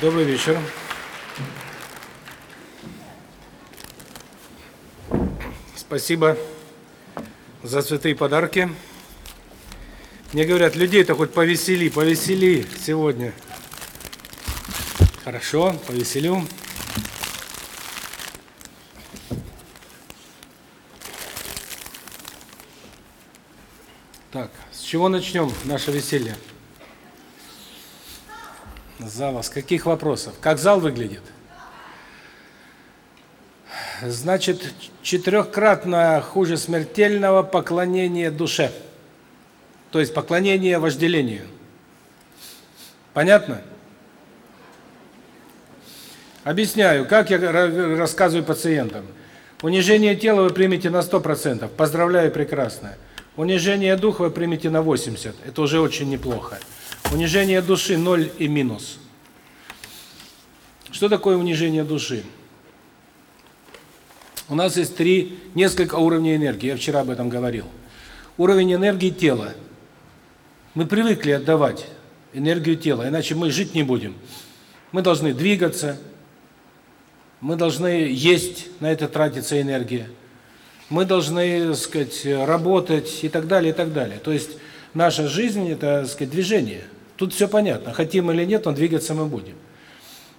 Добрый вечер. Спасибо за цветы и подарки. Мне говорят, людей-то хоть повесели, повесели сегодня. Хорошо, повеселю. Так, с чего начнем наше веселье? Зала. С каких вопросов? Как зал выглядит? Значит, четырехкратно хуже смертельного поклонения душе. То есть поклонение вожделению. Понятно? Объясняю, как я рассказываю пациентам. Унижение тела вы примете на 100%. Поздравляю, прекрасно. Унижение духа вы примете на 80. Это уже очень неплохо. Унижение души 0 и минус. Что такое унижение души? У нас есть три, несколько уровней энергии. Я вчера об этом говорил. Уровень энергии тела. Мы привыкли отдавать энергию тела, иначе мы жить не будем. Мы должны двигаться, мы должны есть, на это тратится энергия. Мы должны, так сказать, работать и так далее, и так далее. То есть наша жизнь это, так сказать, движение. Тут все понятно. Хотим или нет, но двигаться мы будем.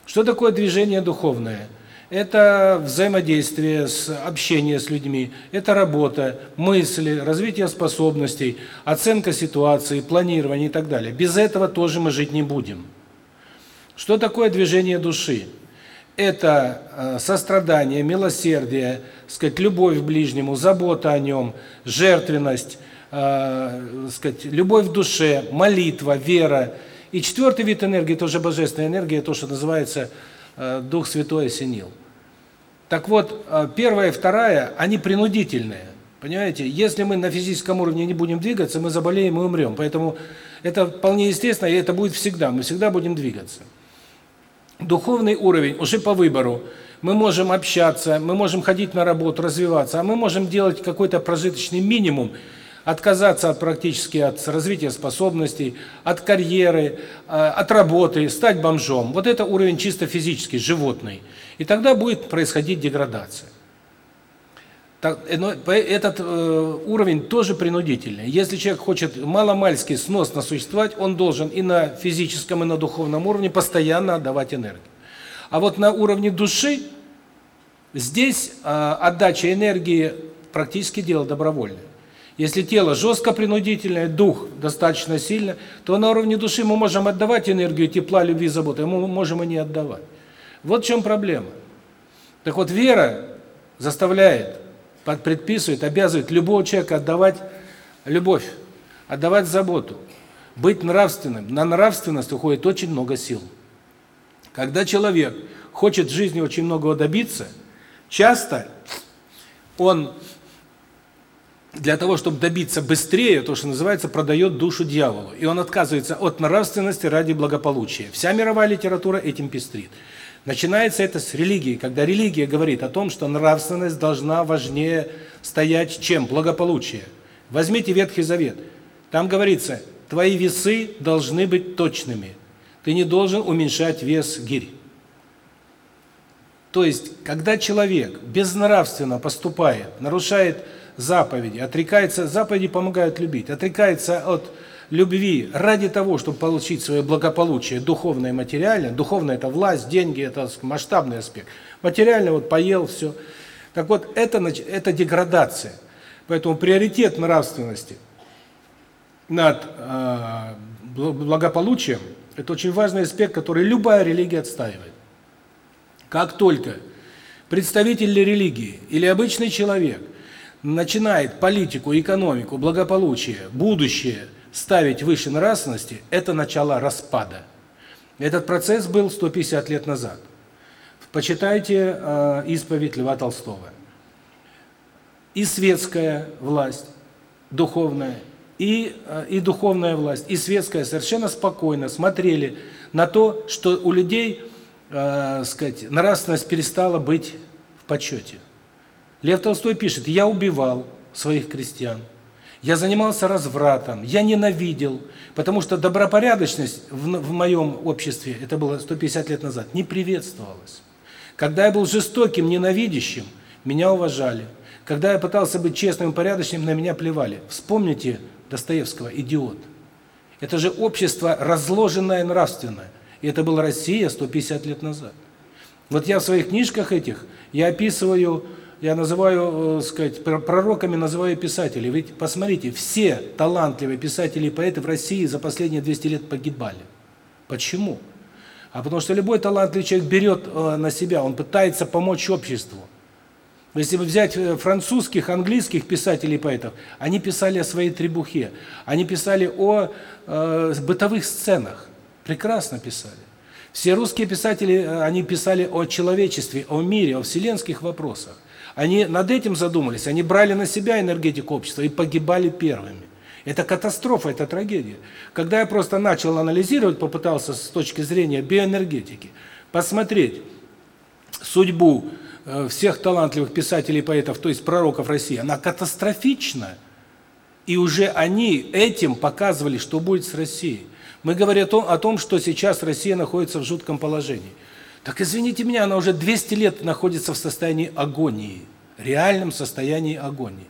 Что такое движение духовное? Это взаимодействие, с общение с людьми, это работа, мысли, развитие способностей, оценка ситуации, планирование и так далее. Без этого тоже мы жить не будем. Что такое движение души? Это э, сострадание, милосердие, сказать, любовь к ближнему, забота о нем, жертвенность, э, сказать, любовь в душе, молитва, вера. И четвертый вид энергии тоже божественная энергия, то, что называется э, Дух Святой осенил. Так вот, э, первая и вторая, они принудительные. Понимаете? Если мы на физическом уровне не будем двигаться, мы заболеем и умрем. Поэтому это вполне естественно, и это будет всегда. Мы всегда будем двигаться. Духовный уровень уже по выбору. Мы можем общаться, мы можем ходить на работу, развиваться, а мы можем делать какой-то прожиточный минимум – отказаться от практически от развития способностей, от карьеры, э, от работы, стать бомжом. Вот это уровень чисто физический, животный. И тогда будет происходить деградация. Так, э, этот э, уровень тоже принудительный. Если человек хочет маломальски сносно существовать, он должен и на физическом, и на духовном уровне постоянно отдавать энергию. А вот на уровне души здесь э, отдача энергии практически дело добровольное. Если тело жестко принудительное, дух достаточно сильно, то на уровне души мы можем отдавать энергию тепла, любви, заботы, а мы можем и не отдавать. Вот в чем проблема. Так вот, вера заставляет, предписывает, обязывает любого человека отдавать любовь, отдавать заботу, быть нравственным. На нравственность уходит очень много сил. Когда человек хочет в жизни очень многого добиться, часто он для того, чтобы добиться быстрее, то, что называется, продает душу дьяволу. И он отказывается от нравственности ради благополучия. Вся мировая литература этим пестрит. Начинается это с религии, когда религия говорит о том, что нравственность должна важнее стоять, чем благополучие. Возьмите Ветхий Завет. Там говорится, твои весы должны быть точными. Ты не должен уменьшать вес гирь. То есть, когда человек безнравственно поступает, нарушает заповеди, отрекается, заповеди помогают любить, отрекается от любви ради того, чтобы получить свое благополучие духовное и материальное. Духовное это власть, деньги это масштабный аспект. Материально вот поел все. Так вот это это деградация. Поэтому приоритет нравственности над э, благополучием это очень важный аспект, который любая религия отстаивает. Как только представитель религии или обычный человек начинает политику, экономику, благополучие, будущее ставить выше нравственности, это начало распада. Этот процесс был 150 лет назад. Почитайте э, исповедь Льва Толстого. И светская власть, духовная, и э, и духовная власть, и светская совершенно спокойно смотрели на то, что у людей, э, сказать, нравственность перестала быть в почете. Лев Толстой пишет: "Я убивал своих крестьян. Я занимался развратом, я ненавидел, потому что добропорядочность в, в моем обществе, это было 150 лет назад, не приветствовалась. Когда я был жестоким, ненавидящим, меня уважали. Когда я пытался быть честным и порядочным, на меня плевали. Вспомните Достоевского «Идиот». Это же общество разложенное нравственное. И это была Россия 150 лет назад. Вот я в своих книжках этих, я описываю я называю, э, сказать, пророками называю писателей. Ведь посмотрите, все талантливые писатели и поэты в России за последние 200 лет погибали. Почему? А потому что любой талантливый человек берет э, на себя, он пытается помочь обществу. Если бы взять э, французских, английских писателей и поэтов, они писали о своей требухе, они писали о э, бытовых сценах, прекрасно писали. Все русские писатели, они писали о человечестве, о мире, о вселенских вопросах. Они над этим задумались, они брали на себя энергетику общества и погибали первыми. Это катастрофа, это трагедия. Когда я просто начал анализировать, попытался с точки зрения биоэнергетики, посмотреть судьбу э, всех талантливых писателей и поэтов, то есть пророков России, она катастрофична. И уже они этим показывали, что будет с Россией. Мы говорим о том, о том, что сейчас Россия находится в жутком положении. Так извините меня, она уже 200 лет находится в состоянии агонии, реальном состоянии агонии.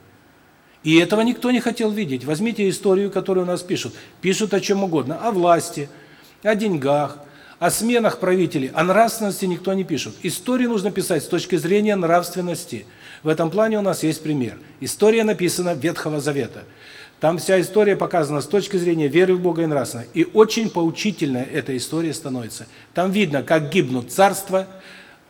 И этого никто не хотел видеть. Возьмите историю, которую у нас пишут. Пишут о чем угодно, о власти, о деньгах, о сменах правителей, о нравственности никто не пишет. Историю нужно писать с точки зрения нравственности. В этом плане у нас есть пример. История написана Ветхого Завета. Там вся история показана с точки зрения веры в Бога и нравственности. И очень поучительная эта история становится. Там видно, как гибнут царства,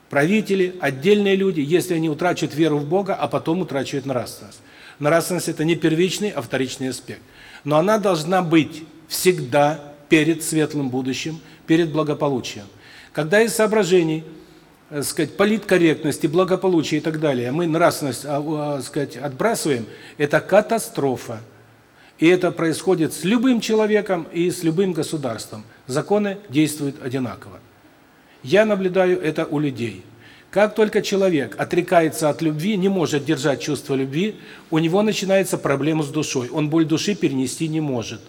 правители, отдельные люди, если они утрачивают веру в Бога, а потом утрачивают нравственность. Нравственность – это не первичный, а вторичный аспект. Но она должна быть всегда перед светлым будущим, перед благополучием. Когда из соображений, так сказать, политкорректности, благополучия и так далее, мы нравственность, а, сказать, отбрасываем, это катастрофа. И это происходит с любым человеком и с любым государством. Законы действуют одинаково. Я наблюдаю это у людей. Как только человек отрекается от любви, не может держать чувство любви, у него начинается проблема с душой. Он боль души перенести не может.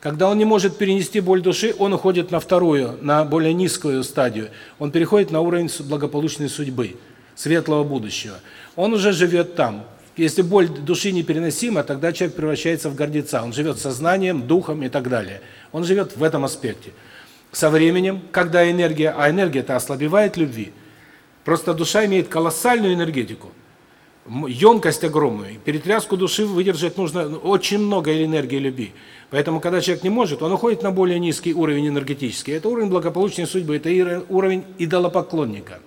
Когда он не может перенести боль души, он уходит на вторую, на более низкую стадию. Он переходит на уровень благополучной судьбы, светлого будущего. Он уже живет там. Если боль души непереносима, тогда человек превращается в гордеца. Он живет сознанием, духом и так далее. Он живет в этом аспекте. Со временем, когда энергия, а энергия-то ослабевает любви, просто душа имеет колоссальную энергетику, емкость огромную. Перетряску души выдержать нужно очень много энергии любви. Поэтому, когда человек не может, он уходит на более низкий уровень энергетический. Это уровень благополучной судьбы, это уровень идолопоклонника.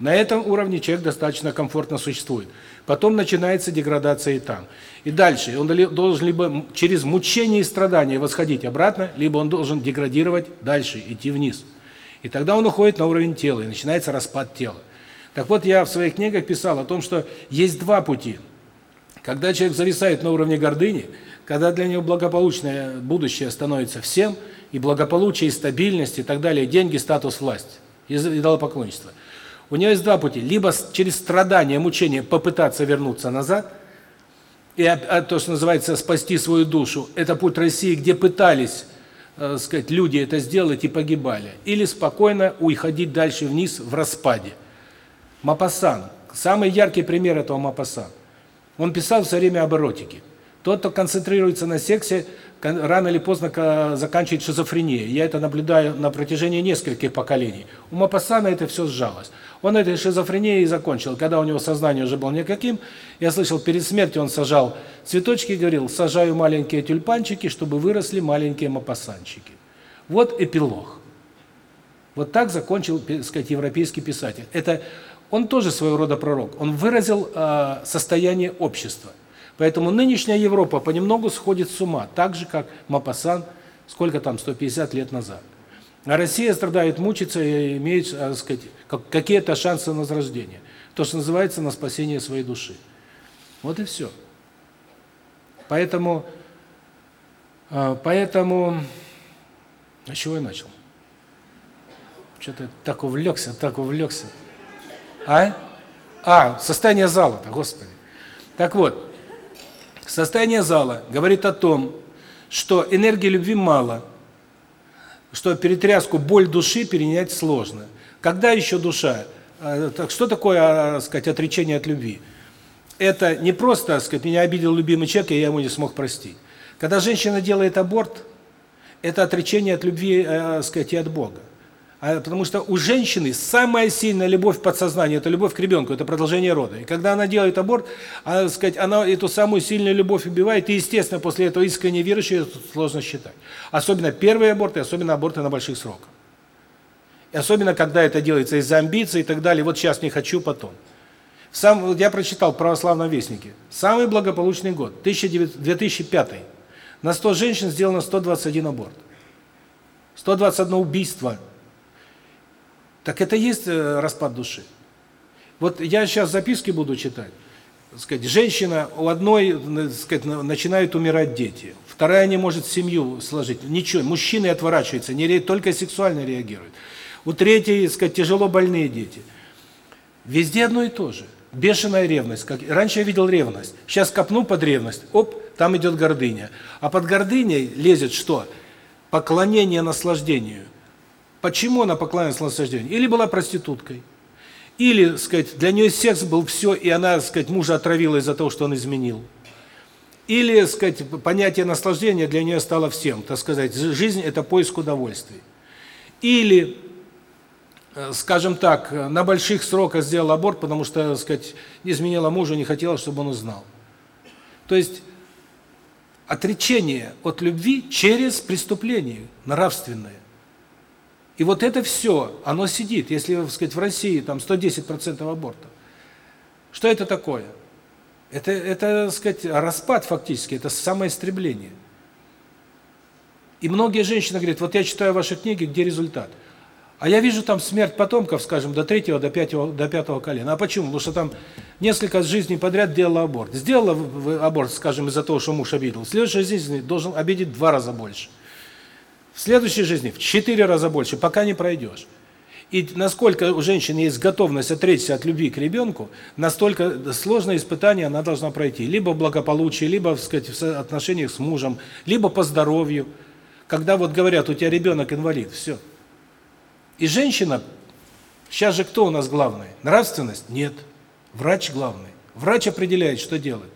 На этом уровне человек достаточно комфортно существует. Потом начинается деградация и там. И дальше он должен либо через мучение и страдания восходить обратно, либо он должен деградировать дальше, идти вниз. И тогда он уходит на уровень тела, и начинается распад тела. Так вот, я в своих книгах писал о том, что есть два пути. Когда человек зависает на уровне гордыни, когда для него благополучное будущее становится всем, и благополучие, и стабильность, и так далее, деньги, статус, власть, и идолопоклонничество – у него есть два пути: либо через страдания, мучения попытаться вернуться назад, и то, что называется спасти свою душу. Это путь России, где пытались, э, сказать, люди это сделать и погибали, или спокойно уходить дальше вниз в распаде. Мапасан самый яркий пример этого Мапасан. Он писал все время об эротике. Тот, кто концентрируется на сексе, рано или поздно заканчивает шизофренией. Я это наблюдаю на протяжении нескольких поколений. У Мапассана это все сжалось. Он этой шизофренией и закончил. Когда у него сознание уже было никаким, я слышал, перед смертью он сажал цветочки говорил, сажаю маленькие тюльпанчики, чтобы выросли маленькие мапассанчики. Вот эпилог. Вот так закончил, так сказать, европейский писатель. Это он тоже своего рода пророк. Он выразил э, состояние общества. Поэтому нынешняя Европа понемногу сходит с ума, так же, как Мапасан, сколько там, 150 лет назад. А Россия страдает, мучится и имеет, так сказать, какие-то шансы на возрождение. То, что называется на спасение своей души. Вот и все. Поэтому, а, поэтому, а чего я начал? Что-то так увлекся, так увлекся. А? А, состояние зала-то, Господи. Так вот, Состояние зала говорит о том, что энергии любви мало, что перетряску боль души перенять сложно. Когда еще душа? Э, так что такое, э, сказать, отречение от любви? Это не просто, сказать, меня обидел любимый человек, и я ему не смог простить. Когда женщина делает аборт, это отречение от любви, э, сказать, и от Бога. А, потому что у женщины самая сильная любовь в подсознании это любовь к ребенку, это продолжение рода. И когда она делает аборт, она, сказать, она эту самую сильную любовь убивает, и естественно, после этого искренне верующие сложно считать. Особенно первые аборты, особенно аборты на больших сроках. И особенно когда это делается из-за амбиций и так далее. Вот сейчас не хочу, потом. Сам я прочитал в православном вестнике. Самый благополучный год 2005. На 100 женщин сделано 121 аборт. 121 убийство. Так это есть э, распад души. Вот я сейчас записки буду читать. сказать, женщина у одной, сказать, начинают умирать дети. Вторая не может семью сложить. Ничего, мужчины отворачиваются, не только сексуально реагируют. У третьей, сказать, тяжело больные дети. Везде одно и то же. Бешеная ревность. Как раньше я видел ревность. Сейчас копну под ревность. Оп, там идет гордыня. А под гордыней лезет что? Поклонение наслаждению. Почему она поклонялась наслаждению? Или была проституткой, или, сказать, для нее секс был все, и она, сказать, мужа отравила из-за того, что он изменил. Или, сказать, понятие наслаждения для нее стало всем, так сказать, жизнь это поиск удовольствий. Или, э, скажем так, на больших сроках сделал аборт, потому что, сказать, изменила мужу, не хотела, чтобы он узнал. То есть отречение от любви через преступление нравственное. И вот это все, оно сидит. Если, так сказать, в России там 110% абортов. Что это такое? Это это, так сказать, распад фактически, это самоистребление. И многие женщины говорят: "Вот я читаю ваши книги, где результат?" А я вижу там смерть потомков, скажем, до третьего, до пятого, до пятого колена. А почему? Потому что там несколько жизней подряд делала аборт. Сделала аборт, скажем, из-за того, что муж обидел. В следующей жизни должен обидеть в два раза больше. Следующей жизни в четыре раза больше, пока не пройдешь. И насколько у женщины есть готовность отречься от любви к ребенку, настолько сложное испытание она должна пройти. Либо в благополучии, либо, сказать, в отношениях с мужем, либо по здоровью. Когда вот говорят, у тебя ребенок инвалид, все. И женщина, сейчас же кто у нас главный? Нравственность? Нет. Врач главный. Врач определяет, что делать.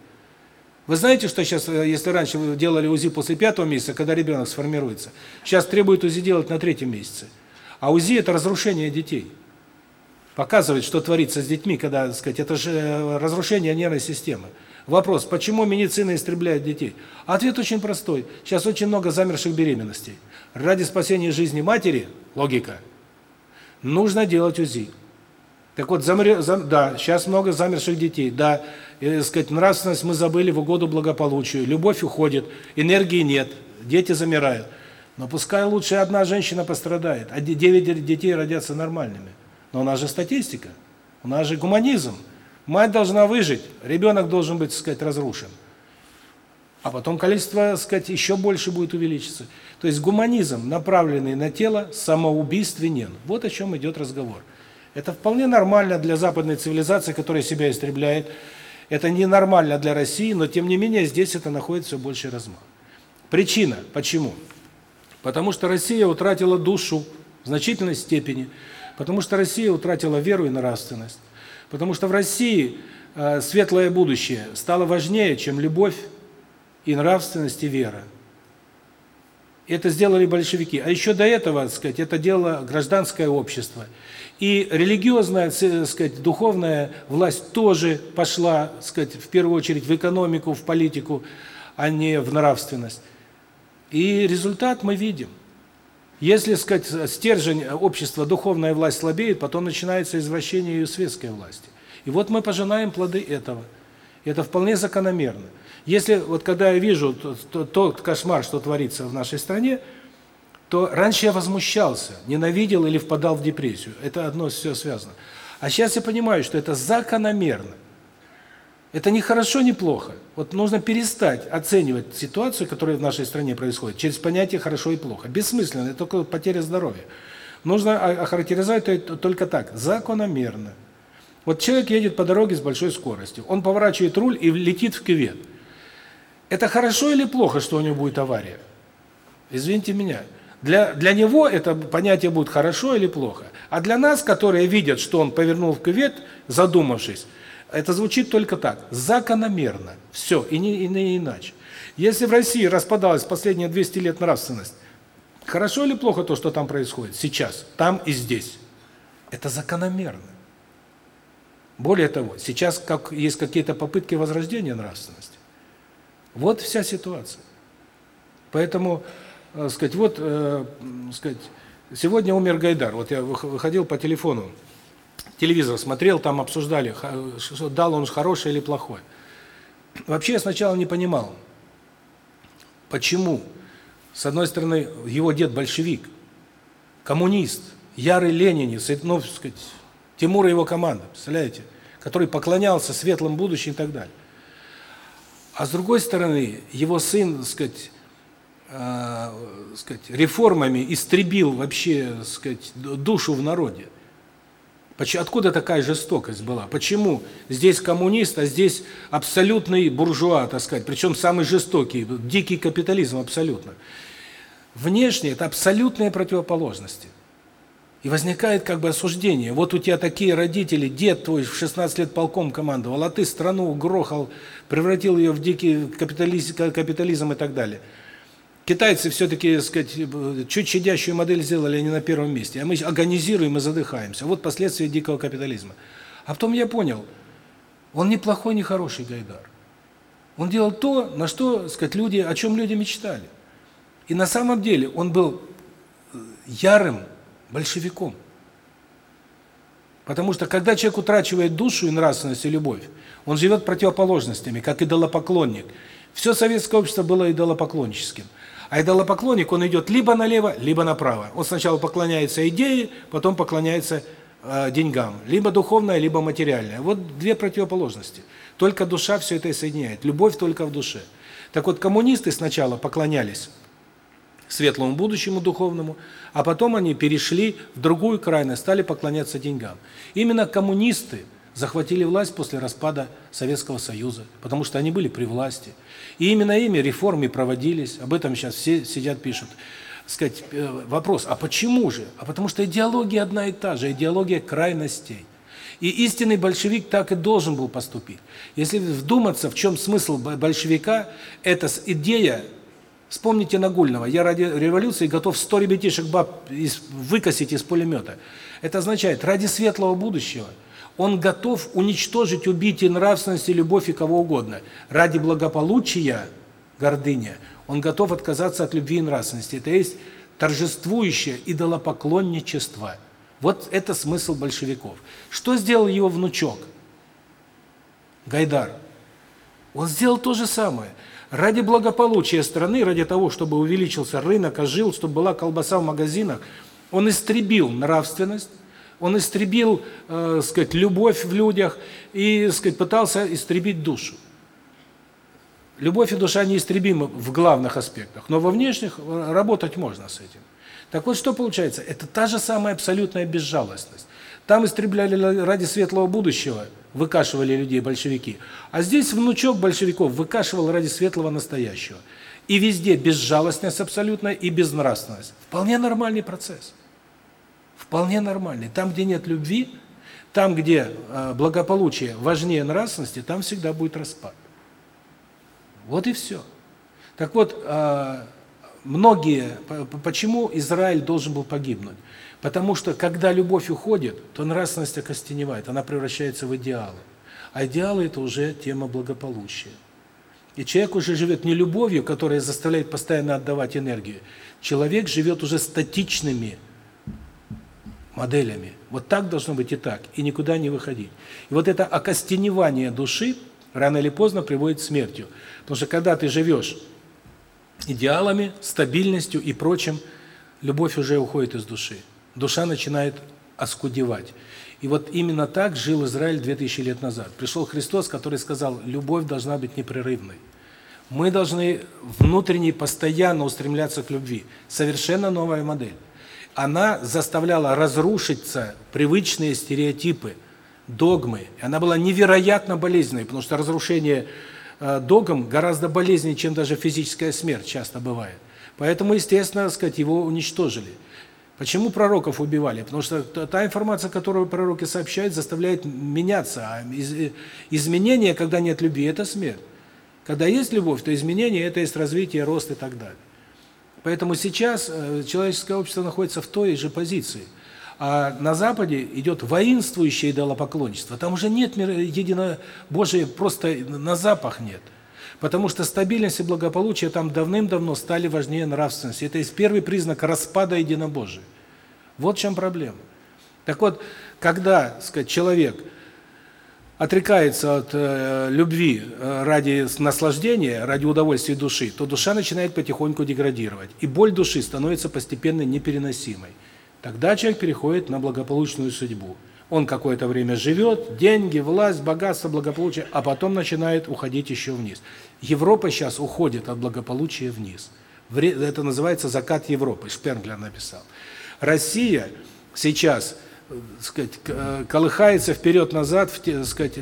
Вы знаете, что сейчас, э, если раньше вы делали УЗИ после пятого месяца, когда ребенок сформируется, сейчас требуют УЗИ делать на третьем месяце. А УЗИ – это разрушение детей. Показывает, что творится с детьми, когда, так сказать, это же э, разрушение нервной системы. Вопрос, почему медицина истребляет детей? Ответ очень простой. Сейчас очень много замерших беременностей. Ради спасения жизни матери, логика, нужно делать УЗИ. Так вот, замре, зам, да, сейчас много замерших детей, да, и, сказать, нравственность мы забыли в угоду благополучию, любовь уходит, энергии нет, дети замирают. Но пускай лучше одна женщина пострадает, а девять детей родятся нормальными. Но у нас же статистика, у нас же гуманизм. Мать должна выжить, ребенок должен быть, так сказать, разрушен. А потом количество, так сказать, еще больше будет увеличиться. То есть гуманизм, направленный на тело, самоубийственен. Вот о чем идет разговор. Это вполне нормально для западной цивилизации, которая себя истребляет. Это ненормально для России, но тем не менее здесь это находит все больше размах. Причина почему? Потому что Россия утратила душу в значительной степени, потому что Россия утратила веру и нравственность, потому что в России э, светлое будущее стало важнее, чем любовь и нравственность и вера. Это сделали большевики. А еще до этого, так сказать, это делало гражданское общество. И религиозная, так сказать, духовная власть тоже пошла, так сказать, в первую очередь в экономику, в политику, а не в нравственность. И результат мы видим. Если, сказать, стержень общества, духовная власть слабеет, потом начинается извращение ее светской власти. И вот мы пожинаем плоды этого. И это вполне закономерно. Если вот когда я вижу тот, тот кошмар, что творится в нашей стране, то раньше я возмущался, ненавидел или впадал в депрессию. Это одно все связано. А сейчас я понимаю, что это закономерно. Это не хорошо, не плохо. Вот нужно перестать оценивать ситуацию, которая в нашей стране происходит, через понятие хорошо и плохо. Бессмысленно, это только потеря здоровья. Нужно охарактеризовать это только так, закономерно. Вот человек едет по дороге с большой скоростью. Он поворачивает руль и летит в кювет. Это хорошо или плохо, что у него будет авария? Извините меня. Для для него это понятие будет хорошо или плохо. А для нас, которые видят, что он повернул в кювет, задумавшись, это звучит только так: закономерно. Все, и не, и не иначе. Если в России распадалась последние 200 лет нравственность, хорошо или плохо то, что там происходит сейчас, там и здесь? Это закономерно. Более того, сейчас как есть какие-то попытки возрождения нравственности. Вот вся ситуация. Поэтому, э, сказать, вот, э, сказать, сегодня умер Гайдар. Вот я выходил по телефону, телевизор смотрел, там обсуждали, дал он хороший или плохой. Вообще я сначала не понимал, почему, с одной стороны, его дед большевик, коммунист, ярый ленинец, ну, сказать, Тимур и его команда, представляете? Который поклонялся светлым будущим и так далее. А с другой стороны, его сын, так сказать, э, сказать, реформами истребил вообще, сказать, душу в народе. Почему откуда такая жестокость была? Почему здесь коммунист, а здесь абсолютный буржуа, так сказать, причем самый жестокий, дикий капитализм абсолютно. Внешне это абсолютные противоположности. И возникает как бы осуждение. Вот у тебя такие родители, дед твой в 16 лет полком командовал, а ты страну угрохал, превратил ее в дикий капитализм, капитализм и так далее. Китайцы все-таки, сказать, чуть щадящую модель сделали, они на первом месте. А мы организируем и задыхаемся. Вот последствия дикого капитализма. А потом я понял, он не плохой, не хороший Гайдар. Он делал то, на что, сказать, люди, о чем люди мечтали. И на самом деле он был ярым большевиком. Потому что когда человек утрачивает душу и нравственность и любовь, он живет противоположностями, как идолопоклонник. Все советское общество было идолопоклонническим. А идолопоклонник, он идет либо налево, либо направо. Он сначала поклоняется идее, потом поклоняется э, деньгам. Либо духовное, либо материальное. Вот две противоположности. Только душа все это и соединяет. Любовь только в душе. Так вот, коммунисты сначала поклонялись светлому будущему духовному, а потом они перешли в другую крайность, стали поклоняться деньгам. Именно коммунисты захватили власть после распада Советского Союза, потому что они были при власти. И именно ими реформы проводились, об этом сейчас все сидят, пишут. Сказать, э, вопрос, а почему же? А потому что идеология одна и та же, идеология крайностей. И истинный большевик так и должен был поступить. Если вдуматься, в чем смысл большевика, это идея Вспомните Нагульного. Я ради революции готов 100 ребятишек баб выкосить из пулемета. Это означает, ради светлого будущего он готов уничтожить, убить и нравственность, и любовь, и кого угодно. Ради благополучия, гордыня, он готов отказаться от любви и нравственности. Это есть торжествующее идолопоклонничество. Вот это смысл большевиков. Что сделал его внучок? Гайдар. Он сделал то же самое. Ради благополучия страны, ради того, чтобы увеличился рынок, ожил, чтобы была колбаса в магазинах, он истребил нравственность, он истребил, э, сказать, любовь в людях и, сказать, пытался истребить душу. Любовь и душа неистребимы в главных аспектах, но во внешних э, работать можно с этим. Так вот, что получается? Это та же самая абсолютная безжалостность. Там истребляли ради светлого будущего, выкашивали людей большевики. А здесь внучок большевиков выкашивал ради светлого настоящего. И везде безжалостность абсолютная и безнравственность. Вполне нормальный процесс. Вполне нормальный. Там, где нет любви, там, где э, благополучие важнее нравственности, там всегда будет распад. Вот и все. Так вот, э, многие, почему Израиль должен был погибнуть? Потому что когда любовь уходит, то нравственность окостеневает, она превращается в идеалы. А идеалы это уже тема благополучия. И человек уже живет не любовью, которая заставляет постоянно отдавать энергию. Человек живет уже статичными моделями. Вот так должно быть и так, и никуда не выходить. И вот это окостеневание души рано или поздно приводит к смерти. Потому что когда ты живешь идеалами, стабильностью и прочим, любовь уже уходит из души душа начинает оскудевать. И вот именно так жил Израиль 2000 лет назад. Пришел Христос, который сказал: "Любовь должна быть непрерывной". Мы должны внутренне постоянно устремляться к любви. Совершенно новая модель. Она заставляла разрушиться привычные стереотипы, догмы. Она была невероятно болезненной, потому что разрушение э, догм гораздо болезненнее, чем даже физическая смерть часто бывает. Поэтому, естественно, сказать, его уничтожили. Почему пророков убивали? Потому что та информация, которую пророки сообщают, заставляет меняться. А из, изменение, когда нет любви, это смерть. Когда есть любовь, то изменение – это есть развитие, рост и так далее. Поэтому сейчас э, человеческое общество находится в той же позиции. А на Западе идет воинствующее идолопоклонничество. Там уже нет едино Божия, просто на запах нет. Потому что стабильность и благополучие там давным-давно стали важнее нравственности. Это есть первый признак распада единобожия. Вот в чем проблема. Так вот, когда, сказать, человек отрекается от э, любви э, ради наслаждения, ради удовольствия души, то душа начинает потихоньку деградировать, и боль души становится постепенно непереносимой. Тогда человек переходит на благополучную судьбу. Он какое-то время живет, деньги, власть, богатство, благополучие, а потом начинает уходить еще вниз. Европа сейчас уходит от благополучия вниз. Это называется закат Европы, Шпернглер написал. Россия сейчас сказать, колыхается вперед-назад, сказать,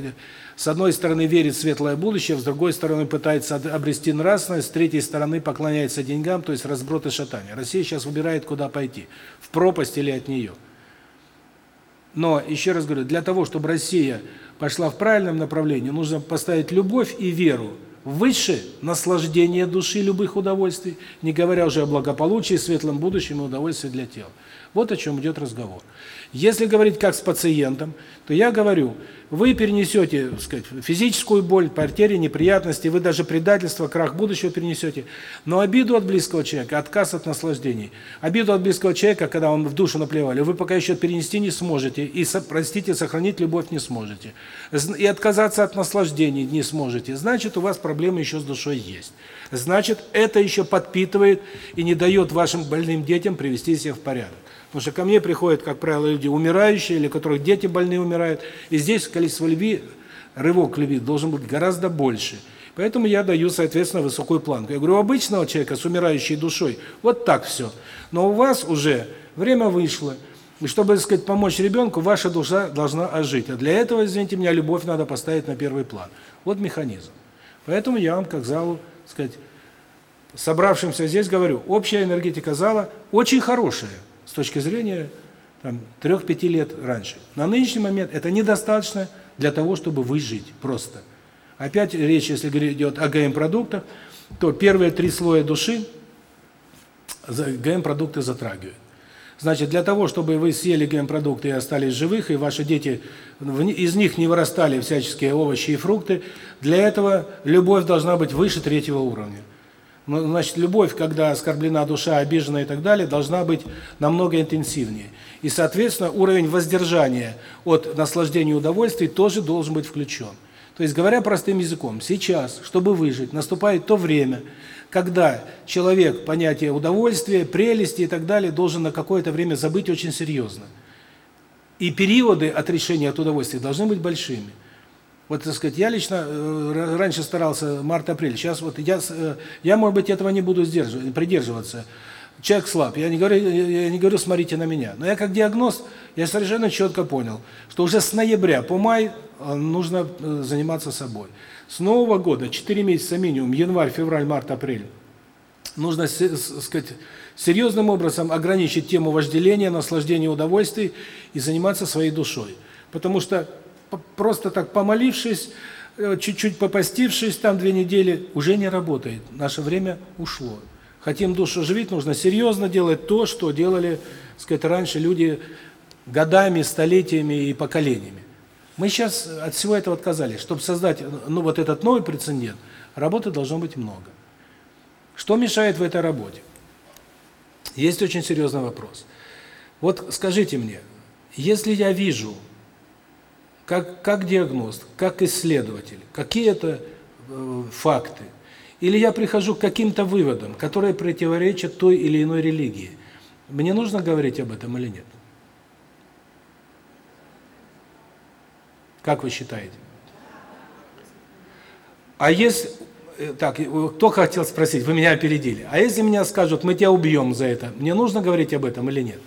с одной стороны верит в светлое будущее, с другой стороны пытается обрести нравственность, с третьей стороны поклоняется деньгам, то есть разброд и шатание. Россия сейчас выбирает, куда пойти, в пропасть или от нее. Но, еще раз говорю, для того, чтобы Россия пошла в правильном направлении, нужно поставить любовь и веру выше наслаждения души любых удовольствий, не говоря уже о благополучии, светлом будущем и удовольствии для тела. Вот о чем идет разговор. Если говорить как с пациентом, то я говорю, вы перенесете, так сказать, физическую боль, потери, неприятности, вы даже предательство, крах будущего перенесете, но обиду от близкого человека, отказ от наслаждений, обиду от близкого человека, когда он в душу наплевали, вы пока еще перенести не сможете, и, простите, сохранить любовь не сможете, и отказаться от наслаждений не сможете, значит, у вас проблемы еще с душой есть. Значит, это еще подпитывает и не дает вашим больным детям привести себя в порядок. Потому что ко мне приходят, как правило, люди умирающие, или которых дети больные умирают. И здесь количество любви, рывок любви должен быть гораздо больше. Поэтому я даю, соответственно, высокую планку. Я говорю, у обычного человека с умирающей душой вот так все. Но у вас уже время вышло. И чтобы, так сказать, помочь ребенку, ваша душа должна ожить. А для этого, извините меня, любовь надо поставить на первый план. Вот механизм. Поэтому я вам, как залу, сказать, собравшимся здесь говорю, общая энергетика зала очень хорошая с точки зрения там 3-5 лет раньше. На нынешний момент это недостаточно для того, чтобы выжить просто. Опять речь, если идет о ГМ-продуктах, то первые три слоя души ГМ-продукты затрагивают. Значит, для того, чтобы вы съели ГМ-продукты и остались живых, и ваши дети, из них не вырастали всяческие овощи и фрукты, для этого любовь должна быть выше третьего уровня. Ну, значит, любовь, когда оскорблена душа, обижена и так далее, должна быть намного интенсивнее. И, соответственно, уровень воздержания от наслаждения и удовольствий тоже должен быть включен. То есть, говоря простым языком, сейчас, чтобы выжить, наступает то время, когда человек понятие удовольствия, прелести и так далее должен на какое-то время забыть очень серьезно. И периоды отрешения от удовольствия должны быть большими. Вот, так сказать, я лично э, раньше старался март-апрель, сейчас вот я, э, я, может быть, этого не буду сдерживать, придерживаться. Человек слаб, я не говорю, я не говорю, смотрите на меня. Но я как диагноз, я совершенно четко понял, что уже с ноября по май э, нужно заниматься собой. С Нового года, 4 месяца минимум, январь, февраль, март, апрель, нужно, сказать, серьезным образом ограничить тему вожделения, наслаждения удовольствий и заниматься своей душой. Потому что просто так помолившись, э, чуть-чуть попастившись там две недели, уже не работает. Наше время ушло. Хотим душу оживить, нужно серьезно делать то, что делали, сказать, раньше люди годами, столетиями и поколениями. Мы сейчас от всего этого отказались. Чтобы создать ну вот этот новый прецедент, работы должно быть много. Что мешает в этой работе? Есть очень серьезный вопрос. Вот скажите мне, если я вижу как, как диагност, как исследователь, какие-то э, факты. Или я прихожу к каким-то выводам, которые противоречат той или иной религии. Мне нужно говорить об этом или нет? Как вы считаете? А если... Э, так, кто хотел спросить, вы меня опередили. А если меня скажут, мы тебя убьем за это, мне нужно говорить об этом или нет?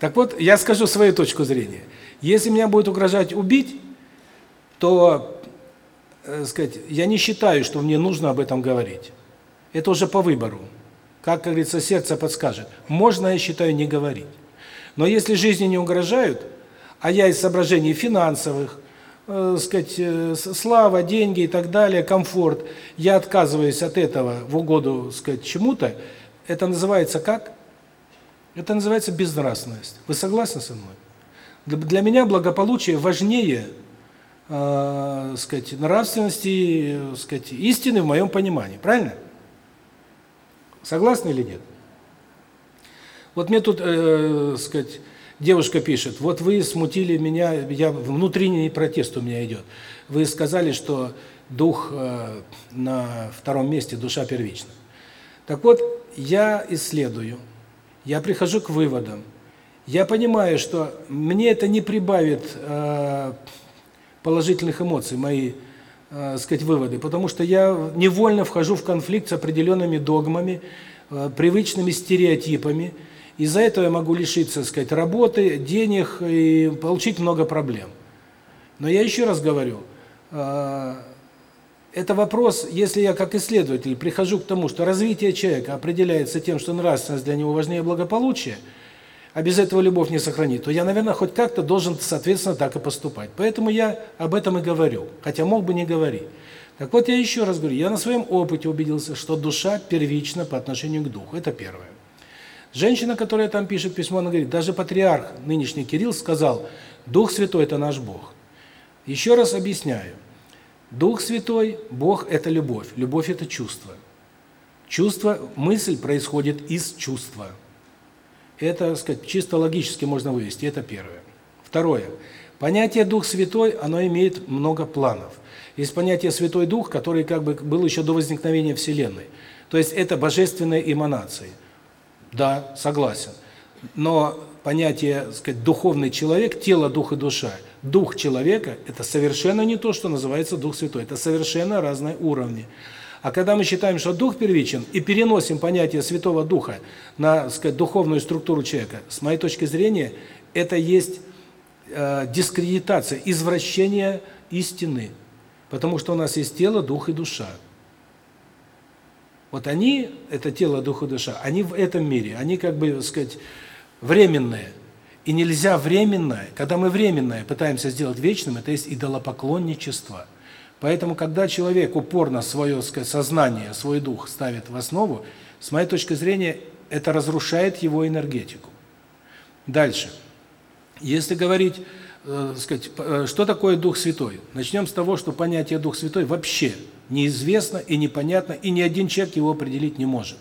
Так вот, я скажу свою точку зрения. Если меня будет угрожать убить, то, э, сказать, я не считаю, что мне нужно об этом говорить. Это уже по выбору. Как, как говорится, сердце подскажет. Можно, я считаю, не говорить. Но если жизни не угрожают, а я из соображений финансовых, э, сказать, э, слава, деньги и так далее, комфорт, я отказываюсь от этого в угоду, сказать, чему-то, это называется как? Это называется безнравственность. Вы согласны со мной? Для меня благополучие важнее, э, сказать, нравственности, э, сказать, истины в моем понимании. Правильно? Согласны или нет? Вот мне тут, э, сказать, девушка пишет: "Вот вы смутили меня, я внутренний протест у меня идет. Вы сказали, что дух э, на втором месте, душа первична". Так вот, я исследую. Я прихожу к выводам. Я понимаю, что мне это не прибавит э, положительных эмоций, мои, э, сказать, выводы, потому что я невольно вхожу в конфликт с определенными догмами, э, привычными стереотипами. Из-за этого я могу лишиться, сказать, работы, денег и получить много проблем. Но я еще раз говорю, э, это вопрос, если я как исследователь прихожу к тому, что развитие человека определяется тем, что нравственность для него важнее благополучия, а без этого любовь не сохранит, то я, наверное, хоть как-то должен, соответственно, так и поступать. Поэтому я об этом и говорю, хотя мог бы не говорить. Так вот, я еще раз говорю, я на своем опыте убедился, что душа первична по отношению к духу. Это первое. Женщина, которая там пишет письмо, она говорит, даже патриарх нынешний Кирилл сказал, Дух Святой – это наш Бог. Еще раз объясняю. Дух Святой, Бог – это любовь. Любовь – это чувство. Чувство, мысль происходит из чувства. Это, сказать, чисто логически можно вывести, это первое. Второе. Понятие Дух Святой, оно имеет много планов. Есть понятие Святой Дух, который как бы был еще до возникновения Вселенной. То есть это божественные эманации. Да, согласен. Но понятие, так сказать, духовный человек, тело, дух и душа, дух человека это совершенно не то, что называется Дух Святой. Это совершенно разные уровни. А когда мы считаем, что дух первичен и переносим понятие Святого Духа на, сказать, духовную структуру человека, с моей точки зрения, это есть э, дискредитация, извращение истины. Потому что у нас есть тело, дух и душа. Вот они, это тело, дух и душа, они в этом мире, они как бы, сказать, временные. И нельзя временное, когда мы временное пытаемся сделать вечным, это есть идолопоклонничество – Поэтому, когда человек упорно свое сказать, сознание, свой дух ставит в основу, с моей точки зрения, это разрушает его энергетику. Дальше. Если говорить, э, сказать, э, что такое Дух Святой? Начнем с того, что понятие Дух Святой вообще неизвестно и непонятно, и ни один человек его определить не может.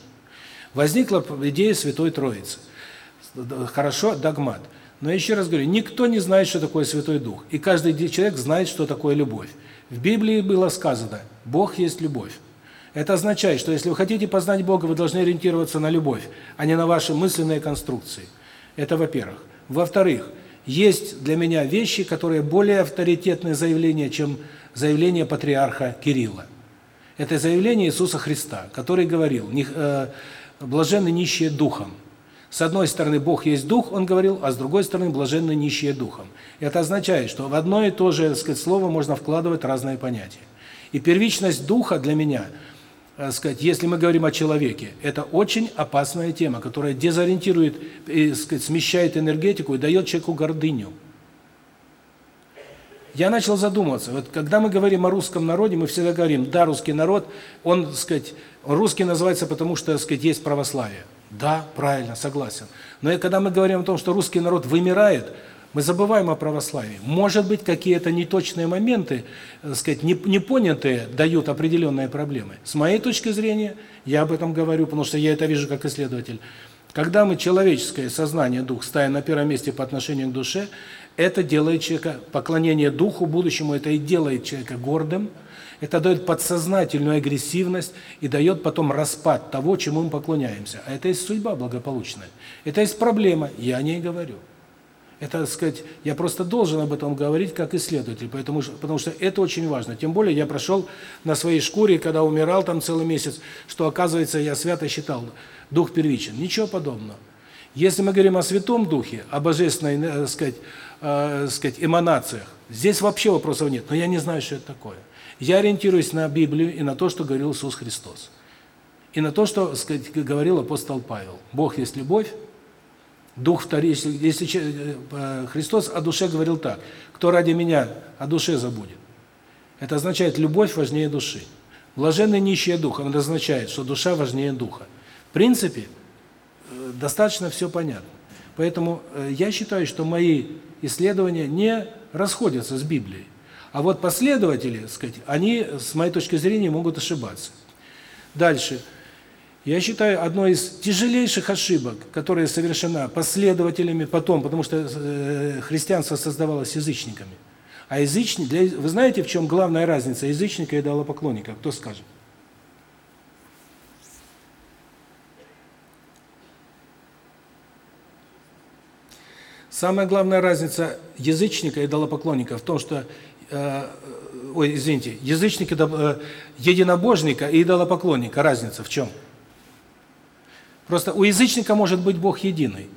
Возникла идея Святой Троицы. Хорошо, догмат. Но еще раз говорю, никто не знает, что такое Святой Дух. И каждый человек знает, что такое любовь. В Библии было сказано: Бог есть любовь. Это означает, что если вы хотите познать Бога, вы должны ориентироваться на любовь, а не на ваши мысленные конструкции. Это во-первых. Во-вторых, есть для меня вещи, которые более авторитетные заявления, чем заявление патриарха Кирилла. Это заявление Иисуса Христа, который говорил: э, "Блаженны нищие духом". С одной стороны, Бог есть дух, он говорил, а с другой стороны, блаженны нищие духом. Это означает, что в одно и то же, так сказать, слово можно вкладывать разные понятия. И первичность духа для меня, так сказать, если мы говорим о человеке, это очень опасная тема, которая дезориентирует, и, так сказать, смещает энергетику и дает человеку гордыню. Я начал задумываться. Вот когда мы говорим о русском народе, мы всегда говорим: "Да, русский народ, он, так сказать, русский называется потому, что, так сказать, есть православие". Да, правильно, согласен. Но и когда мы говорим о том, что русский народ вымирает, мы забываем о православии. Может быть, какие-то неточные моменты, так сказать, непонятые дают определенные проблемы. С моей точки зрения, я об этом говорю, потому что я это вижу как исследователь. Когда мы человеческое сознание, дух ставим на первом месте по отношению к душе, это делает человека поклонение духу будущему, это и делает человека гордым, это дает подсознательную агрессивность и дает потом распад того, чему мы поклоняемся. А это есть судьба благополучная. Это есть проблема, я о ней говорю. Это, так сказать, я просто должен об этом говорить как исследователь, поэтому потому что это очень важно. Тем более я прошел на своей шкуре, когда умирал там целый месяц, что оказывается, я свято считал дух первичен. Ничего подобного. Если мы говорим о Святом Духе, о божественной, так э, сказать, э, сказать, эманациях, здесь вообще вопросов нет, но я не знаю, что это такое. Я ориентируюсь на Библию и на то, что говорил Иисус Христос. И на то, что, сказать, говорил апостол Павел. Бог есть любовь, Дух вторичный. Если э, Христос о душе говорил так: "Кто ради меня о душе забудет". Это означает любовь важнее души. Блаженный нищий дух, он означает, что душа важнее духа. В принципе, э, достаточно все понятно. Поэтому э, я считаю, что мои исследования не расходятся с Библией. А вот последователи, сказать, они, с моей точки зрения, могут ошибаться. Дальше. Я считаю, одной из тяжелейших ошибок, которая совершена последователями потом, потому что э, христианство создавалось язычниками. А язычник, для, вы знаете, в чем главная разница язычника и идолопоклонника? Кто скажет? Самая главная разница язычника и идолопоклонника в том, что э, ой, извините, язычника, э, единобожника и идолопоклонника разница в чем? Просто у язычника может быть Бог единый,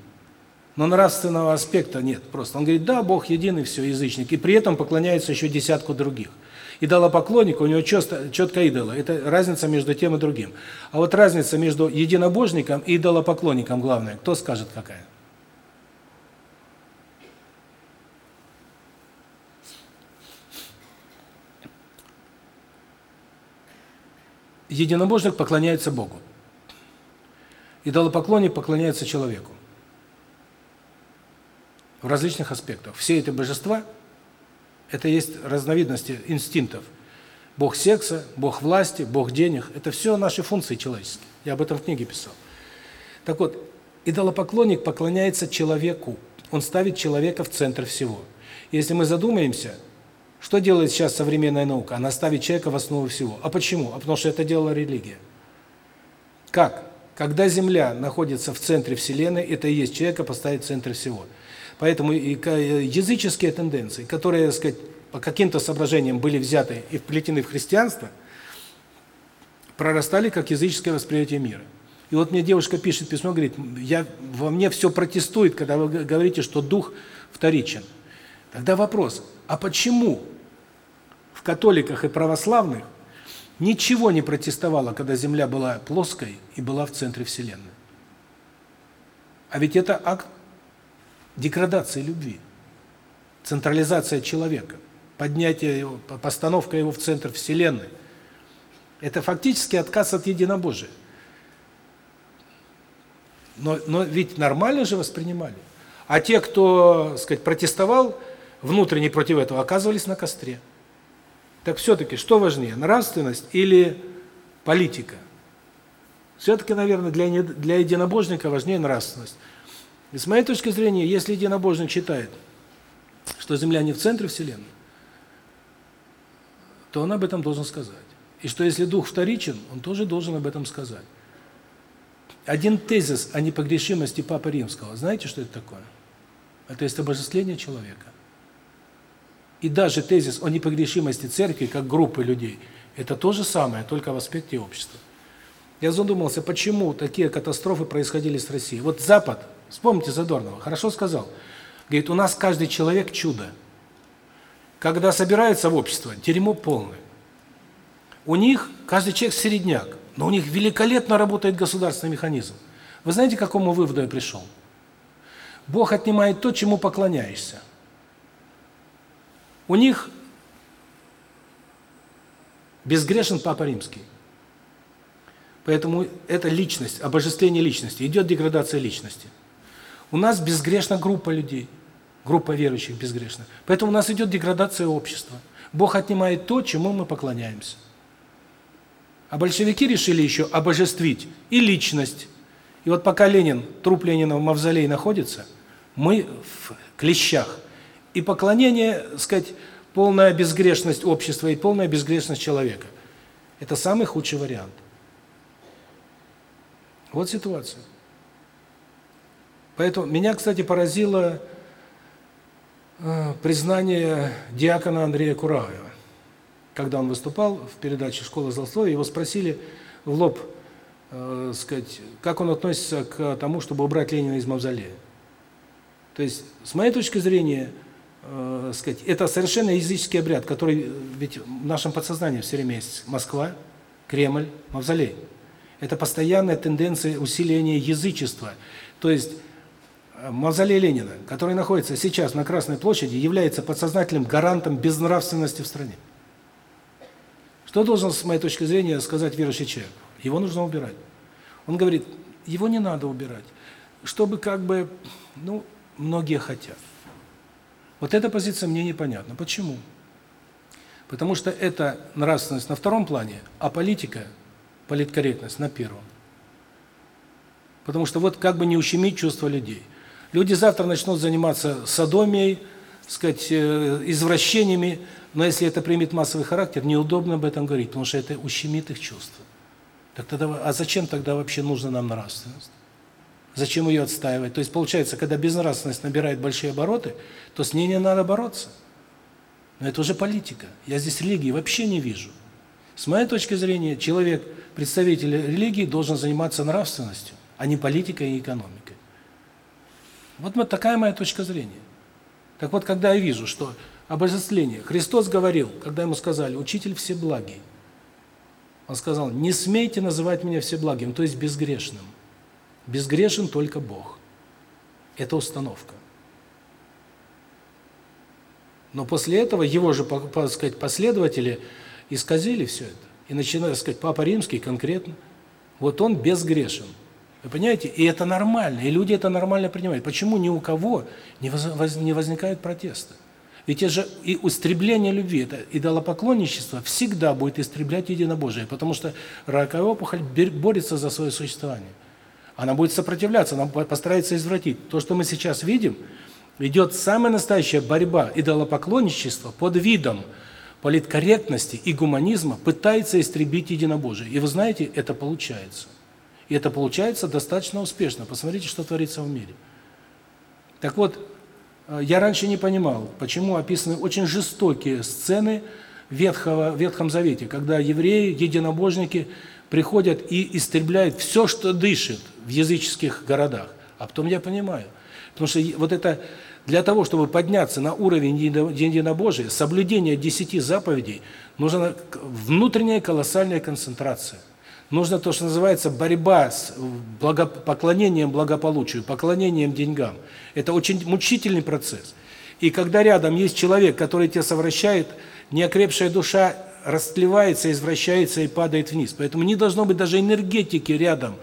но нравственного аспекта нет. Просто он говорит: "Да, Бог единый, все, язычник", и при этом поклоняется еще десятку других. Идолопоклонник, у него четко четко идола. Это разница между тем и другим. А вот разница между единобожником и идолопоклонником главная, кто скажет какая? Единобожник поклоняется Богу. Идолопоклонник поклоняется человеку. В различных аспектах. Все эти божества это есть разновидности инстинктов. Бог секса, бог власти, бог денег это все наши функции человеческие. Я об этом в книге писал. Так вот, идолопоклонник поклоняется человеку. Он ставит человека в центр всего. Если мы задумаемся, что делает сейчас современная наука? Она ставит человека в основу всего. А почему? А потому что это делала религия. Как? Когда Земля находится в центре Вселенной, это и есть человека поставить в центр всего. Поэтому и языческие тенденции, которые, так сказать, по каким-то соображениям были взяты и вплетены в христианство, прорастали как языческое восприятие мира. И вот мне девушка пишет письмо, говорит, я во мне все протестует, когда вы говорите, что дух вторичен. Тогда вопрос, а почему в католиках и православных ничего не протестовало, когда Земля была плоской и была в центре Вселенной? А ведь это акт деградации любви, централизация человека, поднятие его, постановка его в центр Вселенной. Это фактически отказ от единобожия. Но, но ведь нормально же воспринимали. А те, кто, сказать, протестовал внутренне против этого, оказывались на костре. Так все-таки, что важнее, нравственность или политика? Все-таки, наверное, для, для единобожника важнее нравственность. И с моей точки зрения, если единобожник считает, что Земля не в центре Вселенной, то он об этом должен сказать. И что если Дух вторичен, он тоже должен об этом сказать. Один тезис о непогрешимости Папы Римского, знаете, что это такое? Это есть обожествление человека. И даже тезис о непогрешимости церкви как группы людей это то же самое, только в аспекте общества. Я задумался, почему такие катастрофы происходили с Россией. Вот Запад, вспомните Задорнова, хорошо сказал. Говорит, у нас каждый человек чудо. Когда собирается в общество, дерьмо полное. У них каждый человек середняк, но у них великолепно работает государственный механизм. Вы знаете, к какому выводу я пришел? Бог отнимает то, чему поклоняешься. У них безгрешен Папа Римский. Поэтому это личность, обожествление личности, идет деградация личности. У нас безгрешна группа людей, группа верующих безгрешна. Поэтому у нас идет деградация общества. Бог отнимает то, чему мы поклоняемся. А большевики решили еще обожествить и личность. И вот пока Ленин, труп Ленина в мавзолее находится, мы в клещах – и поклонение, сказать, полная безгрешность общества и полная безгрешность человека. Это самый худший вариант. Вот ситуация. Поэтому меня, кстати, поразило э, признание диакона Андрея Кураева. Когда он выступал в передаче «Школа злословия», его спросили в лоб, э, сказать, как он относится к тому, чтобы убрать Ленина из мавзолея. То есть, с моей точки зрения, э, сказать, это совершенно языческий обряд, который ведь в нашем подсознании все время есть. Москва, Кремль, мавзолей. Это постоянная тенденция усиления язычества. То есть э, мавзолей Ленина, который находится сейчас на Красной площади, является подсознательным гарантом безнравственности в стране. Что должен, с моей точки зрения, сказать верующий человек? Его нужно убирать. Он говорит, его не надо убирать, чтобы как бы, ну, многие хотят. Вот эта позиция мне непонятна. Почему? Потому что это нравственность на втором плане, а политика, политкорректность на первом. Потому что вот как бы не ущемить чувства людей. Люди завтра начнут заниматься садомией, сказать, э, извращениями, но если это примет массовый характер, неудобно об этом говорить, потому что это ущемит их чувства. Так тогда, а зачем тогда вообще нужна нам нравственность? Зачем ее отстаивать? То есть получается, когда безнравственность набирает большие обороты, то с ней не надо бороться. Но это уже политика. Я здесь религии вообще не вижу. С моей точки зрения, человек, представитель религии, должен заниматься нравственностью, а не политикой и экономикой. Вот, вот такая моя точка зрения. Так вот, когда я вижу, что обожествление, Христос говорил, когда ему сказали, учитель всеблагий, он сказал, не смейте называть меня всеблагим, то есть безгрешным. Безгрешен только Бог. Это установка. Но после этого его же, так сказать, последователи исказили все это. И начинают, сказать, Папа Римский конкретно, вот он безгрешен. Вы понимаете? И это нормально, и люди это нормально принимают. Почему ни у кого не возникает протеста? Ведь это же и истребление любви, это идолопоклонничество всегда будет истреблять единобожие, потому что раковая опухоль борется за свое существование. Она будет сопротивляться, она постарается извратить. То, что мы сейчас видим, идет самая настоящая борьба идолопоклонничества под видом политкорректности и гуманизма, пытается истребить единобожие. И вы знаете, это получается. И это получается достаточно успешно. Посмотрите, что творится в мире. Так вот, Э, я раньше не понимал, почему описаны очень жестокие сцены Ветхого, в Ветхом Завете, когда евреи, единобожники приходят и истребляют все, что дышит в языческих городах. А потом я понимаю, потому что вот это для того, чтобы подняться на уровень единобожия, соблюдение десяти заповедей, нужна внутренняя колоссальная концентрация. Нужно то, что называется борьба с поклонением благополучию, поклонением деньгам. Это очень мучительный процесс. И когда рядом есть человек, который тебя совращает, неокрепшая душа растлевается, извращается и падает вниз. Поэтому не должно быть даже энергетики рядом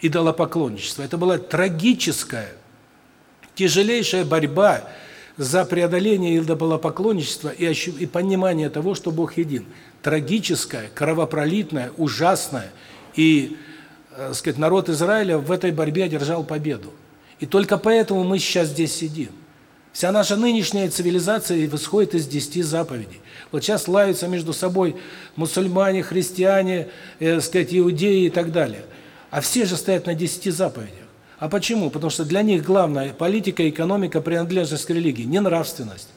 идолопоклонничества. Это была трагическая, тяжелейшая борьба за преодоление идолопоклонничества и, и понимание того, что Бог един трагическое, кровопролитное, ужасное. И, э, сказать, народ Израиля в этой борьбе одержал победу. И только поэтому мы сейчас здесь сидим. Вся наша нынешняя цивилизация исходит из десяти заповедей. Вот сейчас лаются между собой мусульмане, христиане, э, сказать, иудеи и так далее. А все же стоят на десяти заповедях. А почему? Потому что для них главная политика, экономика, принадлежность к религии, не нравственность.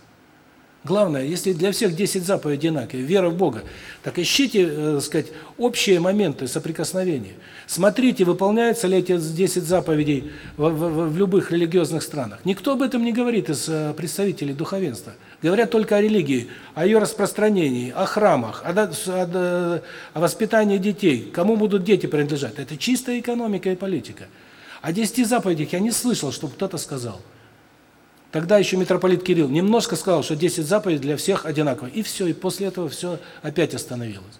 Главное, если для всех 10 заповедей одинаковые, вера в Бога, так ищите, э, сказать, общие моменты соприкосновения. Смотрите, выполняются ли эти 10 заповедей в, в, в любых религиозных странах. Никто об этом не говорит из э, представителей духовенства. Говорят только о религии, о ее распространении, о храмах, о, о, о воспитании детей. Кому будут дети принадлежать? Это чистая экономика и политика. О 10 заповедях я не слышал, чтобы кто-то сказал. Тогда еще митрополит Кирилл немножко сказал, что 10 заповедей для всех одинаково. И все, и после этого все опять остановилось.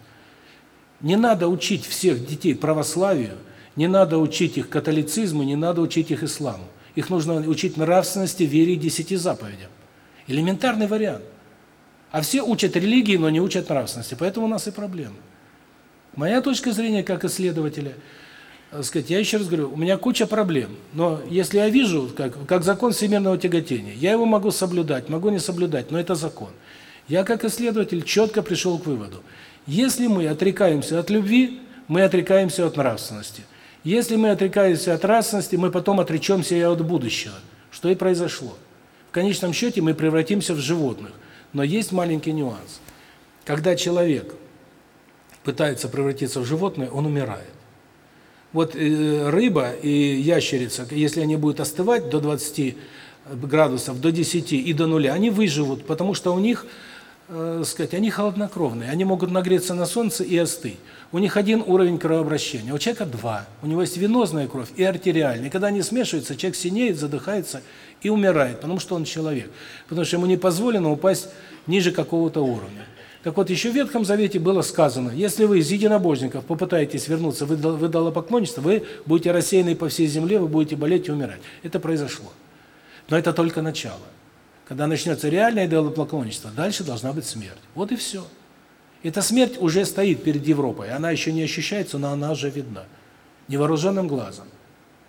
Не надо учить всех детей православию, не надо учить их католицизму, не надо учить их исламу. Их нужно учить нравственности, вере и десяти заповедям. Элементарный вариант. А все учат религии, но не учат нравственности. Поэтому у нас и проблемы. Моя точка зрения как исследователя – сказать, я еще раз говорю, у меня куча проблем, но если я вижу, как, как закон всемирного тяготения, я его могу соблюдать, могу не соблюдать, но это закон. Я как исследователь четко пришел к выводу. Если мы отрекаемся от любви, мы отрекаемся от нравственности. Если мы отрекаемся от нравственности, мы потом отречемся и от будущего, что и произошло. В конечном счете мы превратимся в животных. Но есть маленький нюанс. Когда человек пытается превратиться в животное, он умирает. Вот э, рыба и ящерица, если они будут остывать до 20 градусов, до 10 и до нуля, они выживут, потому что у них, э, сказать, они холоднокровные, они могут нагреться на солнце и остыть. У них один уровень кровообращения, у человека два. У него есть венозная кровь и артериальная. Когда они смешиваются, человек синеет, задыхается и умирает, потому что он человек. Потому что ему не позволено упасть ниже какого-то уровня. Так вот, еще в Ветхом Завете было сказано, если вы из единобожников попытаетесь вернуться в идолопоклонничество, вы будете рассеяны по всей земле, вы будете болеть и умирать. Это произошло. Но это только начало. Когда начнется реальное идолопоклонничество, дальше должна быть смерть. Вот и все. Эта смерть уже стоит перед Европой. Она еще не ощущается, но она уже видна. Невооруженным глазом.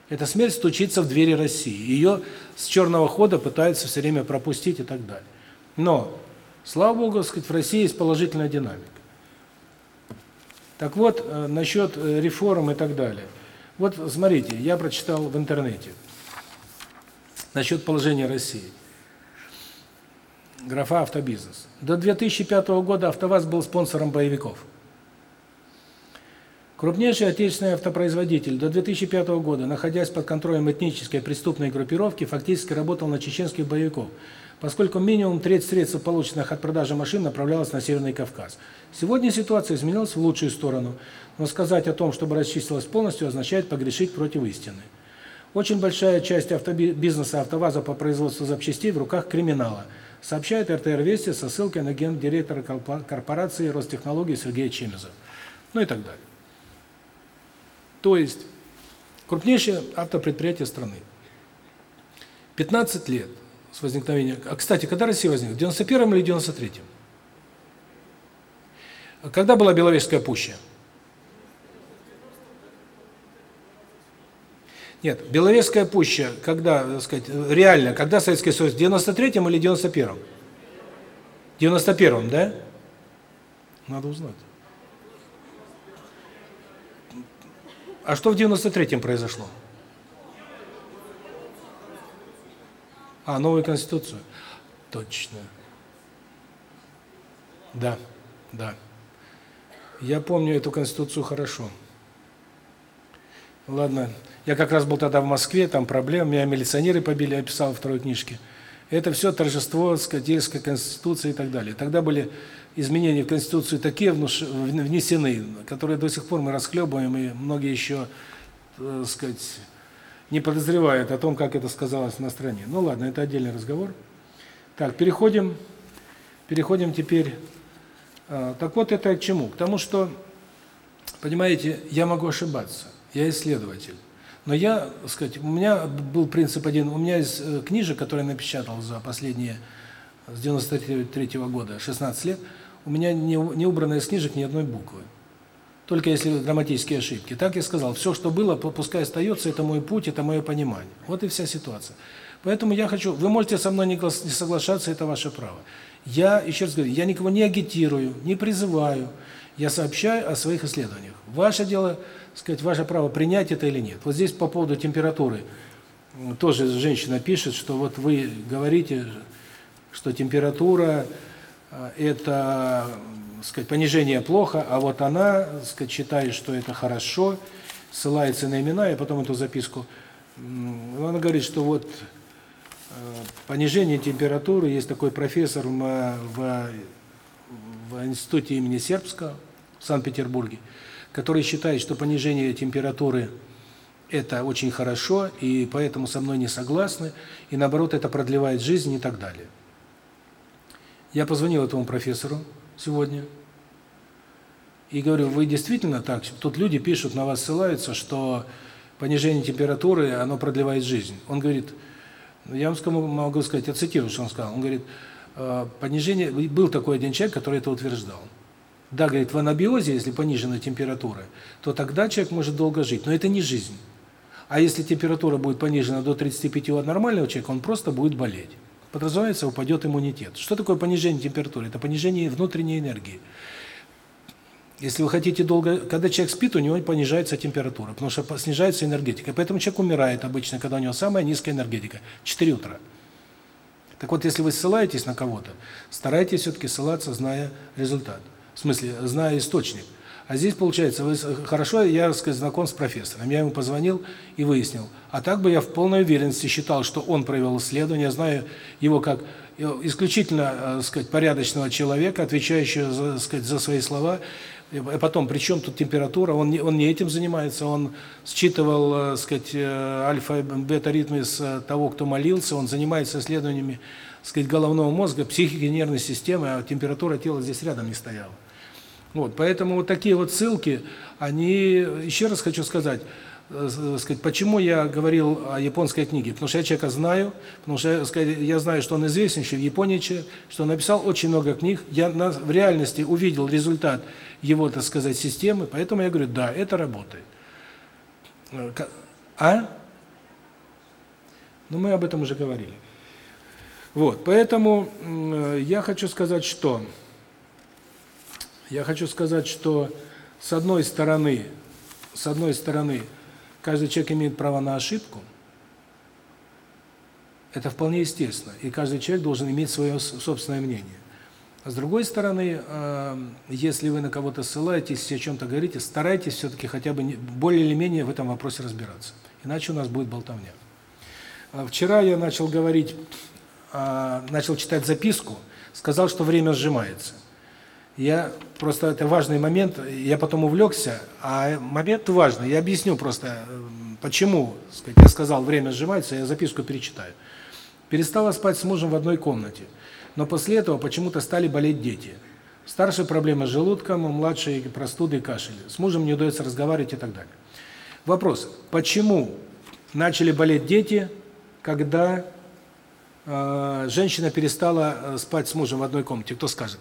Эта смерть стучится в двери России. Ее с черного хода пытаются все время пропустить и так далее. Но, слава Богу, сказать, в России есть положительная динамика. Так вот, э, насчет э, реформ и так далее. Вот смотрите, я прочитал в интернете насчет положения России. Графа «Автобизнес». До 2005 года «АвтоВАЗ» был спонсором боевиков. Крупнейший отечественный автопроизводитель до 2005 года, находясь под контролем этнической преступной группировки, фактически работал на чеченских боевиков, поскольку минимум треть средств, полученных от продажи машин, направлялась на Северный Кавказ. Сегодня ситуация изменилась в лучшую сторону, но сказать о том, чтобы расчистилась полностью, означает погрешить против истины. Очень большая часть автобизнеса АвтоВАЗа по производству запчастей в руках криминала – сообщает РТР Вести со ссылкой на гендиректора корпорации Ростехнологий Сергея Чемеза. Ну и так далее. То есть, крупнейшее автопредприятие страны. 15 лет с возникновения... А, кстати, когда Россия возникла? В 91 или 93-м? Когда была Беловежская пуща? Нет, Беловежская пуща, когда, так сказать, реально, когда Советский Союз, в 93-м или 91-м? 91-м, да? Надо узнать. А что в 93-м произошло? А, новую конституцию. Точно. Да, да. Я помню эту конституцию хорошо. Ладно. Я как раз был тогда в Москве, там проблем, меня милиционеры побили, я писал во второй книжке. Это все торжество Скотельской конституции и так далее. Тогда были изменения в конституцию такие внесены, которые до сих пор мы расхлебываем, и многие еще, так сказать, не подозревают о том, как это сказалось на стране. Ну ладно, это отдельный разговор. Так, переходим переходим теперь а, так вот это к чему? К тому, что понимаете, я могу ошибаться. Я исследователь. Но я, сказать, у меня был принцип один, у меня из э, книжек, которые я напечатал за последние с 93 -го года, 16 лет, у меня не не убрано из книжек ни одной буквы. Только если грамматические ошибки. Так я сказал, все, что было, пускай остается, это мой путь, это мое понимание. Вот и вся ситуация. Поэтому я хочу, вы можете со мной не соглашаться, это ваше право. Я, еще раз говорю, я никого не агитирую, не призываю, я сообщаю о своих исследованиях. Ваше дело сказать, ваше право принять это или нет. Вот здесь по поводу температуры тоже женщина пишет, что вот вы говорите, что температура это, сказать, понижение плохо, а вот она, сказать, считает, что это хорошо, ссылается на имена, и потом эту записку она говорит, что вот э, понижение температуры, есть такой профессор в, в, в институте имени Сербского в Санкт-Петербурге, который считает, что понижение температуры это очень хорошо, и поэтому со мной не согласны, и наоборот это продлевает жизнь и так далее. Я позвонил этому профессору сегодня и говорю: "Вы действительно так? Тут люди пишут, на вас ссылаются, что понижение температуры, оно продлевает жизнь". Он говорит: "Ну, "Я вам могу сказать, я цитирую, что он сказал. Он говорит: «Э, понижение был такой один человек, который это утверждал. Да, говорит, в анабиозе, если понижена температура, то тогда человек может долго жить, но это не жизнь. А если температура будет понижена до 35 у нормального человека, он просто будет болеть. Подразумевается, упадет иммунитет. Что такое понижение температуры? Это понижение внутренней энергии. Если вы хотите долго, когда человек спит, у него понижается температура, потому что снижается энергетика. Поэтому человек умирает обычно, когда у него самая низкая энергетика 4 утра. Так вот, если вы ссылаетесь на кого-то, старайтесь все таки ссылаться, зная результат. В смысле, зная источник. А здесь, получается, вы, хорошо, я, сказать, знаком с профессором. Я ему позвонил и выяснил. А так бы я в полной уверенности считал, что он провел исследование, знаю его как э, исключительно, э, сказать, порядочного человека, отвечающего, за, сказать, за свои слова. И потом, при чем тут температура? Он не, он не этим занимается, он считывал, так сказать, альфа-бета-ритмы из того, кто молился, он занимается исследованиями, сказать, головного мозга, психики, нервной системы, а температура тела здесь рядом не стояла. Вот, поэтому вот такие вот ссылки, они, еще раз хочу сказать, э, сказать, почему я говорил о японской книге? Потому что я человека знаю, потому что сказать, я знаю, что он известнейший в Японии что он написал очень много книг. Я на, в реальности увидел результат его, так сказать, системы, поэтому я говорю, да, это работает. Э, а? Ну, мы об этом уже говорили. Вот, поэтому э, я хочу сказать, что... Я хочу сказать, что с одной стороны, с одной стороны, каждый человек имеет право на ошибку. Это вполне естественно, и каждый человек должен иметь свое собственное мнение. А с другой стороны, э, если вы на кого-то ссылаетесь, о чем-то говорите, старайтесь все-таки хотя бы более или менее в этом вопросе разбираться. Иначе у нас будет болтовня. А вчера я начал говорить, а, начал читать записку, сказал, что время сжимается. Я просто это важный момент, я потом увлекся, а момент важный. Я объясню просто почему, сказать, я сказал, время сжимается, я записку перечитаю. Перестала спать с мужем в одной комнате. Но после этого почему-то стали болеть дети. Старшая проблема с желудком, младшие простуды и кашель. С мужем не удается разговаривать и так далее. Вопрос: почему начали болеть дети, когда э, женщина перестала э, спать с мужем в одной комнате? Кто скажет?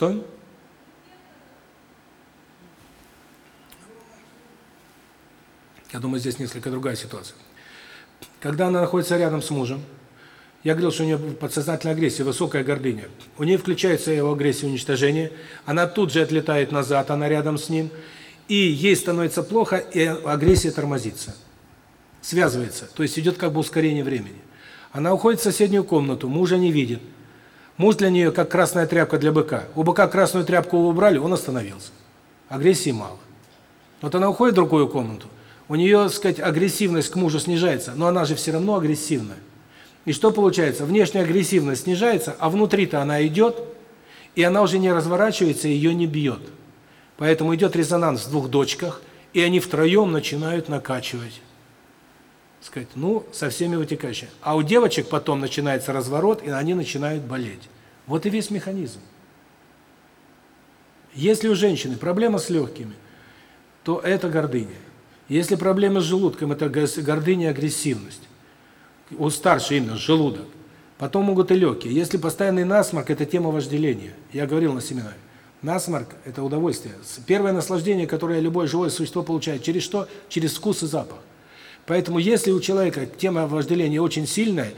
Что? Я думаю, здесь несколько другая ситуация. Когда она находится рядом с мужем, я говорил, что у нее подсознательная агрессия, высокая гордыня. У нее включается его агрессия уничтожения, она тут же отлетает назад, она рядом с ним, и ей становится плохо, и агрессия тормозится, связывается, то есть идет как бы ускорение времени. Она уходит в соседнюю комнату, мужа не видит, Муж для нее как красная тряпка для быка. У быка красную тряпку убрали, он остановился. Агрессии мало. Вот она уходит в другую комнату, у нее, так сказать, агрессивность к мужу снижается, но она же все равно агрессивная. И что получается? Внешняя агрессивность снижается, а внутри-то она идет, и она уже не разворачивается, ее не бьет. Поэтому идет резонанс в двух дочках, и они втроем начинают накачивать сказать, ну, со всеми вытекающими. А у девочек потом начинается разворот, и они начинают болеть. Вот и весь механизм. Если у женщины проблема с легкими, то это гордыня. Если проблема с желудком, это гордыня и агрессивность. У старшей именно желудок. Потом могут и легкие. Если постоянный насморк, это тема вожделения. Я говорил на семинаре. Насморк – это удовольствие. Первое наслаждение, которое любое живое существо получает. Через что? Через вкус и запах. Поэтому если у человека тема вожделения очень сильная,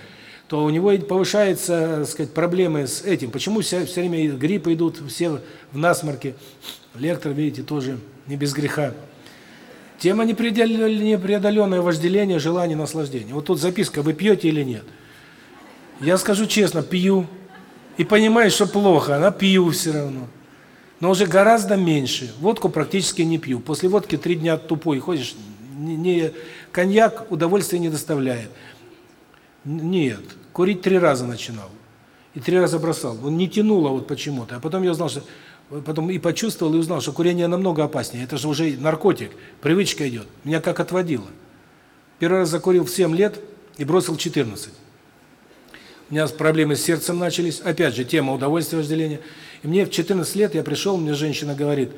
то у него повышаются, так сказать, проблемы с этим. Почему все, все время гриппы идут, все в насморке. Лектор, видите, тоже не без греха. Тема непреодоленное вожделение, желание, наслаждение. Вот тут записка, вы пьете или нет? Я скажу честно, пью. И понимаю, что плохо, но пью все равно. Но уже гораздо меньше. Водку практически не пью. После водки три дня тупой ходишь, не коньяк удовольствия не доставляет. Нет, курить три раза начинал. И три раза бросал. Он не тянуло вот почему-то. А потом я узнал, что потом и почувствовал, и узнал, что курение намного опаснее. Это же уже наркотик, привычка идет. Меня как отводило. Первый раз закурил в 7 лет и бросил 14. У меня проблемы с сердцем начались. Опять же, тема удовольствия, вожделения. И мне в 14 лет я пришел, мне женщина говорит,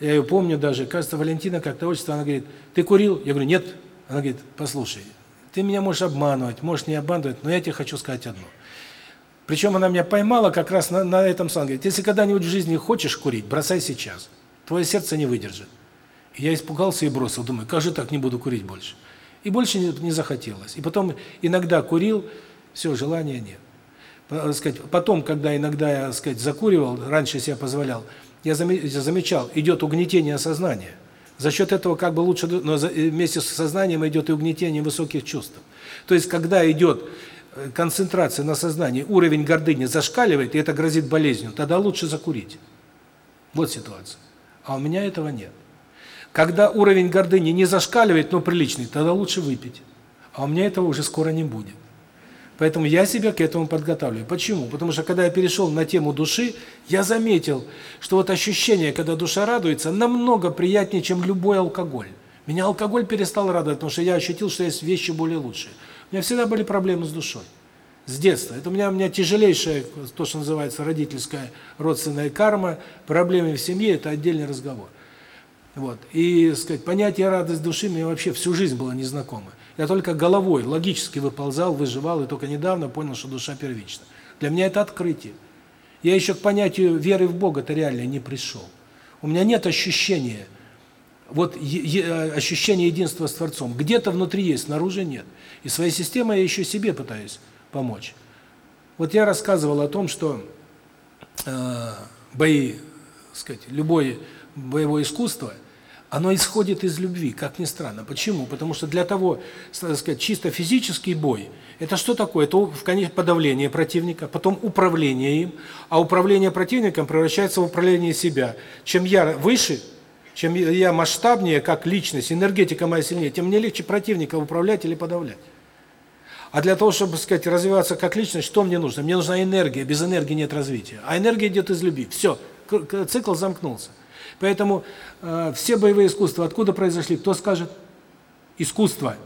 я ее помню даже, кажется, Валентина как-то отчество, она говорит, ты курил? Я говорю, нет. Она говорит, послушай, ты меня можешь обманывать, можешь не обманывать, но я тебе хочу сказать одно. Причем она меня поймала как раз на, на этом самом. Говорит, если когда-нибудь в жизни хочешь курить, бросай сейчас. Твое сердце не выдержит. Я испугался и бросил. Думаю, как же так не буду курить больше. И больше не, не захотелось. И потом иногда курил, все, желания нет. Сказать, потом, когда иногда я сказать, закуривал, раньше себя позволял, я замечал, идет угнетение сознания. За счет этого как бы лучше, но вместе с сознанием идет и угнетение высоких чувств. То есть, когда идет э, концентрация на сознании, уровень гордыни зашкаливает, и это грозит болезнью, тогда лучше закурить. Вот ситуация. А у меня этого нет. Когда уровень гордыни не зашкаливает, но приличный, тогда лучше выпить. А у меня этого уже скоро не будет. Поэтому я себя к этому подготавливаю. Почему? Потому что когда я перешел на тему души, я заметил, что вот ощущение, когда душа радуется, намного приятнее, чем любой алкоголь. Меня алкоголь перестал радовать, потому что я ощутил, что есть вещи более лучшие. У меня всегда были проблемы с душой. С детства. Это у меня у меня тяжелейшая, то, что называется родительская родственная карма, проблемы в семье это отдельный разговор. Вот. И, сказать, понятие радость души мне вообще всю жизнь было незнакомо. Я только головой логически выползал, выживал, и только недавно понял, что душа первична. Для меня это открытие. Я еще к понятию веры в Бога-то реально не пришел. У меня нет ощущения, вот ощущения единства с Творцом. Где-то внутри есть, снаружи нет. И своей системой я еще себе пытаюсь помочь. Вот я рассказывал о том, что э, бои, сказать, любое боевое искусство – оно исходит из любви, как ни странно. Почему? Потому что для того, так сказать, чисто физический бой, это что такое? Это, конечно, подавление противника, потом управление им, а управление противником превращается в управление себя. Чем я выше, чем я масштабнее как личность, энергетика моя сильнее, тем мне легче противника управлять или подавлять. А для того, чтобы, сказать, развиваться как личность, что мне нужно? Мне нужна энергия, без энергии нет развития. А энергия идет из любви. Все, цикл замкнулся. Поэтому э, все боевые искусства откуда произошли? Кто скажет? Искусство.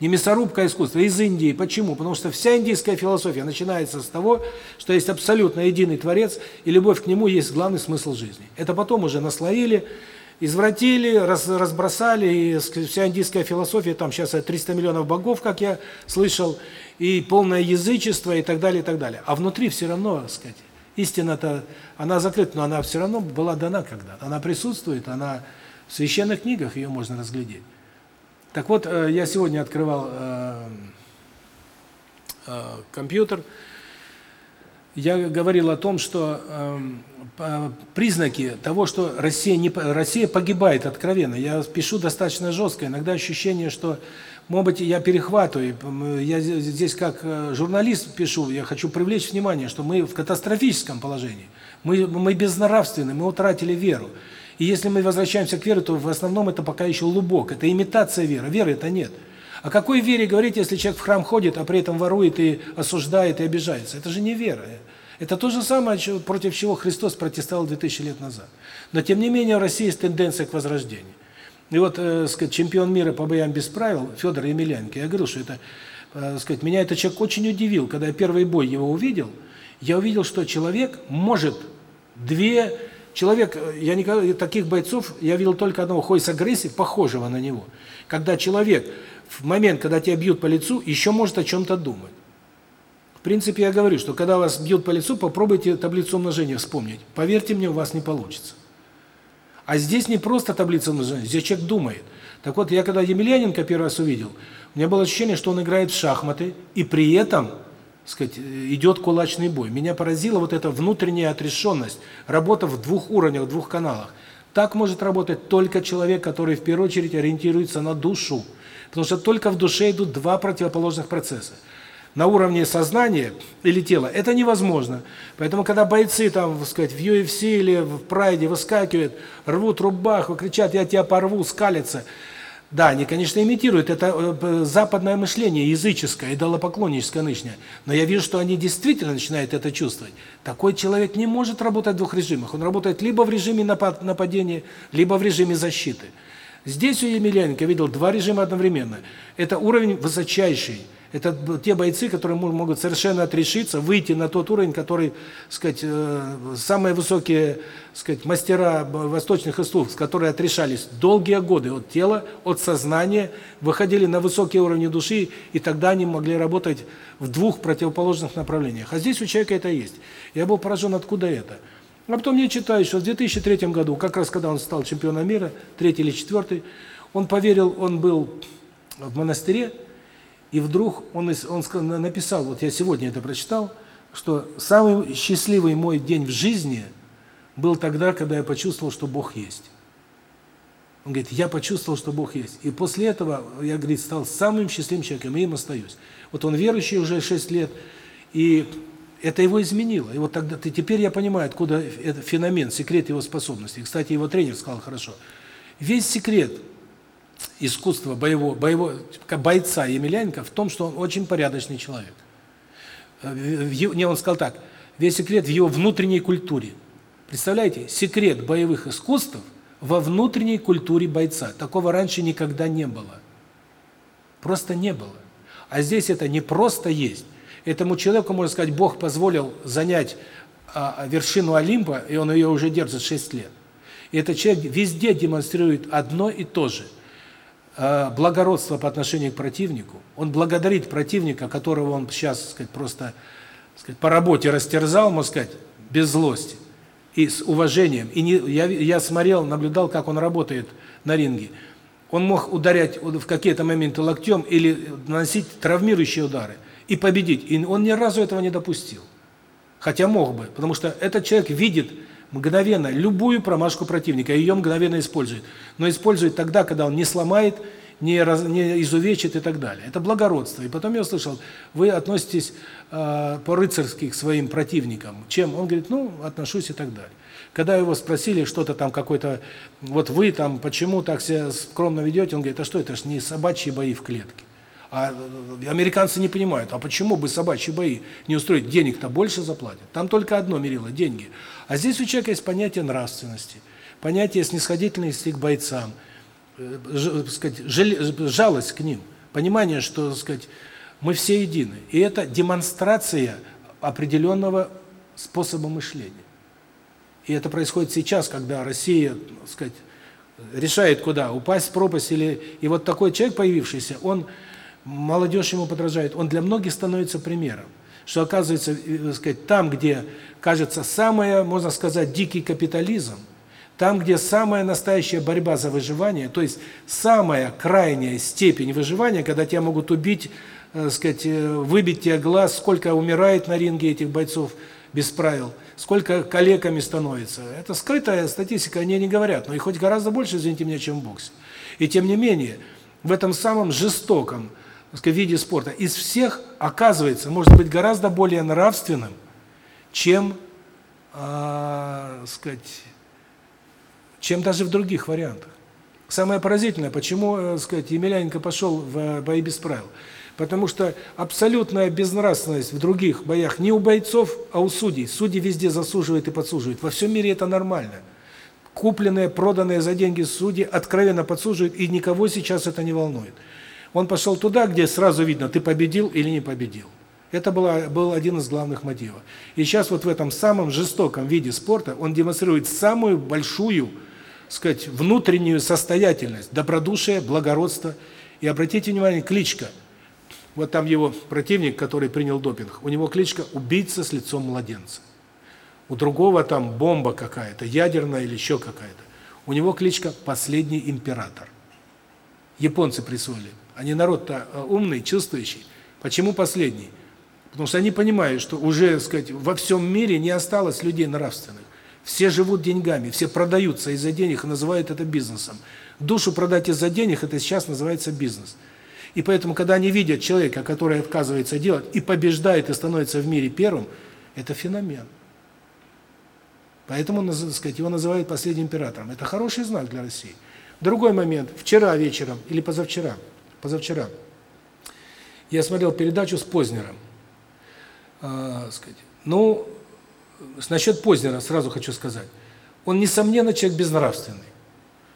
Не мясорубка, а искусство. Из Индии. Почему? Потому что вся индийская философия начинается с того, что есть абсолютно единый Творец, и любовь к Нему есть главный смысл жизни. Это потом уже наслоили, извратили, раз, разбросали, и вся индийская философия, там сейчас 300 миллионов богов, как я слышал, и полное язычество, и так далее, и так далее. А внутри все равно, так сказать, Истина-то, она закрыта, но она все равно была дана когда-то. Она присутствует, она в священных книгах ее можно разглядеть. Так вот, э, я сегодня открывал э, э, компьютер, я говорил о том, что э, признаки того, что Россия не Россия погибает откровенно. Я пишу достаточно жестко, иногда ощущение, что может быть, я перехватываю, я здесь как э, журналист пишу, я хочу привлечь внимание, что мы в катастрофическом положении. Мы мы безнравственны, мы утратили веру. И если мы возвращаемся к вере, то в основном это пока еще лубок, это имитация веры. Веры это нет. О какой вере говорить, если человек в храм ходит, а при этом ворует и осуждает и обижается? Это же не вера. Это то же самое, против чего Христос протестовал 2000 лет назад. Но тем не менее в России есть тенденция к возрождению. И вот, э, сказать, чемпион мира по боям без правил Федор Емельяненко, я говорил, что это, э, сказать, меня этот человек очень удивил, когда я первый бой его увидел, я увидел, что человек может две человек, э, я никогда таких бойцов я видел только одного Хойса Грейси, похожего на него. Когда человек в момент, когда тебя бьют по лицу, еще может о чем то думать. В принципе, я говорю, что когда вас бьют по лицу, попробуйте таблицу умножения вспомнить. Поверьте мне, у вас не получится. А здесь не просто таблица умножения, здесь человек думает. Так вот, я когда Емельяненко первый раз увидел, у меня было ощущение, что он играет в шахматы, и при этом, сказать, идет кулачный бой. Меня поразила вот эта внутренняя отрешенность, работа в двух уровнях, в двух каналах. Так может работать только человек, который в первую очередь ориентируется на душу. Потому что только в душе идут два противоположных процесса на уровне сознания или тела, это невозможно. Поэтому, когда бойцы там, так сказать, в UFC или в прайде выскакивают, рвут рубаху, кричат «я тебя порву», скалятся, да, они, конечно, имитируют, это э, западное мышление, языческое, идолопоклонническое нынешнее, но я вижу, что они действительно начинают это чувствовать. Такой человек не может работать в двух режимах, он работает либо в режиме нападения, либо в режиме защиты. Здесь у Емельяненко видел два режима одновременно. Это уровень высочайший, это те бойцы, которые могут совершенно отрешиться, выйти на тот уровень, который, сказать, э, самые высокие, сказать, мастера восточных искусств, которые отрешались долгие годы от тела, от сознания, выходили на высокие уровни души, и тогда они могли работать в двух противоположных направлениях. А здесь у человека это есть. Я был поражен, откуда это. А потом я читаю, что в 2003 году, как раз когда он стал чемпионом мира, третий или четвертый, он поверил, он был в монастыре, и вдруг он он написал, вот я сегодня это прочитал, что самый счастливый мой день в жизни был тогда, когда я почувствовал, что Бог есть. Он говорит, я почувствовал, что Бог есть. И после этого я, говорит, стал самым счастливым человеком, и им остаюсь. Вот он верующий уже 6 лет, и это его изменило. И вот тогда ты теперь я понимаю, откуда этот феномен, секрет его способностей. Кстати, его тренер сказал хорошо. Весь секрет искусства боевого, боевого бойца Емельяненко в том, что он очень порядочный человек. Э, не, он сказал так, весь секрет в его внутренней культуре. Представляете, секрет боевых искусств во внутренней культуре бойца. Такого раньше никогда не было. Просто не было. А здесь это не просто есть. Этому человеку, можно сказать, Бог позволил занять а, вершину Олимпа, и он ее уже держит 6 лет. И этот человек везде демонстрирует одно и то же. А, благородство по отношению к противнику. Он благодарит противника, которого он сейчас, сказать, просто сказать, по работе растерзал, можно сказать, без злости и с уважением. И не, я, я смотрел, наблюдал, как он работает на ринге. Он мог ударять в какие-то моменты локтем или наносить травмирующие удары и победить. И он ни разу этого не допустил. Хотя мог бы, потому что этот человек видит мгновенно любую промашку противника, ее мгновенно использует. Но использует тогда, когда он не сломает, не, раз, не изувечит и так далее. Это благородство. И потом я услышал, вы относитесь э, по-рыцарски к своим противникам. Чем? Он говорит, ну, отношусь и так далее. Когда его спросили что-то там какой-то, вот вы там почему так себя скромно ведете, он говорит, а что это ж не собачьи бои в клетке. А э, американцы не понимают, а почему бы собачьи бои не устроить? Денег-то больше заплатят. Там только одно мерило – деньги. А здесь у человека есть понятие нравственности, понятие снисходительности к бойцам – Э, сказать, жалость к ним, понимание, что, сказать, мы все едины. И это демонстрация определенного способа мышления. И это происходит сейчас, когда Россия, сказать, решает куда, упасть в пропасть или и вот такой человек появившийся, он молодежь ему подражает, он для многих становится примером. Что оказывается, э, сказать, там, где кажется самое, можно сказать, дикий капитализм, там, где самая настоящая борьба за выживание, то есть самая крайняя степень выживания, когда тебя могут убить, э, сказать, э, выбить тебе глаз, сколько умирает на ринге этих бойцов без правил, сколько калеками становится. Это скрытая статистика, они не говорят, но и хоть гораздо больше, извините меня, чем в боксе. И тем не менее, в этом самом жестоком сказать, виде спорта из всех, оказывается, может быть гораздо более нравственным, чем, э, сказать, чем даже в других вариантах. Самое поразительное, почему, э, сказать, Емельяненко пошел в э, бои без правил. Потому что абсолютная безнравственность в других боях не у бойцов, а у судей. Судьи везде засуживают и подсуживают. Во всем мире это нормально. Купленные, проданные за деньги судьи откровенно подсуживают, и никого сейчас это не волнует. Он пошел туда, где сразу видно, ты победил или не победил. Это была, был один из главных мотивов. И сейчас вот в этом самом жестоком виде спорта он демонстрирует самую большую сказать, внутреннюю состоятельность, добродушие, благородство. И обратите внимание, кличка. Вот там его противник, который принял допинг, у него кличка «убийца с лицом младенца». У другого там бомба какая-то, ядерная или еще какая-то. У него кличка «последний император». Японцы присвоили. Они народ-то э, умный, чувствующий. Почему последний? Потому что они понимают, что уже, так сказать, во всем мире не осталось людей нравственных. Все живут деньгами, все продаются из-за денег и называют это бизнесом. Душу продать из-за денег это сейчас называется бизнес. И поэтому, когда они видят человека, который отказывается делать и побеждает и становится в мире первым, это феномен. Поэтому, так сказать, его называют последним императором. Это хороший знак для России. Другой момент. Вчера вечером или позавчера, позавчера, я смотрел передачу с Познером. Э, сказать, ну, Насчет Познера сразу хочу сказать. Он, несомненно, человек безнравственный.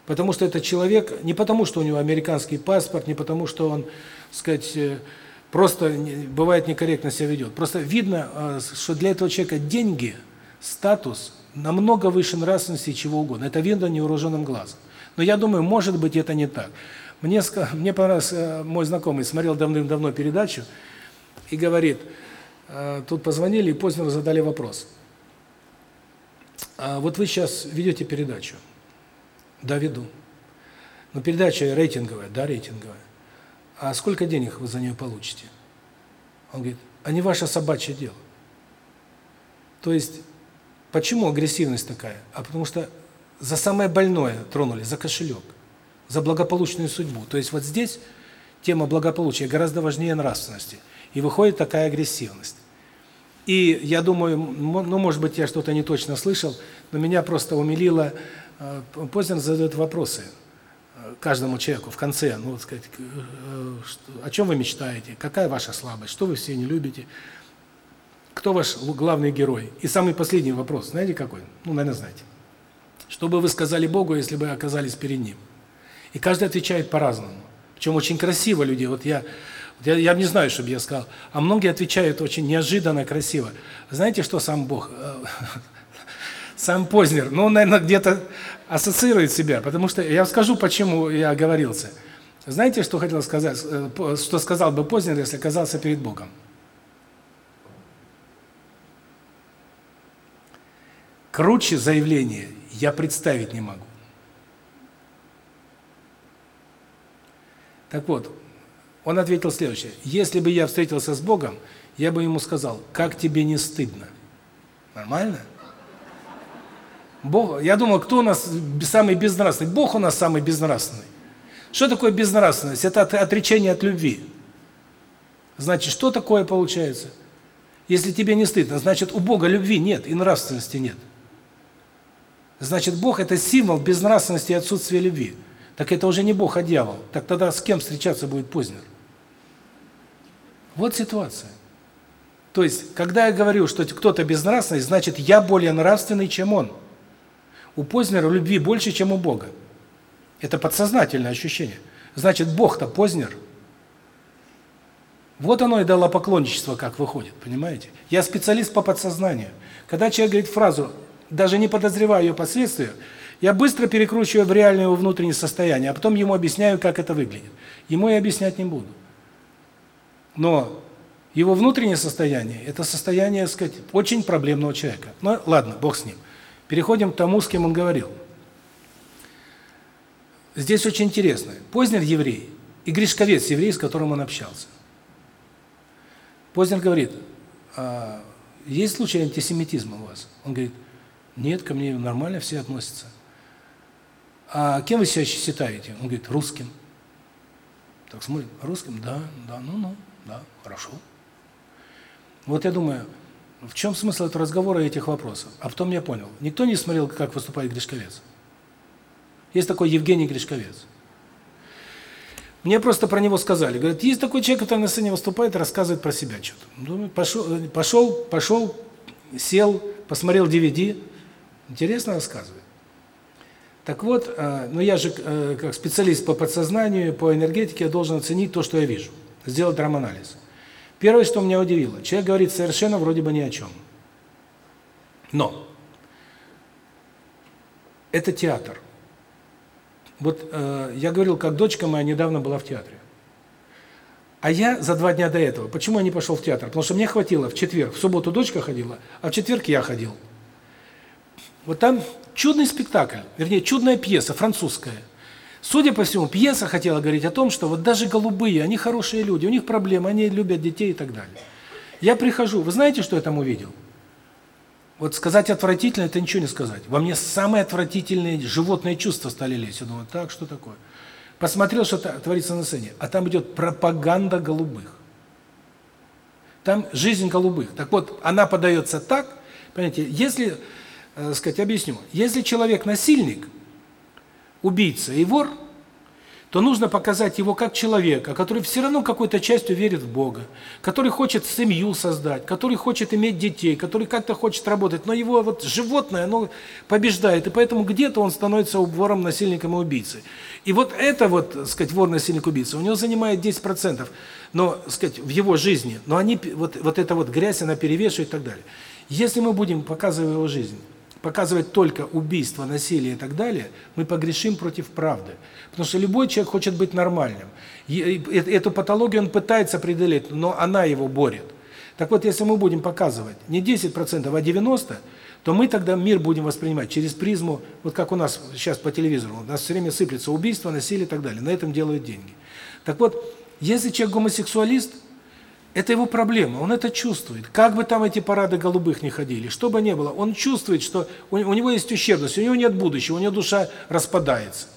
Потому что это человек, не потому что у него американский паспорт, не потому что он, сказать, э, просто бывает некорректно себя ведет. Просто видно, э, что для этого человека деньги, статус намного выше нравственности чего угодно. Это видно невооруженным глазом. Но я думаю, может быть, это не так. Мне мне понравился э, мой знакомый, смотрел давным-давно передачу и говорит, тут позвонили и Познеру задали вопрос. А вот вы сейчас ведете передачу. Да, веду. Но передача рейтинговая, да, рейтинговая. А сколько денег вы за нее получите? Он говорит, а не ваше собачье дело. То есть, почему агрессивность такая? А потому что за самое больное тронули, за кошелек. За благополучную судьбу. То есть вот здесь тема благополучия гораздо важнее нравственности. И выходит такая агрессивность. И я думаю, ну, может быть, я что-то не точно слышал, но меня просто умилило, э, Познер задает вопросы э, каждому человеку в конце, ну, сказать, э, о чем вы мечтаете, какая ваша слабость, что вы все не любите, кто ваш главный герой. И самый последний вопрос, знаете какой? Ну, наверное, знаете. Что бы вы сказали Богу, если бы оказались перед Ним? И каждый отвечает по-разному. Причем очень красиво люди. Вот я я, я не знаю, что бы я сказал. А многие отвечают очень неожиданно, красиво. Знаете, что сам Бог, э, сам Познер, ну, он, наверное, где-то ассоциирует себя, потому что я скажу, почему я оговорился. Знаете, что хотел сказать, э, что сказал бы Познер, если оказался перед Богом? Круче заявление я представить не могу. Так вот, он ответил следующее: "Если бы я встретился с Богом, я бы ему сказал: "Как тебе не стыдно?" Нормально? Бог, я думал, кто у нас самый безнравственный? Бог у нас самый безнравственный. Что такое безнравственность? Это отречение от любви. Значит, что такое получается? Если тебе не стыдно, значит, у Бога любви нет и нравственности нет. Значит, Бог это символ безнравственности и отсутствия любви. Так это уже не Бог, а дьявол. Так тогда с кем встречаться будет Познер? Вот ситуация. То есть, когда я говорю, что кто-то безнравственный, значит, я более нравственный, чем он. У Познера любви больше, чем у Бога. Это подсознательное ощущение. Значит, Бог-то Познер. Вот оно и дало поклонничество, как выходит, понимаете? Я специалист по подсознанию. Когда человек говорит фразу, даже не подозревая ее последствия, я быстро перекручиваю в реальное его внутреннее состояние, а потом ему объясняю, как это выглядит. Ему я объяснять не буду. Но его внутреннее состояние – это состояние, сказать, очень проблемного человека. Ну, ладно, бог с ним. Переходим к тому, с кем он говорил. Здесь очень интересно. Познер еврей и Гришковец еврей, с которым он общался. Познер говорит, а, есть случаи антисемитизма у вас? Он говорит, нет, ко мне нормально все относятся. А кем вы себя считаете? Он говорит, русским. Так смотрит, русским? Да, да, ну-ну. Да, хорошо. Вот я думаю, в чем смысл этого разговора и этих вопросов? А потом я понял. Никто не смотрел, как выступает Гришковец. Есть такой Евгений Гришковец. Мне просто про него сказали. Говорят, есть такой человек, который на сцене выступает рассказывает про себя что-то. Думаю, пошел, пошел, пошел, сел, посмотрел DVD. Интересно рассказывает. Так вот, э, ну я же э, как специалист по подсознанию, по энергетике, я должен оценить то, что я вижу сделать драманализ. Первое, что меня удивило, человек говорит совершенно вроде бы ни о чем. Но это театр. Вот э, я говорил, как дочка моя недавно была в театре. А я за два дня до этого, почему я не пошел в театр? Потому что мне хватило в четверг, в субботу дочка ходила, а в четверг я ходил. Вот там чудный спектакль, вернее, чудная пьеса французская – Судя по всему, пьеса хотела говорить о том, что вот даже голубые, они хорошие люди, у них проблемы, они любят детей и так далее. Я прихожу, вы знаете, что я там увидел? Вот сказать отвратительно это ничего не сказать. Во мне самые отвратительные животные чувства стали лезть. Я думаю, так, что такое? Посмотрел, что творится на сцене, а там идет пропаганда голубых. Там жизнь голубых. Так вот, она подается так, понимаете, если, э, сказать, объясню. Если человек насильник, убийца и вор, то нужно показать его как человека, который все равно какой-то частью верит в Бога, который хочет семью создать, который хочет иметь детей, который как-то хочет работать, но его вот животное, оно побеждает, и поэтому где-то он становится вором, насильником и убийцей. И вот это вот, сказать, вор, насильник, убийца, у него занимает 10%, но, сказать, в его жизни, но они, вот, вот эта вот грязь, она перевешивает и так далее. Если мы будем показывать его жизнь, показывать только убийство, насилие и так далее, мы погрешим против правды. Потому что любой человек хочет быть нормальным. Эту патологию он пытается преодолеть, но она его борет. Так вот, если мы будем показывать не 10%, а 90%, то мы тогда мир будем воспринимать через призму, вот как у нас сейчас по телевизору, у нас все время сыплется убийство, насилие и так далее. На этом делают деньги. Так вот, если человек гомосексуалист, это его проблема, он это чувствует. Как бы там эти парады голубых не ходили, что бы ни было, он чувствует, что у, него есть ущербность, у него нет будущего, у него душа распадается.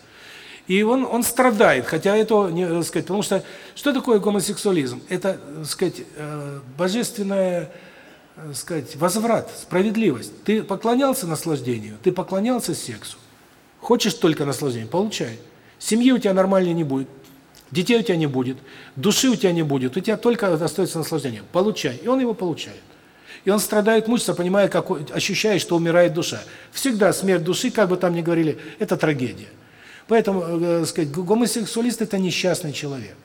И он он страдает, хотя это не, так сказать, потому что что такое гомосексуализм? Это, так сказать, э, божественная, сказать, возврат, справедливость. Ты поклонялся наслаждению, ты поклонялся сексу. Хочешь только наслаждения получай. Семьи у тебя нормальной не будет, детей у тебя не будет, души у тебя не будет, у тебя только остается наслаждение. Получай. И он его получает. И он страдает, мучится, понимая, как ощущает, что умирает душа. Всегда смерть души, как бы там ни говорили, это трагедия. Поэтому, э, сказать, гомосексуалист это несчастный человек.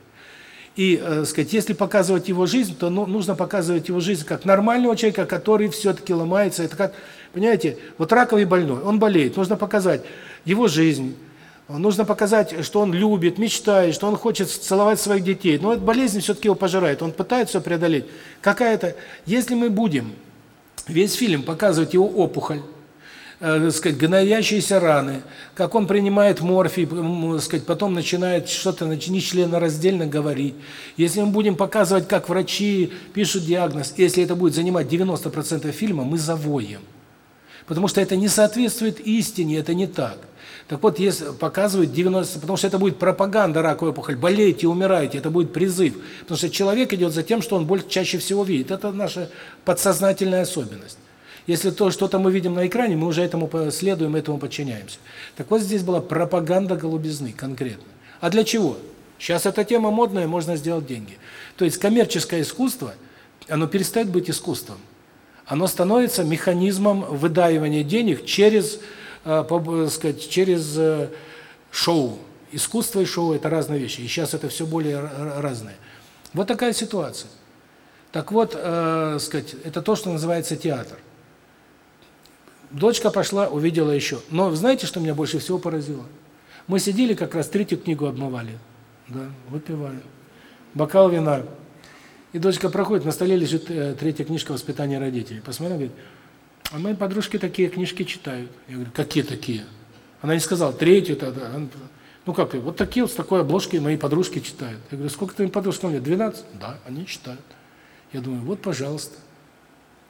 И, э, сказать, если показывать его жизнь, то ну, нужно показывать его жизнь как нормального человека, который все таки ломается. Это как, понимаете, вот раковый больной, он болеет, нужно показать его жизнь. Нужно показать, что он любит, мечтает, что он хочет целовать своих детей. Но эта болезнь все таки его пожирает. Он пытается преодолеть. Какая-то, если мы будем весь фильм показывать его опухоль, э, сказать, гноящиеся раны, как он принимает морфий, сказать, потом начинает что-то нечленораздельно говорить. Если мы будем показывать, как врачи пишут диагноз, если это будет занимать 90% фильма, мы завоем. Потому что это не соответствует истине, это не так. Так вот, если показывают 90, потому что это будет пропаганда раковой опухоль, болейте, умирайте, это будет призыв. Потому что человек идет за тем, что он боль чаще всего видит. Это наша подсознательная особенность. Если то, что-то мы видим на экране, мы уже этому следуем, этому подчиняемся. Так вот здесь была пропаганда голубизны конкретно. А для чего? Сейчас эта тема модная, можно сделать деньги. То есть коммерческое искусство, оно перестает быть искусством. Оно становится механизмом выдаивания денег через сказать, через э, шоу. Искусство и шоу – это разные вещи. И сейчас это все более разное. Вот такая ситуация. Так вот, э, сказать, это то, что называется театр. Дочка пошла, увидела еще. Но знаете, что меня больше всего поразило? Мы сидели, как раз третью книгу обмывали. Да, выпивали. Бокал вина. И дочка проходит, на столе лежит э, третья книжка воспитания родителей. Посмотрела, говорит, а мои подружки такие книжки читают. Я говорю, какие такие? Она не сказала, третью тогда. Ну как, вот такие вот с такой обложкой мои подружки читают. Я говорю, сколько твоим подружкам лет? 12? Да, они читают. Я думаю, вот, пожалуйста.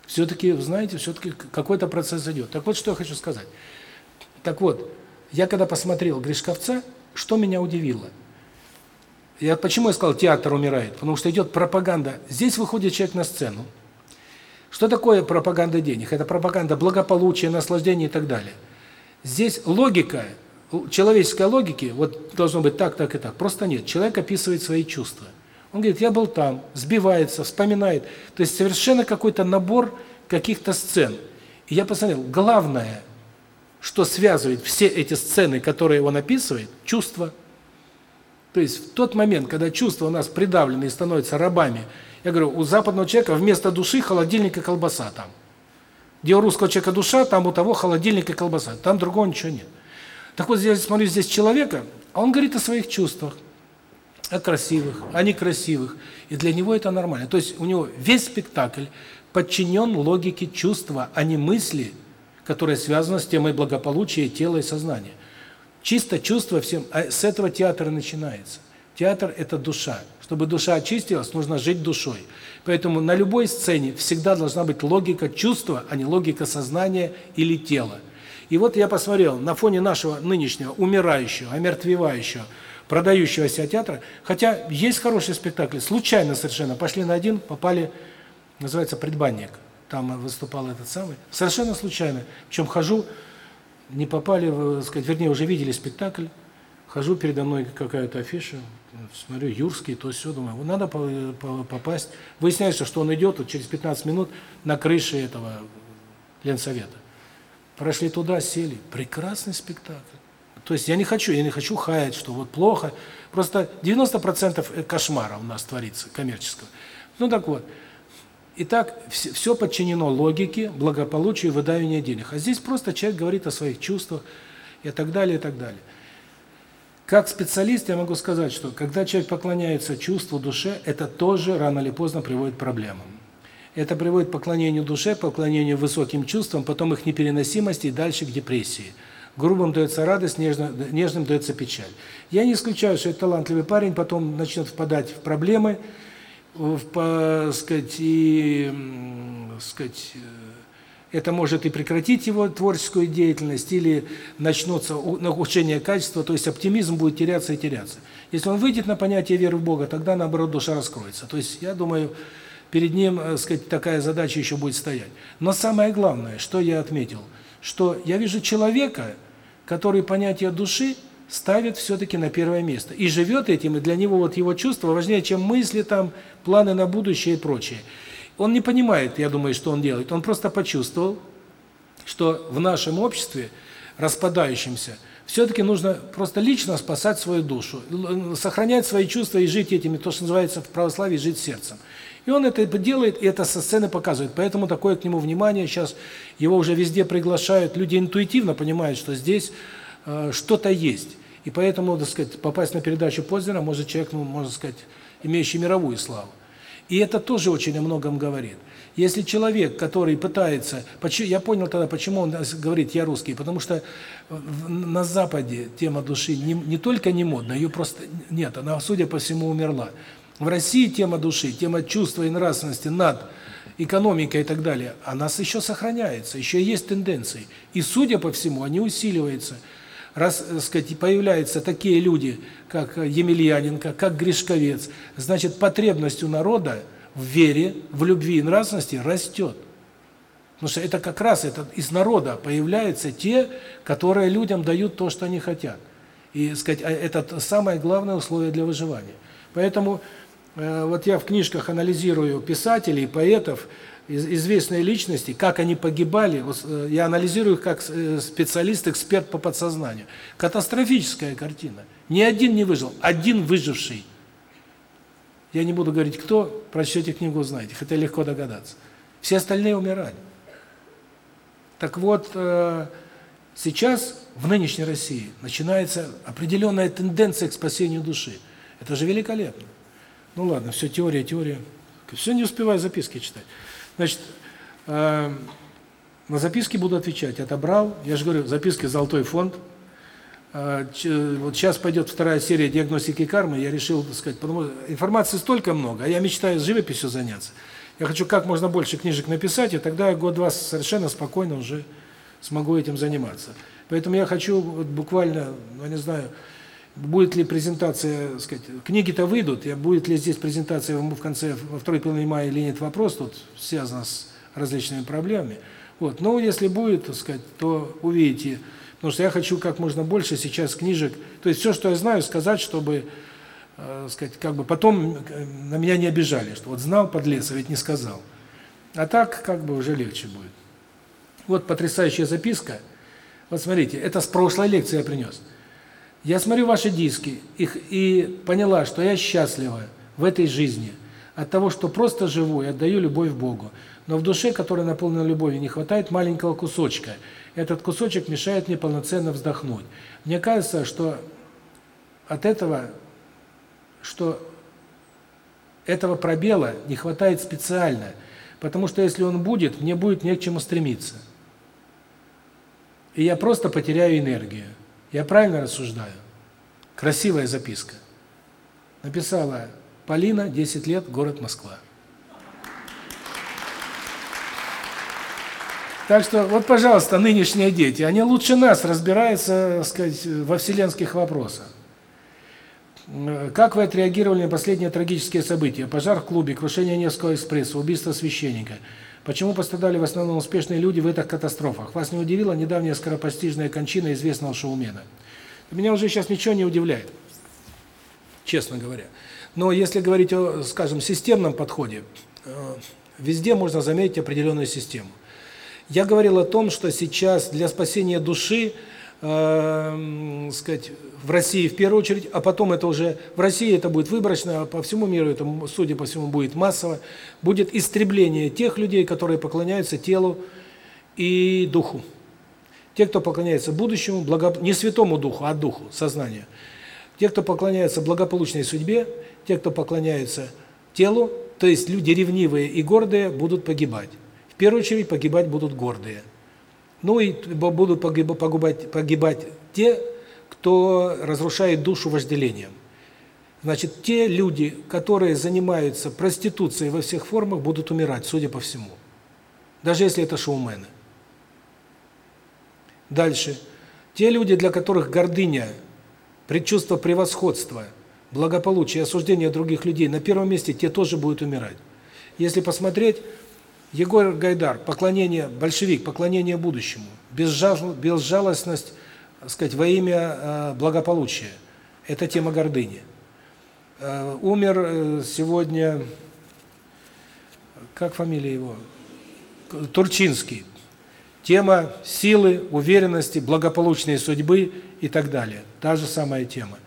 Все-таки, знаете, все-таки какой-то процесс идет. Так вот, что я хочу сказать. Так вот, я когда посмотрел Гришковца, что меня удивило? Я почему я сказал, театр умирает? Потому что идет пропаганда. Здесь выходит человек на сцену, что такое пропаганда денег? Это пропаганда благополучия, наслаждения и так далее. Здесь логика, человеческой логики, вот должно быть так, так и так, просто нет. Человек описывает свои чувства. Он говорит, я был там, сбивается, вспоминает. То есть совершенно какой-то набор каких-то сцен. И я посмотрел, главное, что связывает все эти сцены, которые он описывает, чувства. То есть в тот момент, когда чувства у нас придавлены и становятся рабами я говорю, у западного человека вместо души холодильник и колбаса там. Где у русского человека душа, там у того холодильник и колбаса. Там другого ничего нет. Так вот, я смотрю здесь человека, а он говорит о своих чувствах, о красивых, о некрасивых. И для него это нормально. То есть у него весь спектакль подчинен логике чувства, а не мысли, которая связана с темой благополучия тела и сознания. Чисто чувство всем, а с этого театр начинается. Театр – это душа. Чтобы душа очистилась, нужно жить душой. Поэтому на любой сцене всегда должна быть логика чувства, а не логика сознания или тела. И вот я посмотрел, на фоне нашего нынешнего умирающего, омертвевающего, продающегося театра, хотя есть хорошие спектакли, случайно совершенно пошли на один, попали, называется «Предбанник», там выступал этот самый, совершенно случайно. Причем хожу, не попали, сказать, вернее, уже видели спектакль, хожу, передо мной какая-то афиша, смотрю, Юрский, то все, думаю, надо попасть. Выясняется, что он идет вот через 15 минут на крыше этого Ленсовета. Прошли туда, сели. Прекрасный спектакль. То есть я не хочу, я не хочу хаять, что вот плохо. Просто 90% кошмара у нас творится коммерческого. Ну так вот. Итак, все подчинено логике, благополучию, выдаиванию денег. А здесь просто человек говорит о своих чувствах и так далее, и так далее. Как специалист я могу сказать, что когда человек поклоняется чувству, душе, это тоже рано или поздно приводит к проблемам. Это приводит к поклонению душе, поклонению высоким чувствам, потом их непереносимости и дальше к депрессии. Грубым дается радость, нежно, нежным дается печаль. Я не исключаю, что этот талантливый парень потом начнет впадать в проблемы, в, по, сказать, и, сказать, это может и прекратить его творческую деятельность, или начнется ухудшение качества, то есть оптимизм будет теряться и теряться. Если он выйдет на понятие веры в Бога, тогда, наоборот, душа раскроется. То есть, я думаю, перед ним, так э, сказать, такая задача еще будет стоять. Но самое главное, что я отметил, что я вижу человека, который понятие души ставит все-таки на первое место. И живет этим, и для него вот его чувства важнее, чем мысли, там, планы на будущее и прочее. Он не понимает, я думаю, что он делает. Он просто почувствовал, что в нашем обществе, распадающемся, все-таки нужно просто лично спасать свою душу, сохранять свои чувства и жить этими, то, что называется в православии, жить сердцем. И он это делает, и это со сцены показывает. Поэтому такое к нему внимание. Сейчас его уже везде приглашают. Люди интуитивно понимают, что здесь э, что-то есть. И поэтому, так сказать, попасть на передачу Познера может человек, ну, можно сказать, имеющий мировую славу. И это тоже очень о многом говорит. Если человек, который пытается, я понял тогда, почему он говорит я русский, потому что на западе тема души не не только не модна, ее просто нет, она, судя по всему, умерла. В России тема души, тема чувства и нравственности над экономикой и так далее, она еще сохраняется, еще есть тенденции. И судя по всему, они усиливаются раз, так сказать, появляются такие люди, как Емельяненко, как Гришковец, значит, потребность у народа в вере, в любви и нравственности растет. Потому что это как раз это из народа появляются те, которые людям дают то, что они хотят. И, сказать, а это самое главное условие для выживания. Поэтому э, вот я в книжках анализирую писателей, поэтов, известные личности, как они погибали, э, я анализирую их как э, специалист, эксперт по подсознанию. Катастрофическая картина. Ни один не выжил, один выживший. Я не буду говорить, кто, прочтете книгу, узнаете, хотя легко догадаться. Все остальные умирали. Так вот, э, сейчас в нынешней России начинается определенная тенденция к спасению души. Это же великолепно. Ну ладно, все теория, теория. Все не успеваю записки читать. Значит, э, на записки буду отвечать. Отобрал, я же говорю, записки «Золотой фонд». Э, вот сейчас пойдет вторая серия диагностики кармы, я решил, так сказать, потому информации столько много, а я мечтаю с живописью заняться. Я хочу как можно больше книжек написать, и тогда год-два совершенно спокойно уже смогу этим заниматься. Поэтому я хочу вот буквально, ну, не знаю, будет ли презентация, сказать, книги-то выйдут, я будет ли здесь презентация в конце, во второй половине мая или нет, вопрос тут связан с различными проблемами. Вот, но если будет, так сказать, то увидите, потому что я хочу как можно больше сейчас книжек, то есть все, что я знаю, сказать, чтобы, э, сказать, как бы потом э, на меня не обижали, что вот знал подлец, а ведь не сказал. А так как бы уже легче будет. Вот потрясающая записка. Вот смотрите, это с прошлой лекции я принес. Я смотрю ваши диски их и поняла, что я счастлива в этой жизни от того, что просто живу и отдаю любовь Богу. Но в душе, которая наполнена любовью, не хватает маленького кусочка. Этот кусочек мешает мне полноценно вздохнуть. Мне кажется, что от этого, что этого пробела не хватает специально, потому что если он будет, мне будет не к чему стремиться. И я просто потеряю энергию. Я правильно рассуждаю? Красивая записка. Написала Полина, 10 лет, город Москва. Так что, вот, пожалуйста, нынешние дети, они лучше нас разбираются, так сказать, во вселенских вопросах. Как вы отреагировали на последние трагические события? Пожар в клубе, крушение Невского экспресса, убийство священника – Почему пострадали в основном успешные люди в этих катастрофах? Вас не удивила недавняя скоропостижная кончина известного шоумена? Меня уже сейчас ничего не удивляет, честно говоря. Но если говорить о, скажем, системном подходе, э, везде можно заметить определенную систему. Я говорил о том, что сейчас для спасения души э, сказать, в России в первую очередь, а потом это уже в России это будет выборочно, а по всему миру это, судя по всему, будет массово, будет истребление тех людей, которые поклоняются телу и духу. Те, кто поклоняется будущему, благо... не святому духу, а духу, сознанию. Те, кто поклоняется благополучной судьбе, те, кто поклоняется телу, то есть люди ревнивые и гордые будут погибать. В первую очередь погибать будут гордые. Ну и будут погибать, погибать те, кто разрушает душу вожделением. Значит, те люди, которые занимаются проституцией во всех формах, будут умирать, судя по всему. Даже если это шоумены. Дальше. Те люди, для которых гордыня, предчувство превосходства, благополучие, осуждение других людей на первом месте, те тоже будут умирать. Если посмотреть, Егор Гайдар, поклонение, большевик, поклонение будущему, безжал, безжалостность, так сказать, во имя э, благополучия. Это тема гордыни. Э, умер э, сегодня, как фамилия его? Турчинский. Тема силы, уверенности, благополучной судьбы и так далее. Та же самая тема.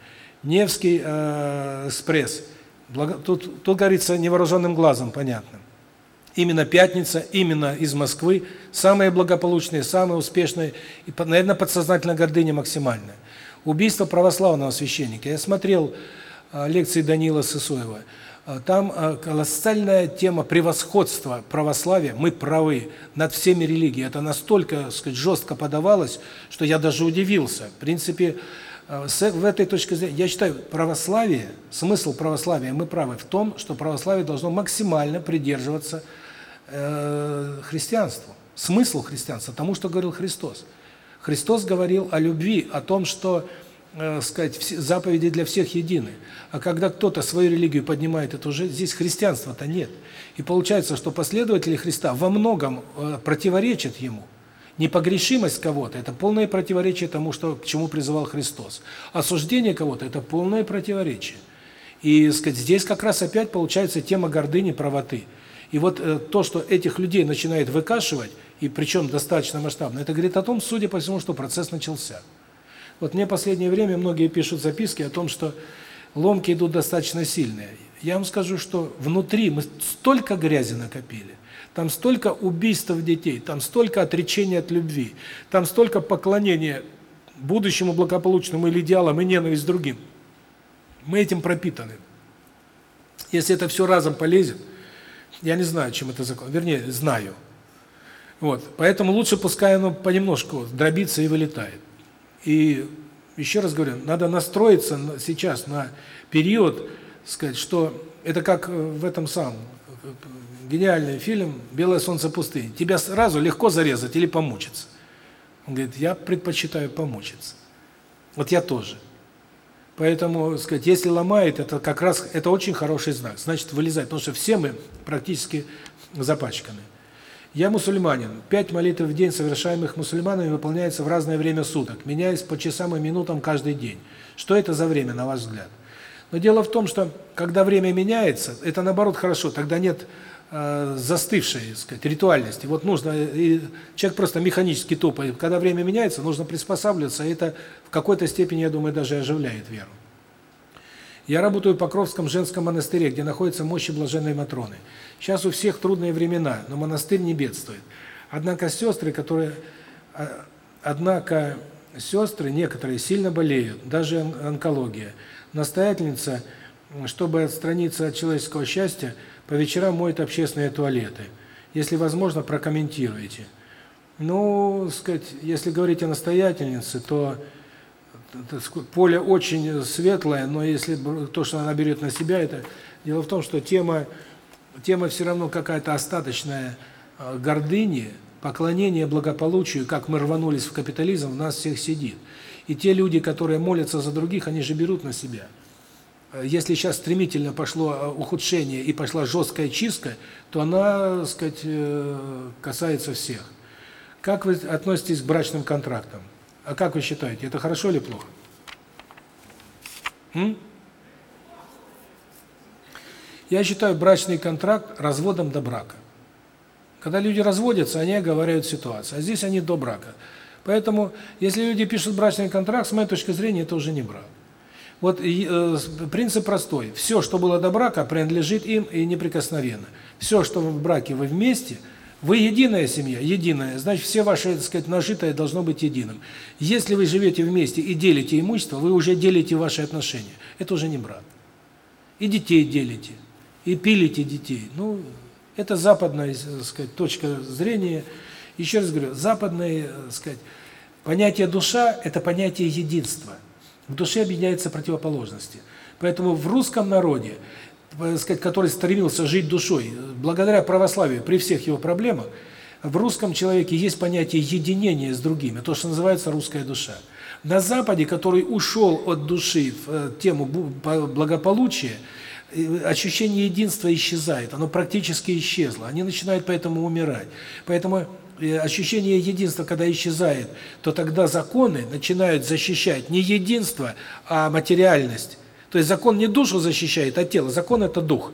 Невский э, экспресс. Благо, тут, тут говорится невооруженным глазом, понятно. Именно пятница, именно из Москвы, самые благополучные, самые успешные, и, наверное, подсознательная гордыня максимальная. Убийство православного священника. Я смотрел э, лекции Данила Сысоева. А, там а, колоссальная тема превосходства православия, мы правы над всеми религиями. Это настолько, так сказать, жестко подавалось, что я даже удивился. В принципе, а, в этой точке зрения, я считаю, православие, смысл православия, мы правы в том, что православие должно максимально придерживаться э, христианству, смыслу христианства, тому, что говорил Христос. Христос говорил о любви, о том, что э, сказать, заповеди для всех едины. А когда кто-то свою религию поднимает, это уже здесь христианства-то нет. И получается, что последователи Христа во многом э, противоречат ему. Непогрешимость кого-то это полное противоречие тому, что к чему призывал Христос. Осуждение кого-то это полное противоречие. И, сказать, здесь как раз опять получается тема гордыни, правоты. И вот э, то, что этих людей начинает выкашивать, и причем достаточно масштабно, это говорит о том, судя по всему, что процесс начался. Вот мне в последнее время многие пишут записки о том, что ломки идут достаточно сильные. Я вам скажу, что внутри мы столько грязи накопили, там столько убийств детей, там столько отречения от любви, там столько поклонения будущему благополучному или идеалам и ненависть другим. Мы этим пропитаны. Если это все разом полезет, я не знаю, чем это закон. Вернее, знаю. Вот. Поэтому лучше пускай оно понемножку дробится и вылетает. И еще раз говорю, надо настроиться сейчас на период, сказать, что это как в этом самом гениальный фильм «Белое солнце пустыни». Тебя сразу легко зарезать или помучиться. Он говорит, я предпочитаю помучиться. Вот я тоже. Поэтому, сказать, если ломает, это как раз это очень хороший знак. Значит, вылезать, потому что все мы практически запачканы. Я мусульманин. Пять молитв в день, совершаемых мусульманами, выполняется в разное время суток, меняясь по часам и минутам каждый день. Что это за время, на ваш взгляд? Но дело в том, что когда время меняется, это наоборот хорошо, тогда нет э, застывшей, так сказать, ритуальности. Вот нужно, и человек просто механически тупо, когда время меняется, нужно приспосабливаться, и это в какой-то степени, я думаю, даже оживляет веру. Я работаю в Покровском женском монастыре, где находятся мощи блаженной Матроны. Сейчас у всех трудные времена, но монастырь не бедствует. Однако сестры, которые а, однако сестры некоторые сильно болеют, даже онкология. Настоятельница, чтобы отстраниться от человеческого счастья, по вечерам моет общественные туалеты. Если возможно, прокомментируйте. Ну, сказать, если говорить о настоятельнице, то поле очень светлое, но если то, что она берет на себя, это дело в том, что тема тема все равно какая-то остаточная э, гордыни, поклонение благополучию, как мы рванулись в капитализм, в нас всех сидит. И те люди, которые молятся за других, они же берут на себя. Э, если сейчас стремительно пошло э, ухудшение и пошла жесткая чистка, то она, так сказать, касается всех. Как вы относитесь к брачным контрактам? А как вы считаете, это хорошо или плохо? М? Я считаю брачный контракт разводом до брака. Когда люди разводятся, они оговаривают ситуацию, а здесь они до брака. Поэтому, если люди пишут брачный контракт, с моей точки зрения, это уже не брак. Вот э, принцип простой. Все, что было до брака, принадлежит им и неприкосновенно. Все, что в браке вы вместе – вы единая семья, единая, значит, все ваши, так сказать, нажитое должно быть единым. Если вы живете вместе и делите имущество, вы уже делите ваши отношения. Это уже не брат. И детей делите, и пилите детей. Ну, это западная, так сказать, точка зрения. Еще раз говорю, западное, так сказать, понятие душа – это понятие единства. В душе объединяются противоположности. Поэтому в русском народе сказать, который стремился жить душой, благодаря православию при всех его проблемах, в русском человеке есть понятие единения с другими, то, что называется русская душа. На Западе, который ушел от души в э, тему благополучия, э, ощущение единства исчезает, оно практически исчезло. Они начинают поэтому умирать. Поэтому э, ощущение единства, когда исчезает, то тогда законы начинают защищать не единство, а материальность. То есть закон не душу защищает, а тело. Закон – это дух,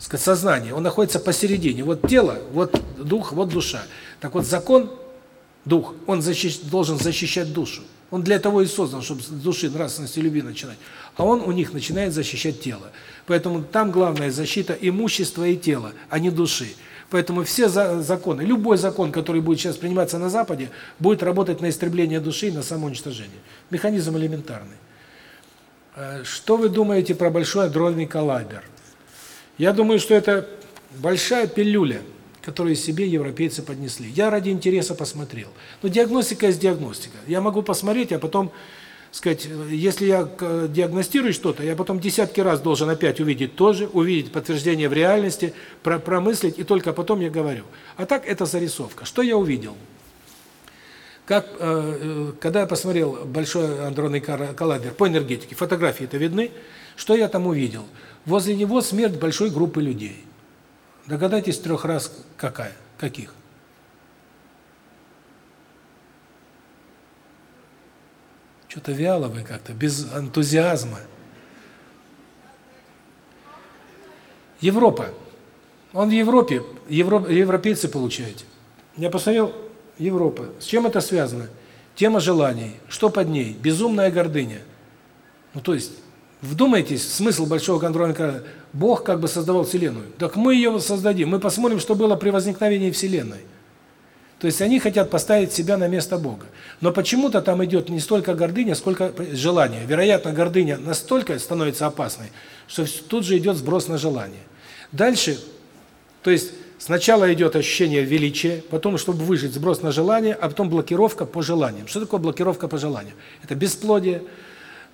сказать, сознание. Он находится посередине. Вот тело, вот дух, вот душа. Так вот закон, дух, он защищ, должен защищать душу. Он для того и создан, чтобы с души, нравственности любви начинать. А он у них начинает защищать тело. Поэтому там главная защита имущества и тела, а не души. Поэтому все законы, любой закон, который будет сейчас приниматься на Западе, будет работать на истребление души и на самоуничтожение. Механизм элементарный. Э, что вы думаете про большой адронный коллайдер? Я думаю, что это большая пилюля – которые себе европейцы поднесли. Я ради интереса посмотрел. Но диагностика есть диагностика. Я могу посмотреть, а потом сказать, если я диагностирую что-то, я потом десятки раз должен опять увидеть тоже, увидеть подтверждение в реальности, про промыслить, и только потом я говорю. А так это зарисовка. Что я увидел? Как, э, э когда я посмотрел большой андронный коллайдер по энергетике, фотографии это видны, что я там увидел? Возле него смерть большой группы людей. Догадайтесь трех раз какая, каких? Что-то вяло вы как-то, без энтузиазма. Европа. Он в Европе, евро, европейцы получаете. Я посмотрел, Европа. С чем это связано? Тема желаний. Что под ней? Безумная гордыня. Ну, то есть, вдумайтесь, смысл большого контрольного Бог как бы создавал Вселенную. Так мы ее создадим. Мы посмотрим, что было при возникновении Вселенной. То есть они хотят поставить себя на место Бога. Но почему-то там идет не столько гордыня, сколько желание. Вероятно, гордыня настолько становится опасной, что тут же идет сброс на желание. Дальше, то есть сначала идет ощущение величия, потом, чтобы выжить, сброс на желание, а потом блокировка по желаниям. Что такое блокировка по желаниям? Это бесплодие,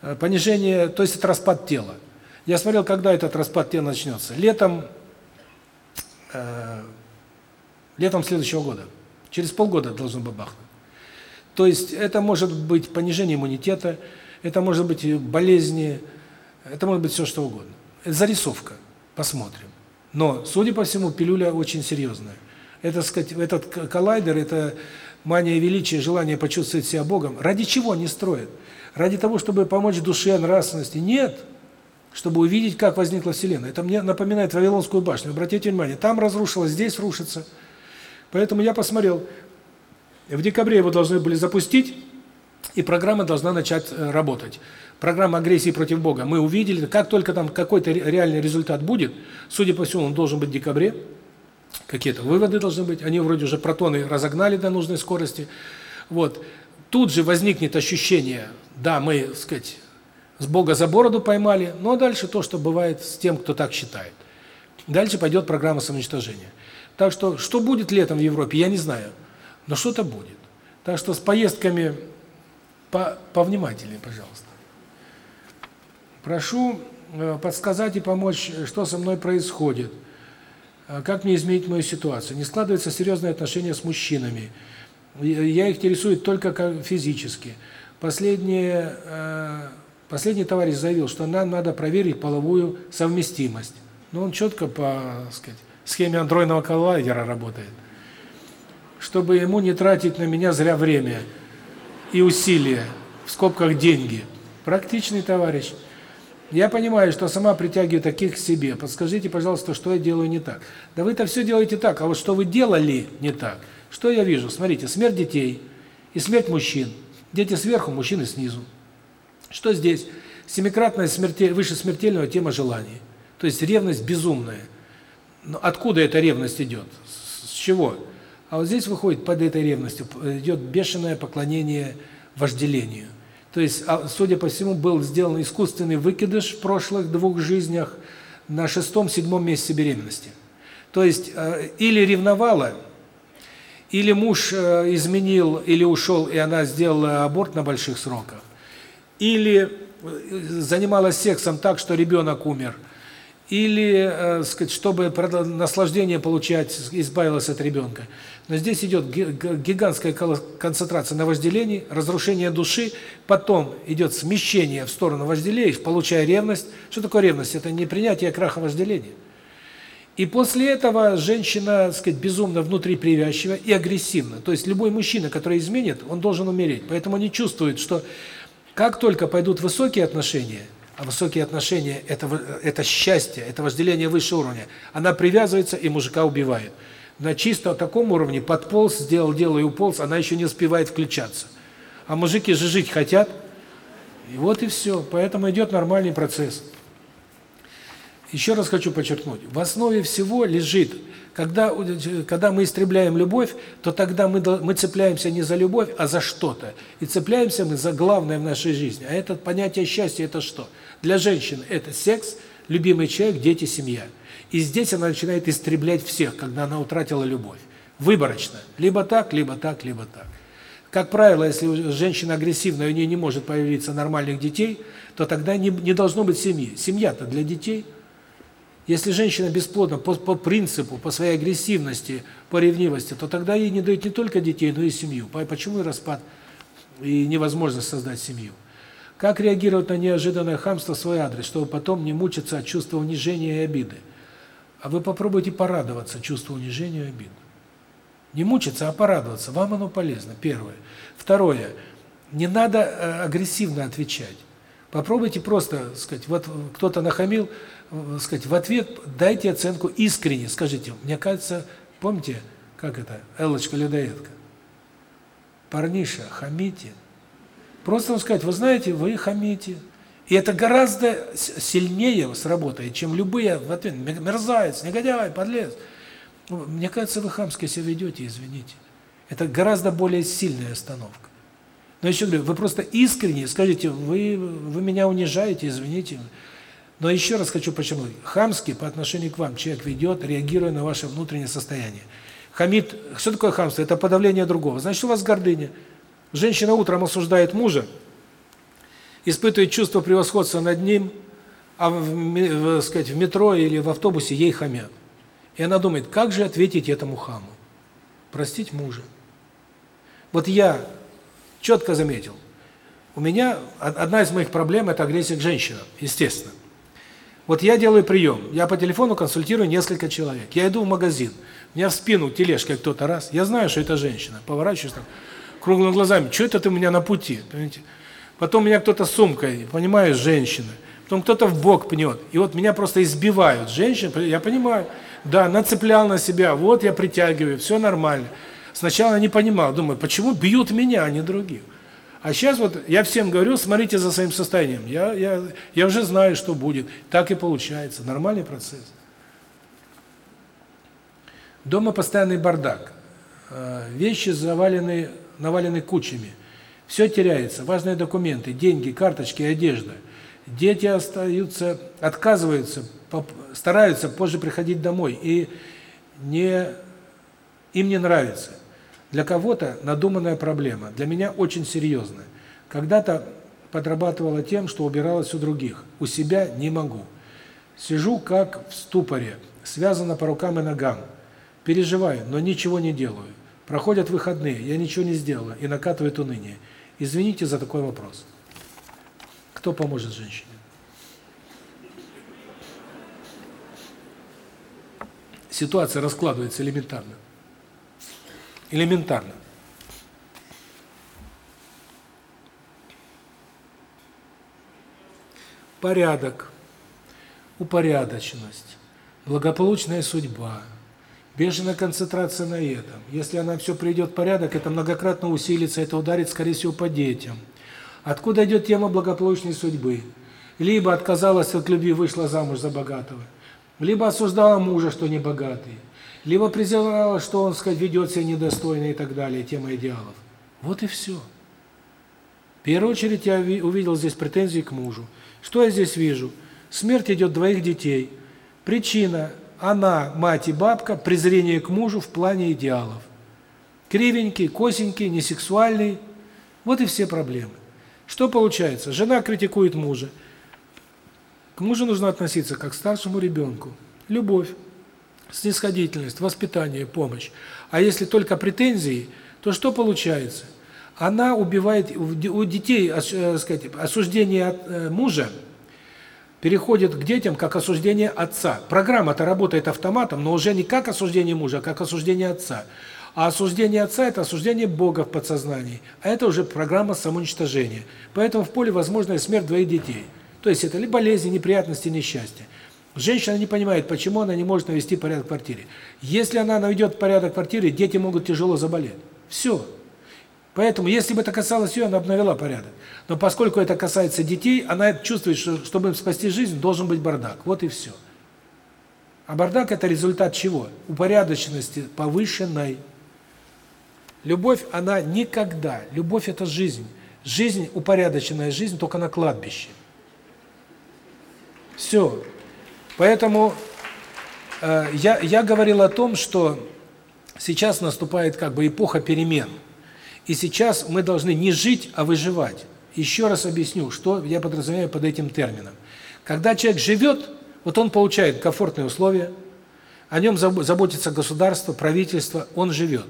э, понижение, то есть это распад тела. Я смотрел, когда этот распад тела начнется. Летом э, летом следующего года. Через полгода должен бы бахнуть. То есть это может быть понижение иммунитета, это может быть болезни, это может быть все что угодно. Это зарисовка. Посмотрим. Но, судя по всему, пилюля очень серьезная. Это, сказать, этот коллайдер это мания величия, желание почувствовать себя Богом. Ради чего они строят? Ради того, чтобы помочь душе, нравственности? Нет чтобы увидеть, как возникла Вселенная. Это мне напоминает Вавилонскую башню. Обратите внимание, там разрушилось, здесь рушится. Поэтому я посмотрел, в декабре его должны были запустить, и программа должна начать э, работать. Программа агрессии против Бога. Мы увидели, как только там какой-то реальный результат будет, судя по всему, он должен быть в декабре, какие-то выводы должны быть, они вроде уже протоны разогнали до нужной скорости. Вот. Тут же возникнет ощущение, да, мы, так сказать, с Бога за бороду поймали, но дальше то, что бывает с тем, кто так считает. Дальше пойдет программа самоуничтожения. Так что, что будет летом в Европе, я не знаю, но что-то будет. Так что с поездками по повнимательнее, пожалуйста. Прошу э, подсказать и помочь, что со мной происходит. Э, как мне изменить мою ситуацию? Не складываются серьезные отношения с мужчинами. Я их интересует только физически. Последнее э, Последний товарищ заявил, что нам надо проверить половую совместимость. Но он четко по, сказать, схеме андроидного коллайдера работает. Чтобы ему не тратить на меня зря время и усилия, в скобках деньги. Практичный товарищ. Я понимаю, что сама притягиваю таких к себе. Подскажите, пожалуйста, что я делаю не так. Да вы-то все делаете так, а вот что вы делали не так? Что я вижу? Смотрите, смерть детей и смерть мужчин. Дети сверху, мужчины снизу. Что здесь? Семикратная смертель, выше смертельного тема желаний. То есть ревность безумная. Но откуда эта ревность идет? С чего? А вот здесь выходит под этой ревностью идет бешеное поклонение вожделению. То есть, а, судя по всему, был сделан искусственный выкидыш в прошлых двух жизнях на шестом-седьмом месяце беременности. То есть, э, или ревновала, или муж э, изменил, или ушел, и она сделала аборт на больших сроках, или э, занималась сексом так, что ребенок умер, или, э, сказать, чтобы наслаждение получать, избавилась от ребенка. Но здесь идет гигантская концентрация на вожделении, разрушение души, потом идет смещение в сторону вожделения, получая ревность. Что такое ревность? Это не принятие краха вожделения. И после этого женщина, сказать, безумно внутри привязчива и агрессивна. То есть любой мужчина, который изменит, он должен умереть. Поэтому они чувствуют, что как только пойдут высокие отношения, а высокие отношения это это счастье, это вожделение высшего уровня, она привязывается и мужика убивает. На чисто таком уровне подполз, сделал дело и уполз, она еще не успевает включаться. А мужики же жить хотят. И вот и все. Поэтому идет нормальный процесс. Еще раз хочу подчеркнуть, в основе всего лежит, когда когда мы истребляем любовь, то тогда мы мы цепляемся не за любовь, а за что-то. И цепляемся мы за главное в нашей жизни. А это понятие счастья это что? Для женщин это секс, любимый человек, дети, семья. И здесь она начинает истреблять всех, когда она утратила любовь. Выборочно. Либо так, либо так, либо так. Как правило, если женщина агрессивная, у нее не может появиться нормальных детей, то тогда не не должно быть семьи. Семья-то для детей – если женщина бесплодна по, по принципу, по своей агрессивности, по ревнивости, то тогда ей не дают не только детей, но и семью. Почему распад, и невозможность создать семью? Как реагировать на неожиданное хамство в свой адрес, чтобы потом не мучиться от чувства унижения и обиды? А вы попробуйте порадоваться чувству унижения и обиды. Не мучиться, а порадоваться. Вам оно полезно, первое. Второе. Не надо э, агрессивно отвечать. Попробуйте просто, сказать, вот кто-то нахамил, сказать, в ответ дайте оценку искренне, скажите, мне кажется, помните, как это, Эллочка Людоедка? Парниша, хамите. Просто вам сказать, вы знаете, вы хамите. И это гораздо сильнее сработает, чем любые в ответ, мерзавец, негодяй, подлец. Ну, мне кажется, вы хамски себя ведете, извините. Это гораздо более сильная остановка. Но еще говорю, вы просто искренне скажите, вы вы меня унижаете, извините. Но еще раз хочу подчеркнуть, хамский по отношению к вам человек ведет, реагируя на ваше внутреннее состояние. Хамит, что такое хамство? Это подавление другого. Значит, у вас гордыня. Женщина утром осуждает мужа, испытывает чувство превосходства над ним, а в, в, сказать, в метро или в автобусе ей хамят. И она думает, как же ответить этому хаму? Простить мужа. Вот я четко заметил, у меня одна из моих проблем – это агрессия к женщинам, естественно. Вот я делаю прием, я по телефону консультирую несколько человек. Я иду в магазин, меня в спину тележкой кто-то раз, я знаю, что это женщина, поворачиваюсь там, круглыми глазами, что это ты у меня на пути, понимаете? Потом меня кто-то сумкой, понимаешь, женщина. Потом кто-то в бок пнет. И вот меня просто избивают. Женщины, я понимаю, да, нацеплял на себя, вот я притягиваю, все нормально. Сначала не понимал, думаю, почему бьют меня, а не других? А сейчас вот я всем говорю, смотрите за своим состоянием. Я я я уже знаю, что будет. Так и получается. Нормальный процесс. Дома постоянный бардак. Э, вещи завалены навалены кучами. Все теряется. Важные документы, деньги, карточки, одежда. Дети остаются, отказываются, стараются позже приходить домой и не им не нравится. Для кого-то надуманная проблема, для меня очень серьезная. Когда-то подрабатывала тем, что убиралась у других, у себя не могу. Сижу как в ступоре, связана по рукам и ногам. Переживаю, но ничего не делаю. Проходят выходные, я ничего не сделала, и накатывает уныние. Извините за такой вопрос. Кто поможет женщине? Ситуация раскладывается элементарно. Элементарно. Порядок, упорядоченность, благополучная судьба, бешеная концентрация на этом. Если она все придет в порядок, это многократно усилится, это ударит, скорее всего, по детям. Откуда идет тема благополучной судьбы? Либо отказалась от любви, вышла замуж за богатого, либо осуждала мужа, что не богатый, либо презирала, что он, сказать, ведет себя недостойно и так далее, тема идеалов. Вот и все. В первую очередь я увидел здесь претензии к мужу. Что я здесь вижу? Смерть идет двоих детей. Причина – она, мать и бабка, презрение к мужу в плане идеалов. Кривенький, косенький, несексуальный. Вот и все проблемы. Что получается? Жена критикует мужа. К мужу нужно относиться как к старшему ребенку. Любовь, снисходительность, воспитание, помощь. А если только претензии, то что получается? Она убивает у детей, э, сказать, осуждение э, мужа переходит к детям как осуждение отца. Программа-то работает автоматом, но уже не как осуждение мужа, а как осуждение отца. А осуждение отца – это осуждение Бога в подсознании. А это уже программа самоуничтожения. Поэтому в поле возможна смерть двоих детей. То есть это либо болезни, неприятности, несчастья. Женщина не понимает, почему она не может навести порядок в квартире. Если она наведет порядок в квартире, дети могут тяжело заболеть. Все. Поэтому, если бы это касалось ее, она бы навела порядок. Но поскольку это касается детей, она чувствует, что чтобы им спасти жизнь, должен быть бардак. Вот и все. А бардак – это результат чего? Упорядоченности повышенной. Любовь, она никогда. Любовь – это жизнь. Жизнь, упорядоченная жизнь, только на кладбище. Все. Поэтому э, я, я говорил о том, что сейчас наступает как бы эпоха перемен. И сейчас мы должны не жить, а выживать. Еще раз объясню, что я подразумеваю под этим термином. Когда человек живет, вот он получает комфортные условия, о нем заботится государство, правительство, он живет.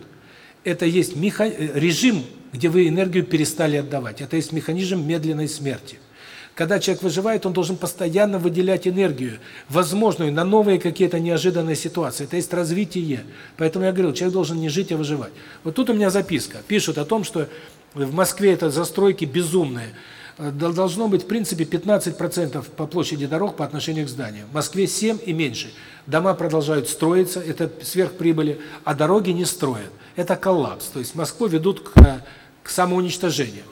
Это есть меха... режим, где вы энергию перестали отдавать. Это есть механизм медленной смерти. Когда человек выживает, он должен постоянно выделять энергию, возможную на новые какие-то неожиданные ситуации. Это есть развитие. Поэтому я говорил, человек должен не жить, а выживать. Вот тут у меня записка. Пишут о том, что в Москве это застройки безумные. Должно быть, в принципе, 15% по площади дорог по отношению к зданиям. В Москве 7 и меньше. Дома продолжают строиться, это сверхприбыли, а дороги не строят. Это коллапс. То есть Москву ведут к, к самоуничтожению.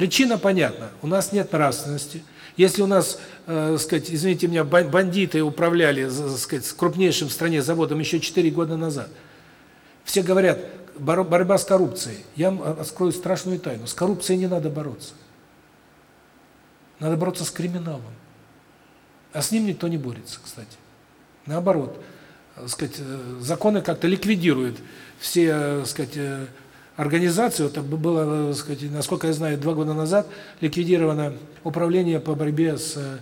Причина понятна. У нас нет нравственности. Если у нас, э, сказать, извините меня, бандиты управляли, сказать, крупнейшим в стране заводом еще 4 года назад. Все говорят, борьба с коррупцией. Я вам открою страшную тайну. С коррупцией не надо бороться. Надо бороться с криминалом. А с ним никто не борется, кстати. Наоборот, э, сказать, э, законы как-то ликвидируют все, э, сказать, организацию, это было, сказать, насколько я знаю, два года назад ликвидировано управление по борьбе с э,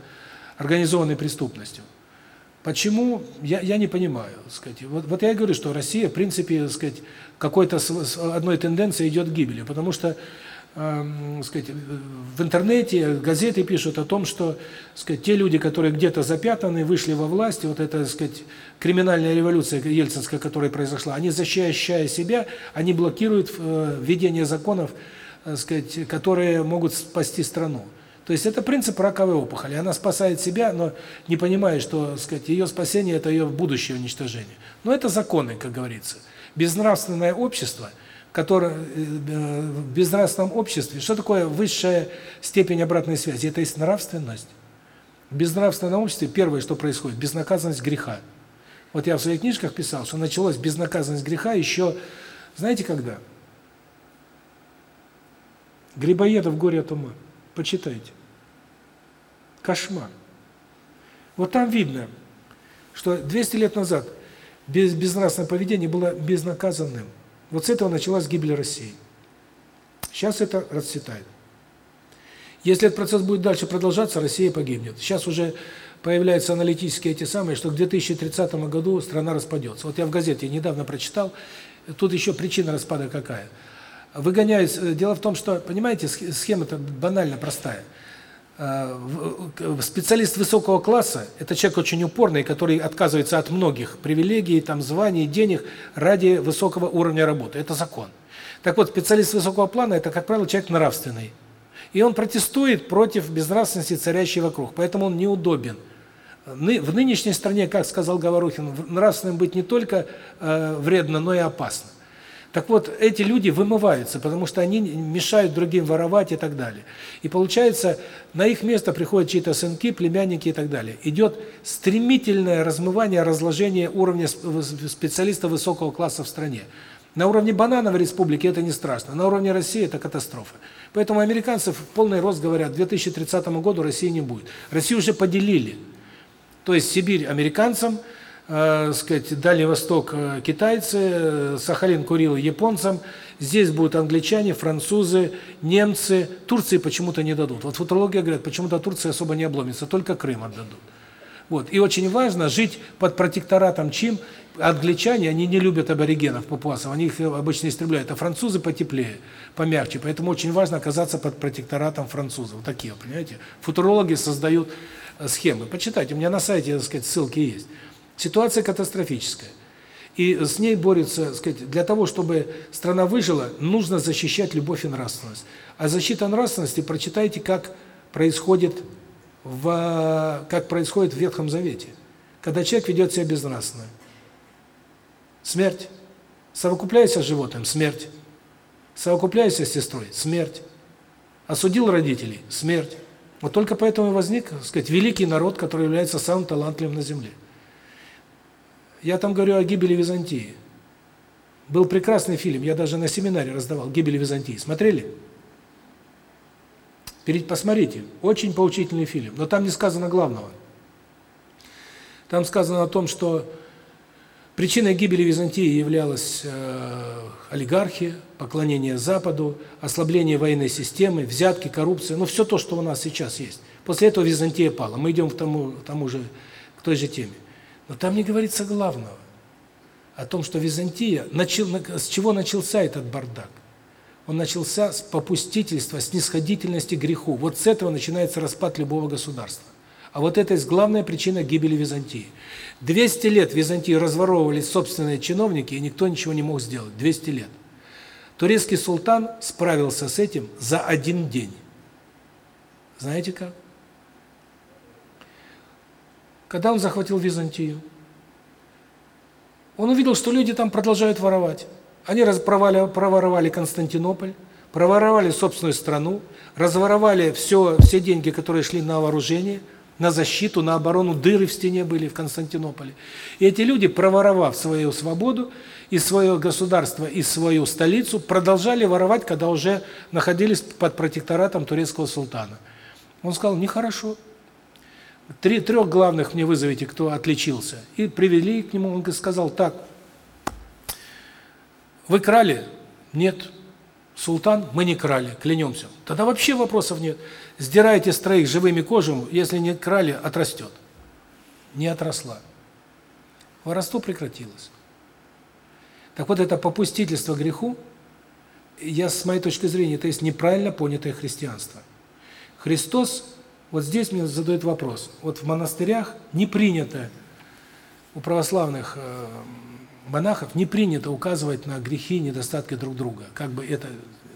организованной преступностью. Почему? Я я не понимаю, сказать. Вот вот я и говорю, что Россия, в принципе, сказать, какой-то одной тенденции идет к гибели, потому что э, сказать, в интернете, газеты пишут о том, что, сказать, те люди, которые где-то запятаны, вышли во власть, вот эта, сказать, криминальная революция ельцинская, которая произошла, они защищая себя, они блокируют э, введение законов, э, сказать, которые могут спасти страну. То есть это принцип раковой опухоли. Она спасает себя, но не понимает, что, сказать, ее спасение это ее будущее уничтожение. Но это законы, как говорится. Безнравственное общество – которое э, в безнравственном обществе, что такое высшая степень обратной связи? Это есть нравственность. В безнравственном обществе первое, что происходит, безнаказанность греха. Вот я в своих книжках писал, что началась безнаказанность греха еще, знаете когда? Грибоедов «Горе от ума». Почитайте. Кошмар. Вот там видно, что 200 лет назад без безнравственное поведение было безнаказанным. Вот с этого началась гибель России. Сейчас это расцветает. Если этот процесс будет дальше продолжаться, Россия погибнет. Сейчас уже появляются аналитические эти самые, что к 2030 году страна распадется. Вот я в газете недавно прочитал, тут еще причина распада какая. Выгоняют, э, дело в том, что, понимаете, схема-то банально простая – специалист высокого класса – это человек очень упорный, который отказывается от многих привилегий, там, званий, денег ради высокого уровня работы. Это закон. Так вот, специалист высокого плана – это, как правило, человек нравственный. И он протестует против безнравственности, царящей вокруг, поэтому он неудобен. В нынешней стране, как сказал Говорухин, нравственным быть не только э, вредно, но и опасно. Так вот, эти люди вымываются, потому что они мешают другим воровать и так далее. И получается, на их место приходят чьи-то сынки, племянники и так далее. Идет стремительное размывание, разложение уровня специалистов высокого класса в стране. На уровне банана в республике это не страшно, на уровне России это катастрофа. Поэтому американцы в полный рост говорят, к 2030 году России не будет. Россию уже поделили. То есть Сибирь американцам, э, сказать, Дальний Восток э, китайцы, э, Сахалин Курил японцам, здесь будут англичане, французы, немцы, Турции почему-то не дадут. Вот футурология говорят, почему-то Турция особо не обломится, только Крым отдадут. Вот. И очень важно жить под протекторатом чим. Англичане, они не любят аборигенов, папуасов, они их обычно истребляют, а французы потеплее, помягче. Поэтому очень важно оказаться под протекторатом французов. Вот такие, понимаете? Футурологи создают э, схемы. Почитайте, у меня на сайте, так сказать, ссылки есть. Ситуация катастрофическая. И с ней борются, сказать, для того, чтобы страна выжила, нужно защищать любовь и нравственность. А защита нравственности, прочитайте, как происходит в как происходит в Ветхом Завете. Когда человек ведет себя безнравственно. Смерть. Совокупляйся с животным смерть. Совокупляйся с сестрой смерть. Осудил родителей смерть. Вот только поэтому и возник, сказать, великий народ, который является самым талантливым на земле. Я там говорю о гибели Византии. Был прекрасный фильм, я даже на семинаре раздавал «Гибель Византии». Смотрели? Посмотрите, очень поучительный фильм, но там не сказано главного. Там сказано о том, что причиной гибели Византии являлась э, олигархия, поклонение Западу, ослабление военной системы, взятки, коррупция, ну все то, что у нас сейчас есть. После этого Византия пала. Мы идем к тому, к тому же, к той же теме. Но там не говорится главного. О том, что Византия, начал, с чего начался этот бардак? он начался с попустительства, с нисходительности к греху. Вот с этого начинается распад любого государства. А вот это есть главная причина гибели Византии. 200 лет Византию разворовывали собственные чиновники, и никто ничего не мог сделать. 200 лет. Турецкий султан справился с этим за один день. Знаете как? Когда он захватил Византию, он увидел, что люди там продолжают воровать. Они проворовали Константинополь, проворовали собственную страну, разворовали все все деньги, которые шли на вооружение, на защиту, на оборону, дыры в стене были в Константинополе. И эти люди, проворовав свою свободу и свое государство, и свою столицу, продолжали воровать, когда уже находились под протекторатом турецкого султана. Он сказал: "Нехорошо. Три трех главных мне вызовите, кто отличился". И привели к нему, он сказал: "Так, вы крали? Нет. Султан, мы не крали, клянемся. Тогда вообще вопросов нет. Сдирайте с троих живыми кожу, если не крали, отрастет. Не отросла. Воровство прекратилось. Так вот это попустительство греху, я с моей точки зрения, это есть неправильно понятое христианство. Христос, вот здесь мне задают вопрос. Вот в монастырях не принято у православных э, монахов не принято указывать на грехи и недостатки друг друга. Как бы это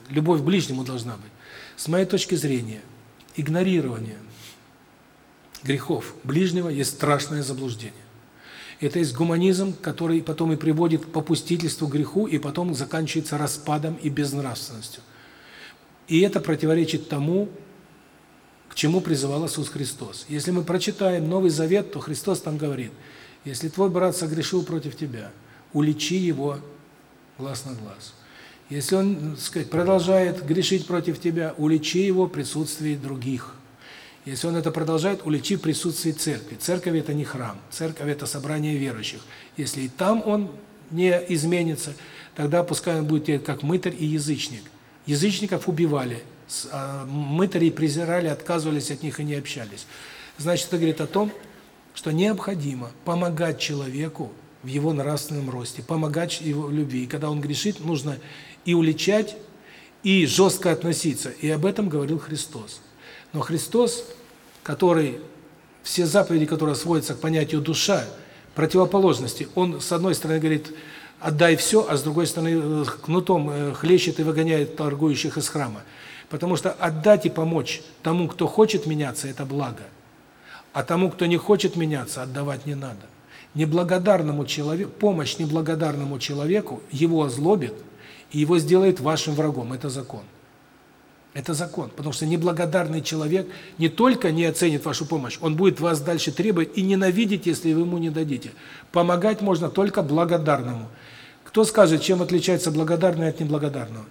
любовь к ближнему должна быть. С моей точки зрения, игнорирование грехов ближнего есть страшное заблуждение. Это есть гуманизм, который потом и приводит к попустительству греху и потом заканчивается распадом и безнравственностью. И это противоречит тому, к чему призывал Иисус Христос. Если мы прочитаем Новый Завет, то Христос там говорит: "Если твой брат согрешил против тебя, уличи его глаз на глаз. Если он, сказать, продолжает грешить против тебя, уличи его в присутствии других. Если он это продолжает, уличи в присутствии церкви. Церковь это не храм, церковь это собрание верующих. Если и там он не изменится, тогда пускай он будет как мытарь и язычник. Язычников убивали, мытарей презирали, отказывались от них и не общались. Значит, это говорит о том, что необходимо помогать человеку в его нравственном росте, помогать его в любви. И когда он грешит, нужно и уличать, и жестко относиться. И об этом говорил Христос. Но Христос, который все заповеди, которые сводятся к понятию душа, противоположности, он с одной стороны говорит: "Отдай все", а с другой стороны кнутом э, хлещет и выгоняет торгующих из храма. Потому что отдать и помочь тому, кто хочет меняться это благо. А тому, кто не хочет меняться, отдавать не надо неблагодарному человеку, помощь неблагодарному человеку его озлобит и его сделает вашим врагом. Это закон. Это закон, потому что неблагодарный человек не только не оценит вашу помощь, он будет вас дальше требовать и ненавидеть, если вы ему не дадите. Помогать можно только благодарному. Кто скажет, чем отличается благодарный от неблагодарного?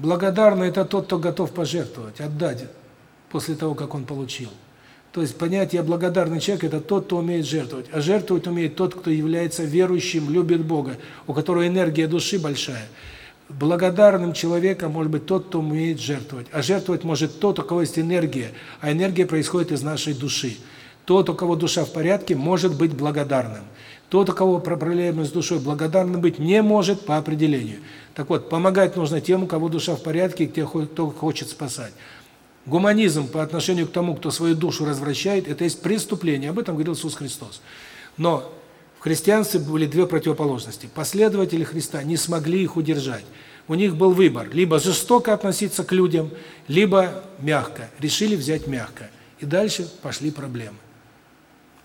Благодарный – это тот, кто готов пожертвовать, отдать после того, как он получил. То есть понятие благодарный человек – это тот, кто умеет жертвовать. А жертвовать умеет тот, кто является верующим, любит Бога, у которого энергия души большая. Благодарным человеком может быть тот, кто умеет жертвовать. А жертвовать может тот, у кого есть энергия. А энергия происходит из нашей души. Тот, у кого душа в порядке, может быть благодарным. Тот, у кого проблемы с душой, благодарным быть не может по определению. Так вот, помогать нужно тем, у кого душа в порядке, и кто хочет спасать. Гуманизм по отношению к тому, кто свою душу развращает, это есть преступление. Об этом говорил Иисус Христос. Но в христианстве были две противоположности. Последователи Христа не смогли их удержать. У них был выбор: либо жестоко относиться к людям, либо мягко. Решили взять мягко. И дальше пошли проблемы.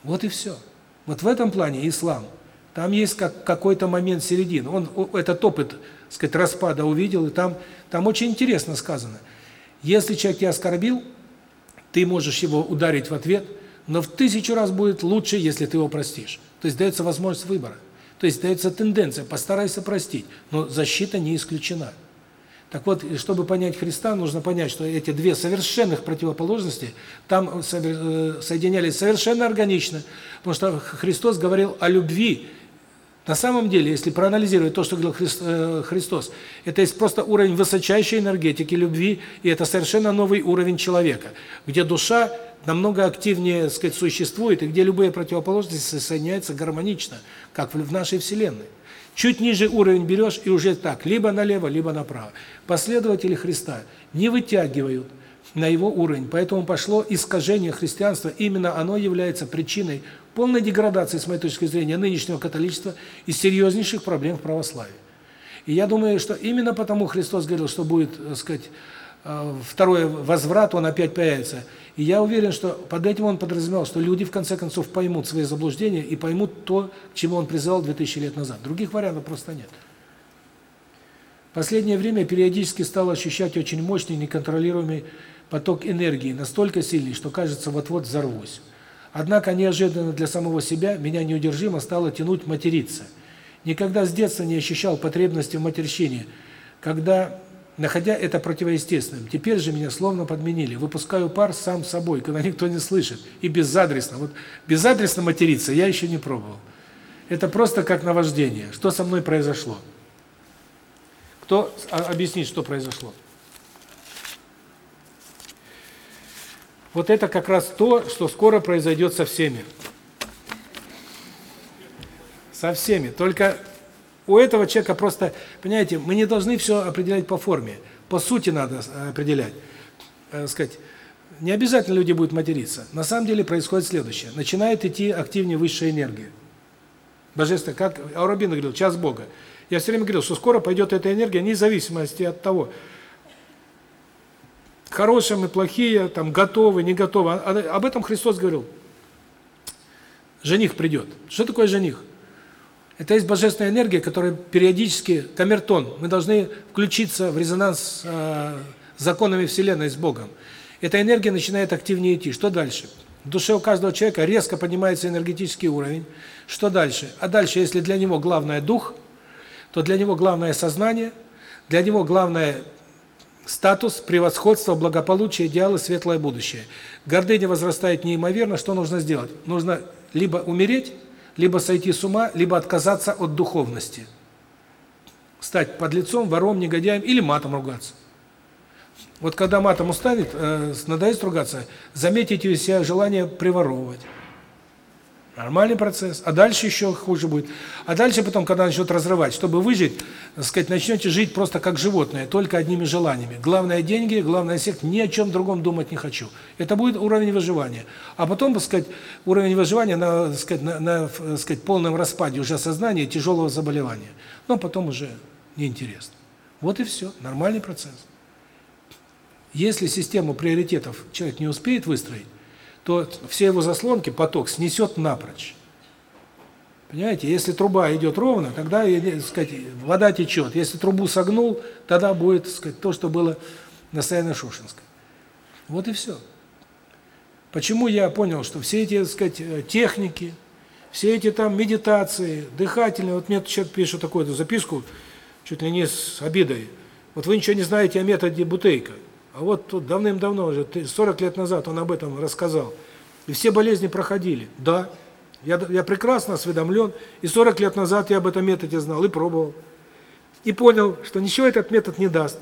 Вот и все. Вот в этом плане ислам. Там есть как какой-то момент середины. Он этот опыт, сказать, распада увидел, и там там очень интересно сказано – если человек тебя оскорбил, ты можешь его ударить в ответ, но в тысячу раз будет лучше, если ты его простишь. То есть дается возможность выбора. То есть дается тенденция, постарайся простить, но защита не исключена. Так вот, чтобы понять Христа, нужно понять, что эти две совершенных противоположности там э, соединялись совершенно органично, потому что Христос говорил о любви на самом деле, если проанализировать то, что говорил э, Христос, это есть просто уровень высочайшей энергетики, любви, и это совершенно новый уровень человека, где душа намного активнее, так сказать, существует, и где любые противоположности соединяются гармонично, как в нашей Вселенной. Чуть ниже уровень берешь, и уже так, либо налево, либо направо. Последователи Христа не вытягивают на его уровень, поэтому пошло искажение христианства, именно оно является причиной полной деградации, с моей точки зрения, нынешнего католичества и серьезнейших проблем в православии. И я думаю, что именно потому Христос говорил, что будет, так сказать, э, второй возврат, он опять появится. И я уверен, что под этим он подразумевал, что люди в конце концов поймут свои заблуждения и поймут то, к чему он призывал 2000 лет назад. Других вариантов просто нет. В последнее время периодически стал ощущать очень мощный неконтролируемый поток энергии, настолько сильный, что кажется, вот-вот взорвусь. Однако неожиданно для самого себя меня неудержимо стало тянуть материться. Никогда с детства не ощущал потребности в матерщине, когда находя это противоестественным. Теперь же меня словно подменили. Выпускаю пар сам собой, когда никто не слышит, и безадресно. Вот безадресно материться я еще не пробовал. Это просто как наваждение. Что со мной произошло? Кто объяснит, что произошло? Вот это как раз то, что скоро произойдет со всеми. Со всеми. Только у этого человека просто, понимаете, мы не должны все определять по форме. По сути надо э, определять. Э, сказать, не обязательно люди будут материться. На самом деле происходит следующее. Начинает идти активнее высшая энергия. Божественная, как Аурабин говорил, час Бога. Я все время говорил, что скоро пойдет эта энергия, вне зависимости от того, хорошие мы, плохие, там готовы, не готовы. А, а, об этом Христос говорил. Жених придет. Что такое жених? Это есть божественная энергия, которая периодически камертон. Мы должны включиться в резонанс с э, законами Вселенной, с Богом. Эта энергия начинает активнее идти. Что дальше? В душе у каждого человека резко поднимается энергетический уровень. Что дальше? А дальше, если для него главное дух, то для него главное сознание, для него главное Статус, превосходство, благополучие, идеалы, светлое будущее. Гордыня возрастает неимоверно, что нужно сделать? Нужно либо умереть, либо сойти с ума, либо отказаться от духовности. Стать подлецом, вором, негодяем или матом ругаться. Вот когда матом устанет, э, надоест ругаться, заметите у себя желание приворовывать. Нормальный процесс. А дальше еще хуже будет. А дальше потом, когда начнет разрывать, чтобы выжить, так сказать, начнете жить просто как животное, только одними желаниями. Главное деньги, главное сект, ни о чем другом думать не хочу. Это будет уровень выживания. А потом, так сказать, уровень выживания на, так сказать, на, на так сказать, полном распаде уже сознания тяжелого заболевания. Но потом уже неинтересно. Вот и все. Нормальный процесс. Если систему приоритетов человек не успеет выстроить, то все его заслонки, поток снесет напрочь. Понимаете, если труба идет ровно, тогда, сказать, вода течет. Если трубу согнул, тогда будет, сказать, то, что было на Саяно-Шушинской. Вот и все. Почему я понял, что все эти, сказать, э, техники, все эти там медитации, дыхательные, вот мне человек пишет такую записку, чуть ли не с обидой. Вот вы ничего не знаете о методе Бутейка. А вот тут давным-давно уже, 40 лет назад он об этом рассказал. И все болезни проходили. Да, я, я прекрасно осведомлен, и 40 лет назад я об этом методе знал и пробовал. И понял, что ничего этот метод не даст.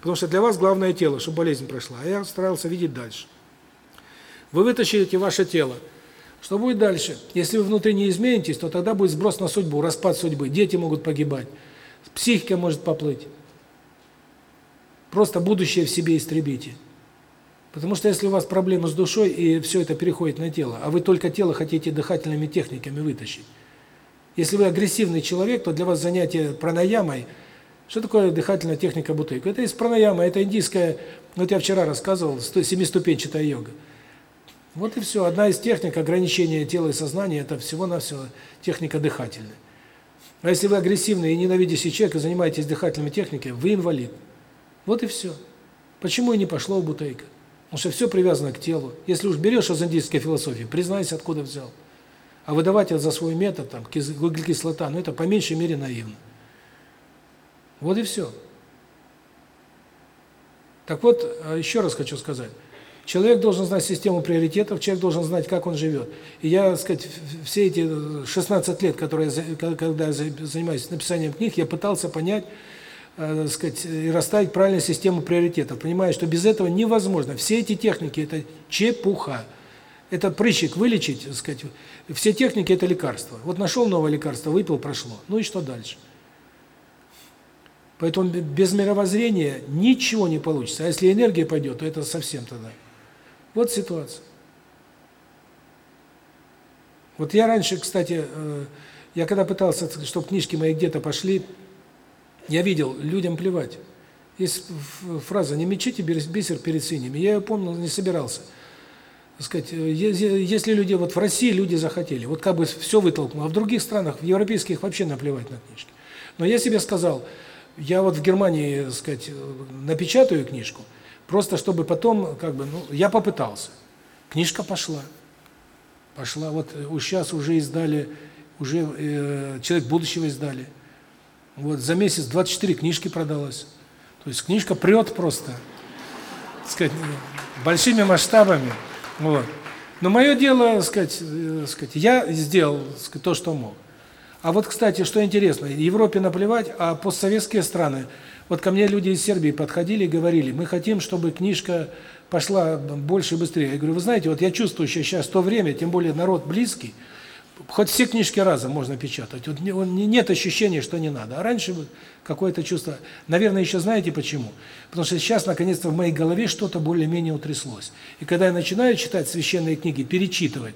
Потому что для вас главное тело, чтобы болезнь прошла. А я старался видеть дальше. Вы вытащите ваше тело. Что будет дальше? Если вы внутри не изменитесь, то тогда будет сброс на судьбу, распад судьбы. Дети могут погибать. Психика может поплыть. Просто будущее в себе истребите. Потому что если у вас проблемы с душой, и все это переходит на тело, а вы только тело хотите дыхательными техниками вытащить. Если вы агрессивный человек, то для вас занятие пранаямой – что такое дыхательная техника бутейка? Это из пранаяма, это индийская, вот я вчера рассказывал, семиступенчатая йога. Вот и все. Одна из техник ограничения тела и сознания – это всего-навсего техника дыхательная. А если вы агрессивный и ненавидящий человек и занимаетесь дыхательными техниками, вы инвалид. Вот и все. Почему и не пошло в бутейка? Потому что все привязано к телу. Если уж берешь из индийской философии, признайся, откуда взял. А выдавать это за свой метод, там, углекислота, ну это по меньшей мере наивно. Вот и все. Так вот, э, еще раз хочу сказать. Человек должен знать систему приоритетов, человек должен знать, как он живет. И я, так сказать, все эти 16 лет, которые когда я занимаюсь написанием книг, я пытался понять, э, сказать, и расставить правильную систему приоритетов, понимая, что без этого невозможно. Все эти техники это чепуха. Это прыщик вылечить, так сказать. Все техники это лекарства. Вот нашел новое лекарство, выпил, прошло. Ну и что дальше? Поэтому без мировоззрения ничего не получится. А если энергия пойдет, то это совсем тогда. Вот ситуация. Вот я раньше, кстати, э, я когда пытался, чтобы книжки мои где-то пошли, я видел, людям плевать. Есть фраза «не мечите бисер перед свиньями». Я ее помнил, не собирался. Сказать, э, если люди, вот в России люди захотели, вот как бы все вытолкнул, а в других странах, в европейских вообще наплевать на книжки. Но я себе сказал, я вот в Германии, сказать, напечатаю книжку, просто чтобы потом, как бы, ну, я попытался. Книжка пошла. Пошла. Вот сейчас уже издали, уже э, «Человек будущего» издали. Вот за месяц 24 книжки продалось. То есть книжка прет просто, так сказать, большими масштабами. Вот. Но мое дело, так сказать, э, так сказать, я сделал сказать, то, что мог. А вот, кстати, что интересно, Европе наплевать, а постсоветские страны, вот ко мне люди из Сербии подходили и говорили, мы хотим, чтобы книжка пошла больше и быстрее. Я говорю, вы знаете, вот я чувствую, сейчас то время, тем более народ близкий, хоть все книжки разом можно печатать. Вот нет ощущения, что не надо. А раньше какое-то чувство. Наверное, еще знаете почему? Потому что сейчас наконец-то в моей голове что-то более-менее утряслось. И когда я начинаю читать священные книги, перечитывать,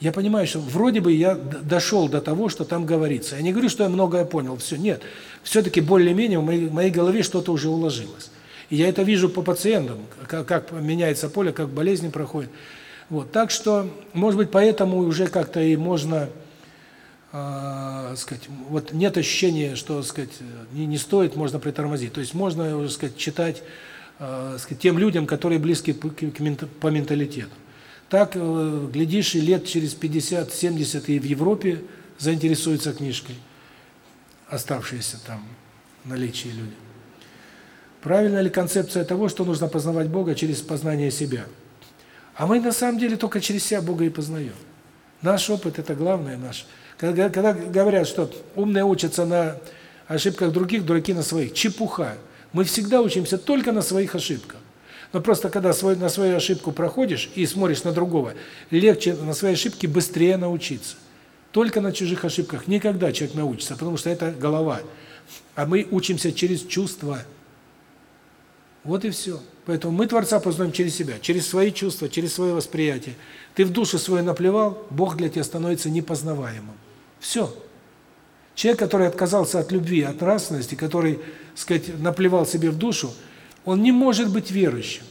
я понимаю, что вроде бы я дошел до того, что там говорится. Я не говорю, что я многое понял, все, нет. Все-таки более-менее в моей, моей голове что-то уже уложилось. И я это вижу по пациентам, как, как меняется поле, как болезни проходят. Вот, так что, может быть, поэтому уже как-то и можно, э, сказать, вот нет ощущения, что, сказать, не, не стоит, можно притормозить. То есть можно, уже сказать, читать, э, сказать, тем людям, которые близки к, к, по менталитету. Так, э, глядишь, и лет через 50-70 и в Европе заинтересуются книжкой, оставшиеся там наличие люди. Правильна ли концепция того, что нужно познавать Бога через познание себя? А мы на самом деле только через себя Бога и познаем. Наш опыт – это главное наш. Когда, когда говорят, что умные учатся на ошибках других, дураки на своих. Чепуха. Мы всегда учимся только на своих ошибках. Но просто когда свой, на свою ошибку проходишь и смотришь на другого, легче на своей ошибке быстрее научиться. Только на чужих ошибках никогда человек научится, потому что это голова. А мы учимся через чувства. Вот и все. Поэтому мы Творца познаем через себя, через свои чувства, через свое восприятие. Ты в душу свою наплевал, Бог для тебя становится непознаваемым. Все. Человек, который отказался от любви, от нравственности, который, сказать, наплевал себе в душу, он не может быть верующим.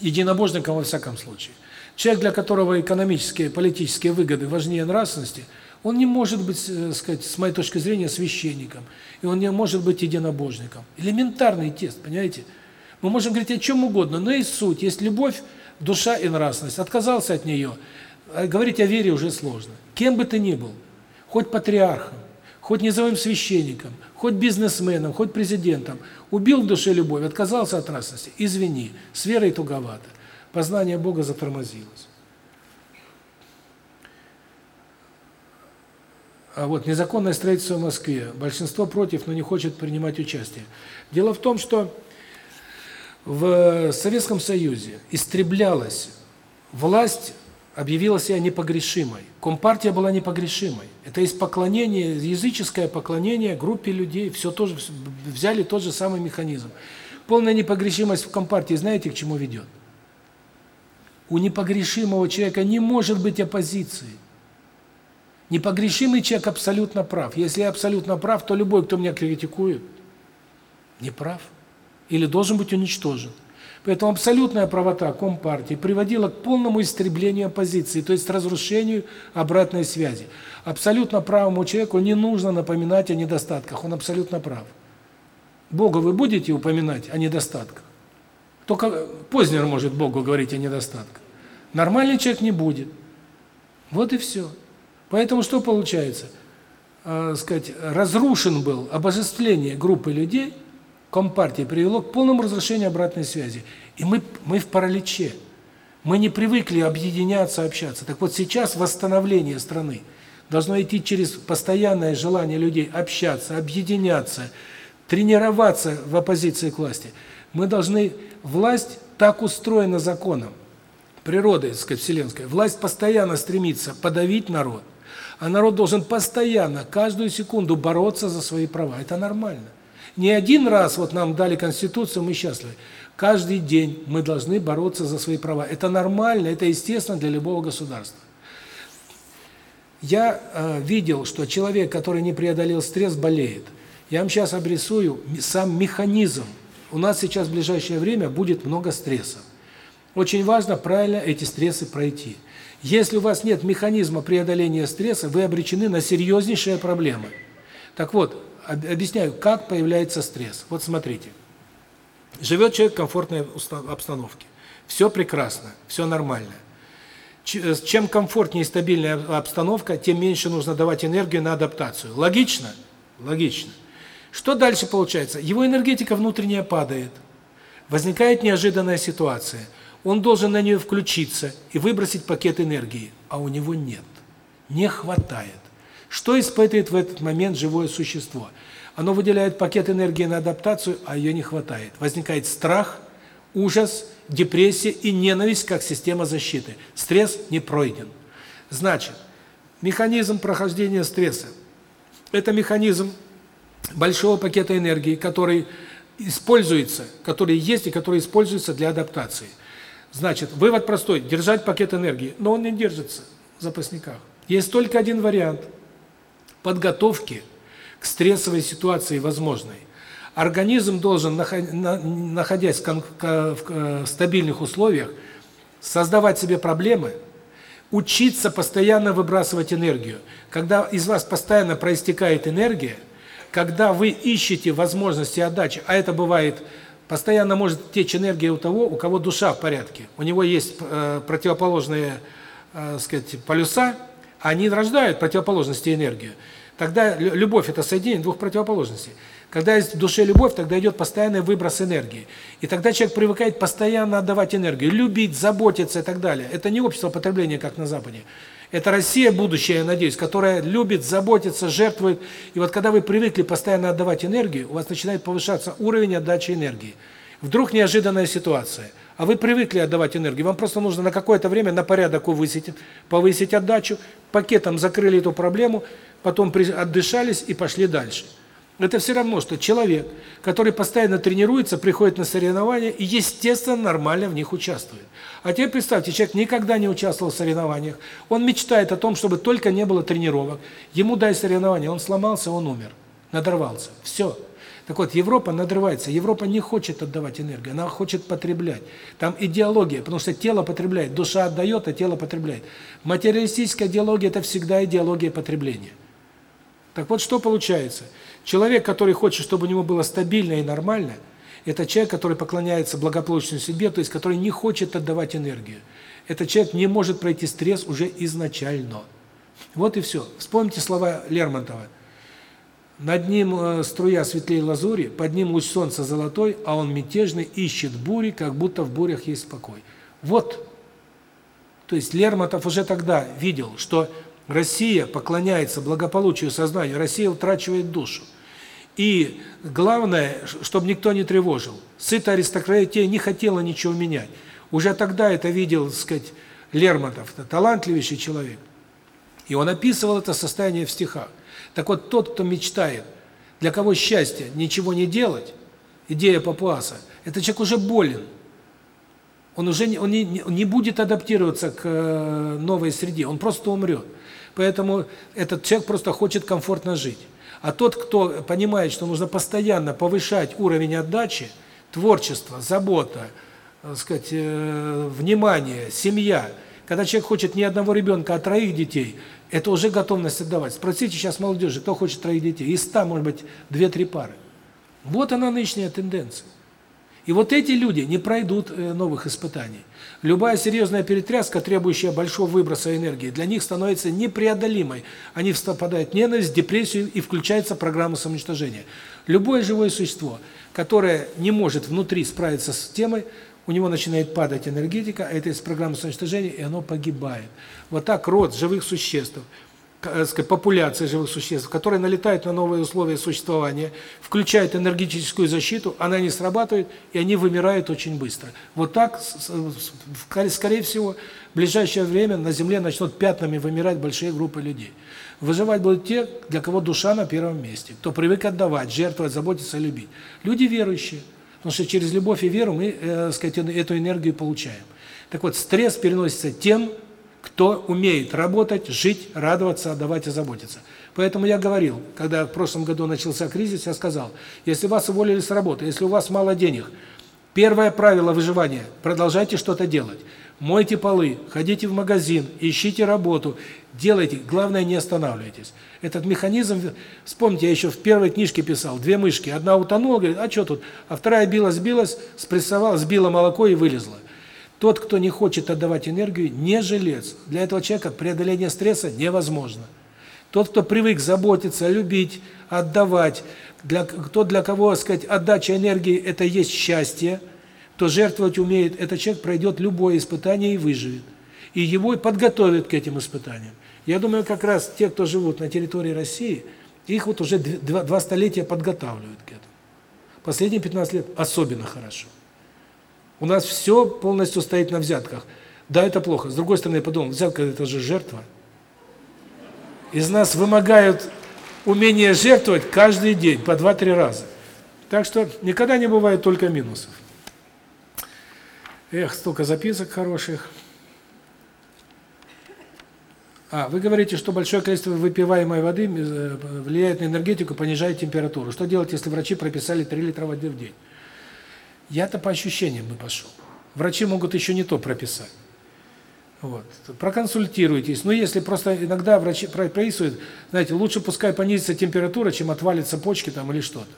Единобожником во всяком случае. Человек, для которого экономические, политические выгоды важнее нравственности, он не может быть, так э, сказать, с моей точки зрения, священником. И он не может быть единобожником. Элементарный тест, понимаете? Мы можем говорить о чем угодно, но есть суть, есть любовь, душа и нравственность. Отказался от нее, а говорить о вере уже сложно. Кем бы ты ни был, хоть патриархом, хоть низовым священником, хоть бизнесменом, хоть президентом, убил в душе любовь, отказался от нравственности, извини, с верой туговато. Познание Бога затормозилось. А вот незаконное строительство в Москве. Большинство против, но не хочет принимать участие. Дело в том, что в Советском Союзе истреблялась власть, объявила себя непогрешимой. Компартия была непогрешимой. Это есть поклонение, языческое поклонение группе людей, все тоже взяли тот же самый механизм. Полная непогрешимость в компартии, знаете, к чему ведет? У непогрешимого человека не может быть оппозиции. Непогрешимый человек абсолютно прав. Если я абсолютно прав, то любой, кто меня критикует, не прав. Или должен быть уничтожен. Поэтому абсолютная правота Компартии приводила к полному истреблению оппозиции, то есть разрушению обратной связи. Абсолютно правому человеку не нужно напоминать о недостатках, он абсолютно прав. Богу вы будете упоминать о недостатках? Только Познер может Богу говорить о недостатках. Нормальный человек не будет. Вот и все. Поэтому что получается? Э, сказать, разрушен был обожествление группы людей, Компартии привело к полному разрушению обратной связи. И мы мы в параличе. Мы не привыкли объединяться, общаться. Так вот сейчас восстановление страны должно идти через постоянное желание людей общаться, объединяться, тренироваться в оппозиции к власти. Мы должны власть так устроена законом, природой, так сказать, вселенской. Власть постоянно стремится подавить народ. А народ должен постоянно, каждую секунду бороться за свои права. Это нормально. Не один раз вот нам дали Конституцию, мы счастливы. Каждый день мы должны бороться за свои права. Это нормально, это естественно для любого государства. Я э, видел, что человек, который не преодолел стресс, болеет. Я вам сейчас обрисую сам механизм. У нас сейчас в ближайшее время будет много стресса. Очень важно правильно эти стрессы пройти. Если у вас нет механизма преодоления стресса, вы обречены на серьезнейшие проблемы. Так вот, объясняю, как появляется стресс. Вот смотрите. Живет человек в комфортной обстановке. Все прекрасно, все нормально. Э, чем комфортнее и стабильная обстановка, тем меньше нужно давать энергию на адаптацию. Логично? Логично. Что дальше получается? Его энергетика внутренняя падает. Возникает неожиданная ситуация. Он должен на нее включиться и выбросить пакет энергии, а у него нет. Не хватает. Что испытывает в этот момент живое существо? Оно выделяет пакет энергии на адаптацию, а ее не хватает. Возникает страх, ужас, депрессия и ненависть как система защиты. Стресс не пройден. Значит, механизм прохождения стресса – это механизм большого пакета энергии, который используется, который есть и который используется для адаптации. Значит, вывод простой – держать пакет энергии, но он не держится в запасниках. Есть только один вариант – подготовки к стрессовой ситуации возможной. Организм должен, находясь в стабильных условиях, создавать себе проблемы, учиться постоянно выбрасывать энергию. Когда из вас постоянно проистекает энергия, когда вы ищете возможности отдачи, а это бывает постоянно может течь энергия у того, у кого душа в порядке. У него есть э, противоположные, э, сказать, полюса, они рождают противоположности энергию. Тогда любовь это соединение двух противоположностей. Когда есть в душе любовь, тогда идет постоянный выброс энергии. И тогда человек привыкает постоянно отдавать энергию, любить, заботиться и так далее. Это не общество потребления, как на Западе. Это Россия будущая, я надеюсь, которая любит, заботится, жертвует. И вот когда вы привыкли постоянно отдавать энергию, у вас начинает повышаться уровень отдачи энергии. Вдруг неожиданная ситуация – а вы привыкли отдавать энергию, вам просто нужно на какое-то время на порядок повысить, повысить отдачу, пакетом закрыли эту проблему, потом отдышались и пошли дальше. Это все равно, что человек, который постоянно тренируется, приходит на соревнования и, естественно, нормально в них участвует. А теперь представьте, человек никогда не участвовал в соревнованиях, он мечтает о том, чтобы только не было тренировок, ему дай соревнования, он сломался, он умер, надорвался, все. Так вот, Европа надрывается. Европа не хочет отдавать энергию, она хочет потреблять. Там идеология, потому что тело потребляет, душа отдает, а тело потребляет. Материалистическая идеология – это всегда идеология потребления. Так вот, что получается? Человек, который хочет, чтобы у него было стабильно и нормально, это человек, который поклоняется благополучной судьбе, то есть который не хочет отдавать энергию. Этот человек не может пройти стресс уже изначально. Вот и все. Вспомните слова Лермонтова. Над ним э, струя светлее лазури, под ним луч солнца золотой, а он мятежный ищет бури, как будто в бурях есть покой. Вот. То есть Лермонтов уже тогда видел, что Россия поклоняется благополучию сознания, Россия утрачивает душу. И главное, чтобы никто не тревожил. Сытая аристократия не хотела ничего менять. Уже тогда это видел, так сказать, Лермонтов, талантливейший человек. И он описывал это состояние в стихах. Так вот, тот, кто мечтает, для кого счастье ничего не делать, идея Папуаса, этот человек уже болен. Он уже не, он не, не будет адаптироваться к э, новой среде, он просто умрет. Поэтому этот человек просто хочет комфортно жить. А тот, кто понимает, что нужно постоянно повышать уровень отдачи, творчество, забота, так сказать, э, внимание, семья, когда человек хочет не одного ребенка, а троих детей, это уже готовность отдавать. Спросите сейчас молодежи, кто хочет троих детей? Из ста, может быть, две-три пары. Вот она нынешняя тенденция. И вот эти люди не пройдут э, новых испытаний. Любая серьезная перетряска, требующая большого выброса энергии, для них становится непреодолимой. Они впадают в ненависть, депрессию и включается программа самоуничтожения. Любое живое существо, которое не может внутри справиться с темой, у него начинает падать энергетика, а это из программы самоуничтожения, и оно погибает. Вот так род живых существ – сказать, популяция живых существ, которые налетают на новые условия существования, включают энергетическую защиту, она не срабатывает, и они вымирают очень быстро. Вот так, скорее всего, в ближайшее время на Земле начнут пятнами вымирать большие группы людей. Выживать будут те, для кого душа на первом месте, кто привык отдавать, жертвовать, заботиться, любить. Люди верующие, потому что через любовь и веру мы, э, сказать, эту энергию получаем. Так вот, стресс переносится тем, кто умеет работать, жить, радоваться, отдавать и заботиться. Поэтому я говорил, когда в прошлом году начался кризис, я сказал, если вас уволили с работы, если у вас мало денег, первое правило выживания – продолжайте что-то делать. Мойте полы, ходите в магазин, ищите работу, делайте, главное не останавливайтесь. Этот механизм, вспомните, я еще в первой книжке писал, две мышки, одна утонула, говорит, а что тут, а вторая билась-билась, спрессовала, сбила молоко и вылезла. Тот, кто не хочет отдавать энергию, не жилец. Для этого человека преодоление стресса невозможно. Тот, кто привык заботиться, любить, отдавать, для кто для кого, сказать, отдача энергии это есть счастье, кто жертвовать умеет, этот человек пройдет любое испытание и выживет. И его подготовят к этим испытаниям. Я думаю, как раз те, кто живут на территории России, их вот уже два, два столетия подготавливают к этому. Последние 15 лет особенно хорошо. У нас все полностью стоит на взятках. Да, это плохо. С другой стороны, я подумал, взятка – это же жертва. Из нас вымогают умение жертвовать каждый день, по два-три раза. Так что никогда не бывает только минусов. Эх, столько записок хороших. А, вы говорите, что большое количество выпиваемой воды э, влияет на энергетику, понижает температуру. Что делать, если врачи прописали 3 литра воды в день? Я-то по ощущениям бы пошел. Врачи могут еще не то прописать. Вот. Проконсультируйтесь. Но если просто иногда врачи прописывают, знаете, лучше пускай понизится температура, чем отвалится почки там или что-то.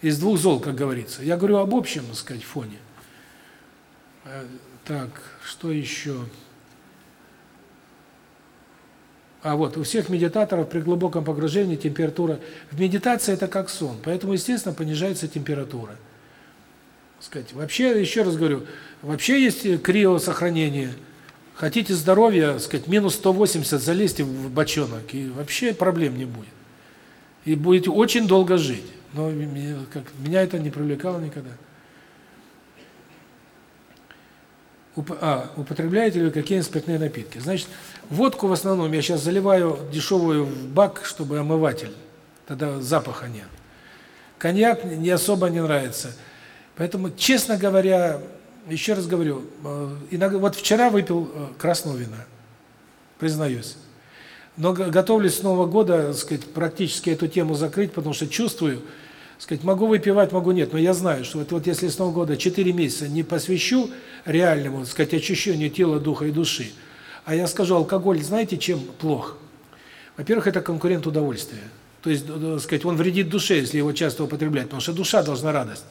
Из двух зол, как говорится. Я говорю об общем, так сказать, фоне. Э, так, что еще? А вот у всех медитаторов при глубоком погружении температура в медитации это как сон, поэтому естественно понижается температура сказать. Вообще, еще раз говорю, вообще есть криосохранение. Хотите здоровья, сказать, минус 180 залезьте в бочонок, и вообще проблем не будет. И будете очень долго жить. Но меня, как, меня это не привлекало никогда. Уп, а, употребляете ли вы какие-нибудь спиртные напитки? Значит, водку в основном я сейчас заливаю дешевую в бак, чтобы омыватель. Тогда запаха нет. Коньяк не особо не нравится. Поэтому, честно говоря, еще раз говорю, э, иногда вот вчера выпил э, красного вина, признаюсь. Но готовлюсь с Нового года, сказать, практически эту тему закрыть, потому что чувствую, сказать, могу выпивать, могу нет, но я знаю, что вот, вот если с Нового года 4 месяца не посвящу реальному, сказать, очищению тела, духа и души, а я скажу, алкоголь, знаете, чем плох? Во-первых, это конкурент удовольствия. То есть, э, сказать, он вредит душе, если его часто употреблять, потому что душа должна радость.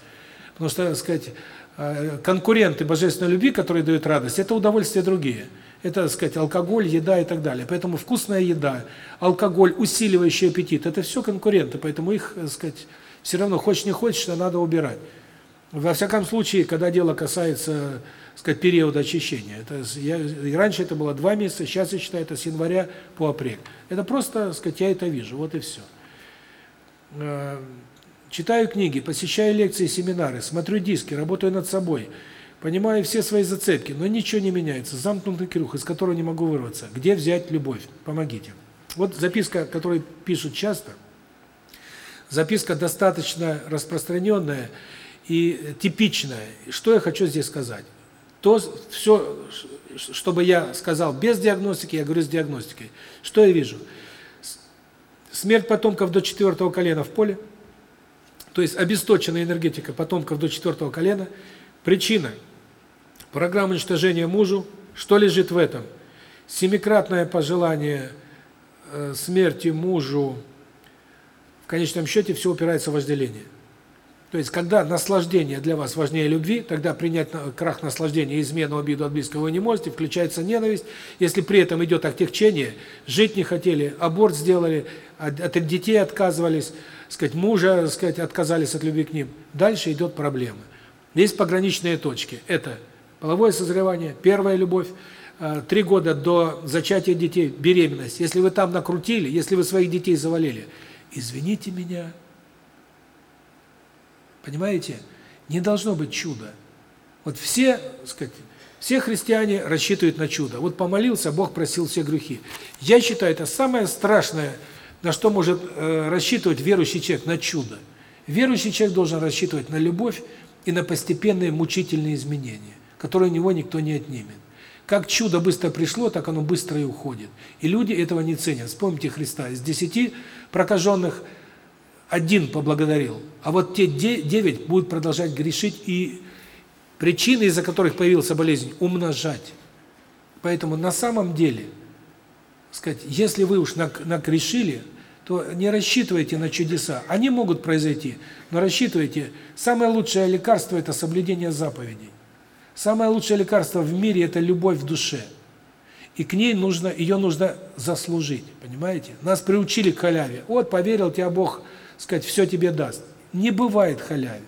Потому что, так сказать, э, конкуренты божественной любви, которые дают радость, это удовольствия другие. Это, так сказать, алкоголь, еда и так далее. Поэтому вкусная еда, алкоголь, усиливающий аппетит это все конкуренты, поэтому их, так сказать, все равно хочешь не хочешь, а надо убирать. Во всяком случае, когда дело касается, сказать, период очищения. Это я и раньше это было два месяца, сейчас я считаю это с января по апрель. Это просто, сказать, я это вижу, вот и все. Читаю книги, посещаю лекции, семинары, смотрю диски, работаю над собой. Понимаю все свои зацепки, но ничего не меняется. Замкнутый круг, из которого не могу вырваться. Где взять любовь? Помогите. Вот записка, которую пишут часто. Записка достаточно распространенная и типичная. Что я хочу здесь сказать? То все, чтобы я сказал без диагностики, я говорю с диагностикой. Что я вижу? Смерть потомков до четвертого колена в поле, то есть обесточенная энергетика потомков до четвертого колена. Причина – Программа уничтожения мужу. Что лежит в этом? Семикратное пожелание э, смерти мужу. В конечном счете все упирается в вожделение. То есть, когда наслаждение для вас важнее любви, тогда принять крах наслаждения, измену, обиду от близкого вы не можете, включается ненависть. Если при этом идет отягчение, жить не хотели, аборт сделали, от детей отказывались, сказать, мужа, сказать, отказались от любви к ним, дальше идет проблема. Есть пограничные точки. Это половое созревание, первая любовь, э, три года до зачатия детей, беременность. Если вы там накрутили, если вы своих детей завалили, извините меня. Понимаете? Не должно быть чуда. Вот все, сказать, все христиане рассчитывают на чудо. Вот помолился, Бог просил все грехи. Я считаю, это самое страшное, на что может э, рассчитывать верующий человек, на чудо. Верующий человек должен рассчитывать на любовь и на постепенные мучительные изменения которое у него никто не отнимет. Как чудо быстро пришло, так оно быстро и уходит. И люди этого не ценят. Вспомните Христа. Из десяти прокаженных один поблагодарил, а вот те девять будут продолжать грешить и причины, из-за которых появилась болезнь, умножать. Поэтому на самом деле, сказать, если вы уж нагрешили, то не рассчитывайте на чудеса. Они могут произойти, но рассчитывайте. Самое лучшее лекарство – это соблюдение заповедей. Самое лучшее лекарство в мире – это любовь в душе. И к ней нужно, ее нужно заслужить, понимаете? Нас приучили к халяве. Вот, поверил тебе Бог, сказать, все тебе даст. Не бывает халяви.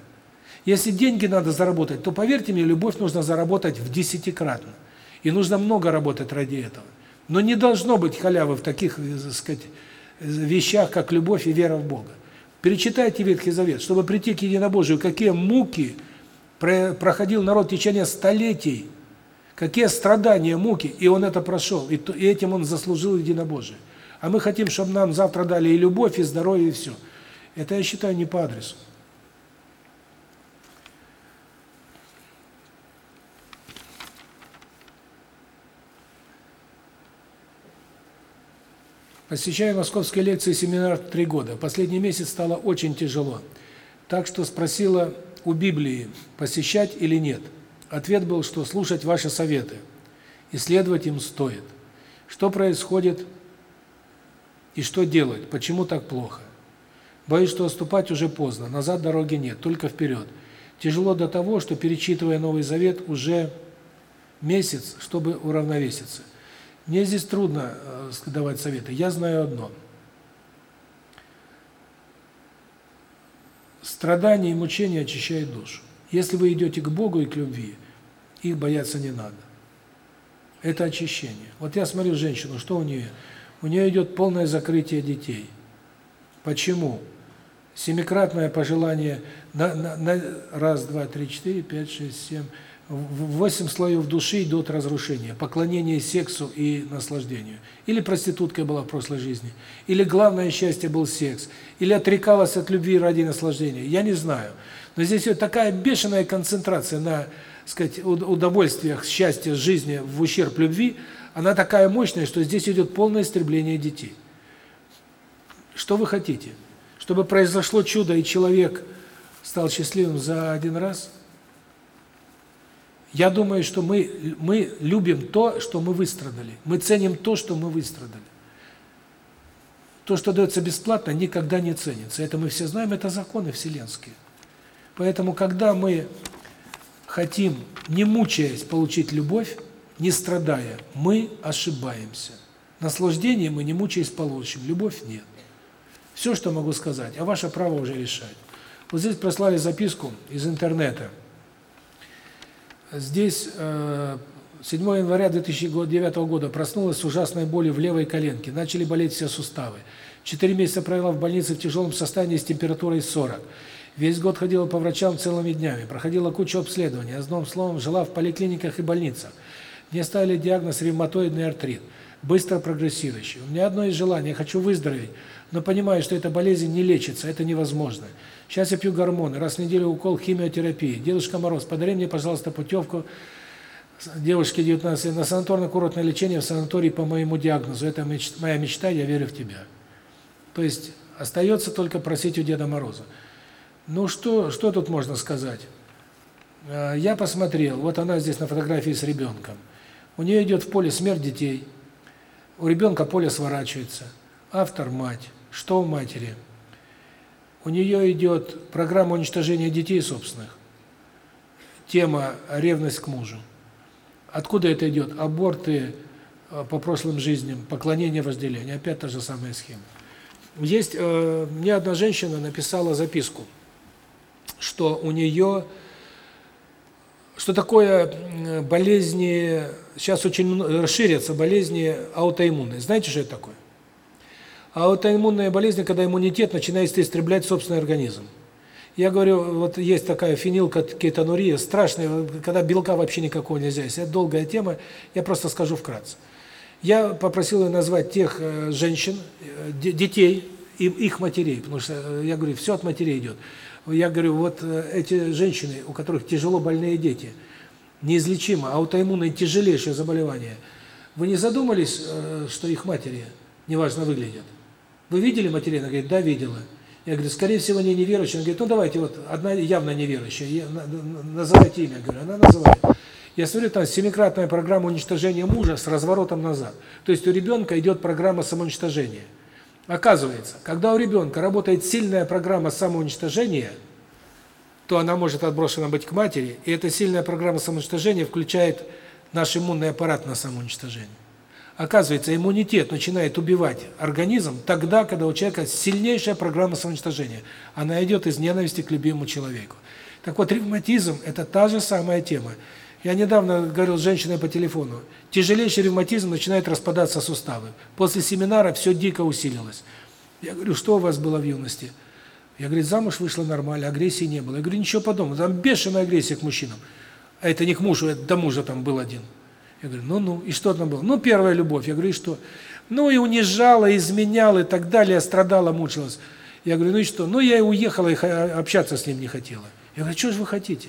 Если деньги надо заработать, то, поверьте мне, любовь нужно заработать в десятикратно. И нужно много работать ради этого. Но не должно быть халявы в таких, так э, сказать, вещах, как любовь и вера в Бога. Перечитайте Ветхий Завет, чтобы прийти к единобожию, какие муки – проходил народ в течение столетий, какие страдания, муки, и он это прошел, и этим он заслужил единобожие. А мы хотим, чтобы нам завтра дали и любовь, и здоровье, и все. Это, я считаю, не по адресу. Посещаю московские лекции и семинар три года. Последний месяц стало очень тяжело. Так что спросила у Библии посещать или нет? Ответ был, что слушать ваши советы, исследовать им стоит. Что происходит и что делать? Почему так плохо? Боюсь, что отступать уже поздно, назад дороги нет, только вперед. Тяжело до того, что перечитывая Новый Завет уже месяц, чтобы уравновеситься. Мне здесь трудно э, давать советы. Я знаю одно – Страдания и мучения очищают душу. Если вы идете к Богу и к любви, их бояться не надо. Это очищение. Вот я смотрю женщину, что у нее? У нее идет полное закрытие детей. Почему? Семикратное пожелание на, на, на раз, два, три, четыре, пять, шесть, семь, восемь слоев души идут разрушения, поклонение сексу и наслаждению. Или проституткой была в прошлой жизни, или главное счастье был секс, или отрекалась от любви ради наслаждения. Я не знаю. Но здесь вот такая бешеная концентрация на, сказать, удовольствиях, счастье жизни в ущерб любви, она такая мощная, что здесь идет полное истребление детей. Что вы хотите? Чтобы произошло чудо и человек стал счастливым за один раз – я думаю, что мы мы любим то, что мы выстрадали. Мы ценим то, что мы выстрадали. То, что дается бесплатно, никогда не ценится. Это мы все знаем, это законы вселенские. Поэтому, когда мы хотим, не мучаясь, получить любовь, не страдая, мы ошибаемся. Наслаждение мы не мучаясь получим, любовь нет. Все, что могу сказать, а ваше право уже решать. Вот здесь прислали записку из интернета – Здесь э, 7 января 2009 года проснулась с ужасной болью в левой коленке. Начали болеть все суставы. Четыре месяца провела в больнице в тяжелом состоянии с температурой 40. Весь год ходила по врачам целыми днями, проходила кучу обследований, одним словом, жила в поликлиниках и больницах. Мне ставили диагноз ревматоидный артрит, быстро прогрессирующий. У меня одно из желаний, хочу выздороветь, но понимаю, что эта болезнь не лечится, это невозможно. Сейчас я пью гормоны, раз в неделю укол химиотерапии. Дедушка Мороз, подари мне, пожалуйста, путевку девушке 19 лет на санаторно-курортное лечение в санатории по моему диагнозу. Это моя мечта, я верю в тебя. То есть остается только просить у Деда Мороза. Ну что, что тут можно сказать? А, я посмотрел, вот она здесь на фотографии с ребенком. У нее идет в поле смерть детей. У ребенка поле сворачивается. Автор мать. Что у матери? У нее идет программа уничтожения детей собственных. Тема ревность к мужу. Откуда это идет? Аборты а, по прошлым жизням, поклонение возделения. Опять та же самая схема. Есть э, мне одна женщина написала записку что у нее что такое болезни, сейчас очень расширятся болезни аутоиммунные. Знаете, что это такое? Аутоиммунная болезнь, когда иммунитет начинает истреблять собственный организм. Я говорю, вот есть такая фенилкетонурия, страшная, когда белка вообще никакого нельзя есть. Это долгая тема, я просто скажу вкратце. Я попросил ее назвать тех э, женщин, э, детей и их матерей, потому что э, я говорю, все от матерей идет. Я говорю, вот эти женщины, у которых тяжело больные дети, неизлечимо, аутоиммунное тяжелейшее заболевание, вы не задумались, что их матери неважно выглядят? Вы видели матерей? Она говорит, да, видела. Я говорю, скорее всего, они неверующие. Она говорит, ну давайте, вот одна явно неверующая, называйте имя. Я говорю, она называет. Я смотрю, там семикратная программа уничтожения мужа с разворотом назад. То есть у ребенка идет программа самоуничтожения. Оказывается, когда у ребенка работает сильная программа самоуничтожения, то она может отброшена быть к матери, и эта сильная программа самоуничтожения включает наш иммунный аппарат на самоуничтожение. Оказывается, иммунитет начинает убивать организм тогда, когда у человека сильнейшая программа самоуничтожения. Она идет из ненависти к любимому человеку. Так вот, ревматизм – это та же самая тема. Я недавно говорил с женщиной по телефону. Тяжелейший ревматизм начинает распадаться суставы. После семинара все дико усилилось. Я говорю, что у вас было в юности? Я говорю, замуж вышла нормально, агрессии не было. Я говорю, ничего подобного, там бешеная агрессия к мужчинам. А это не к мужу, это до мужа там был один. Я говорю, ну-ну, и что там было? Ну, первая любовь. Я говорю, и что? Ну, и унижала, изменяла и так далее, страдала, мучилась. Я говорю, ну и что? Ну, я и уехала, и общаться с ним не хотела. Я говорю, что же вы хотите?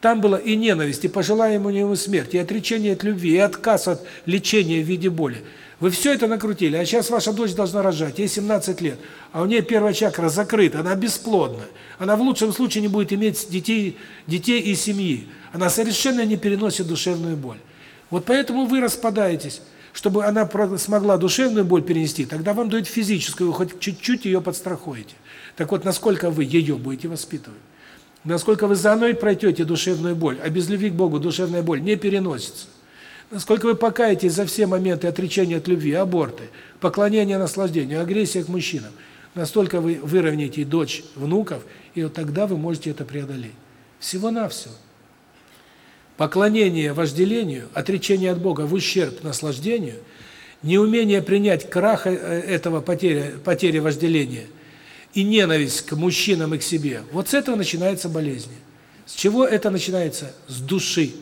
Там было и ненависть, и пожелаемую ему смерти, и отречение от любви, и отказ от лечения в виде боли. Вы все это накрутили, а сейчас ваша дочь должна рожать, ей 17 лет, а у нее первая чакра закрыта, она бесплодна. Она в лучшем случае не будет иметь детей, детей и семьи. Она совершенно не переносит душевную боль. Вот поэтому вы распадаетесь. Чтобы она смогла душевную боль перенести, тогда вам дают физическую, вы хоть чуть-чуть ее подстрахуете. Так вот, насколько вы ее будете воспитывать? Насколько вы за мной пройдете душевную боль, а без любви к Богу душевная боль не переносится. Насколько вы покаетесь за все моменты отречения от любви, аборты, поклонения наслаждению, агрессия к мужчинам, настолько вы выровняете дочь, внуков, и вот тогда вы можете это преодолеть. Всего-навсего. Поклонение вожделению, отречение от Бога в ущерб наслаждению, неумение принять крах э, этого потери, потери вожделения – и ненависть к мужчинам и к себе, вот с этого начинается болезнь. С чего это начинается? С души.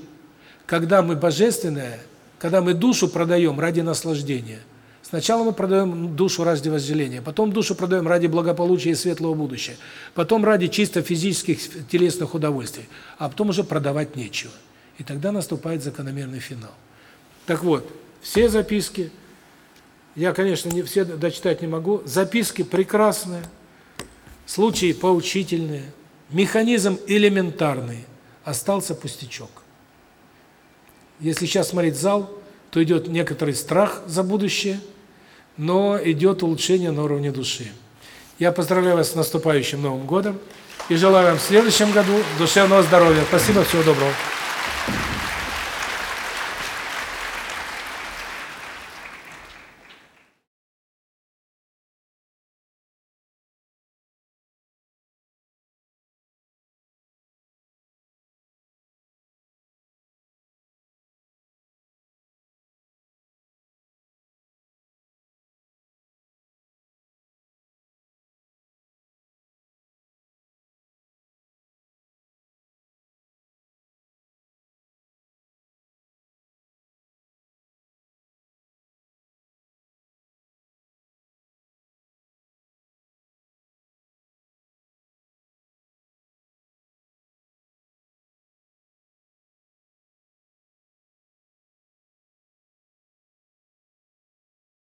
Когда мы божественное, когда мы душу продаем ради наслаждения. Сначала мы продаем душу ради возделения, потом душу продаем ради благополучия и светлого будущего, потом ради чисто физических, телесных удовольствий, а потом уже продавать нечего. И тогда наступает закономерный финал. Так вот, все записки, я, конечно, не все дочитать не могу, записки прекрасные, случаи поучительные, механизм элементарный, остался пустячок. Если сейчас смотреть зал, то идет некоторый страх за будущее, но идет улучшение на уровне души. Я поздравляю вас с наступающим Новым годом и желаю вам в следующем году душевного здоровья. Спасибо, всего доброго.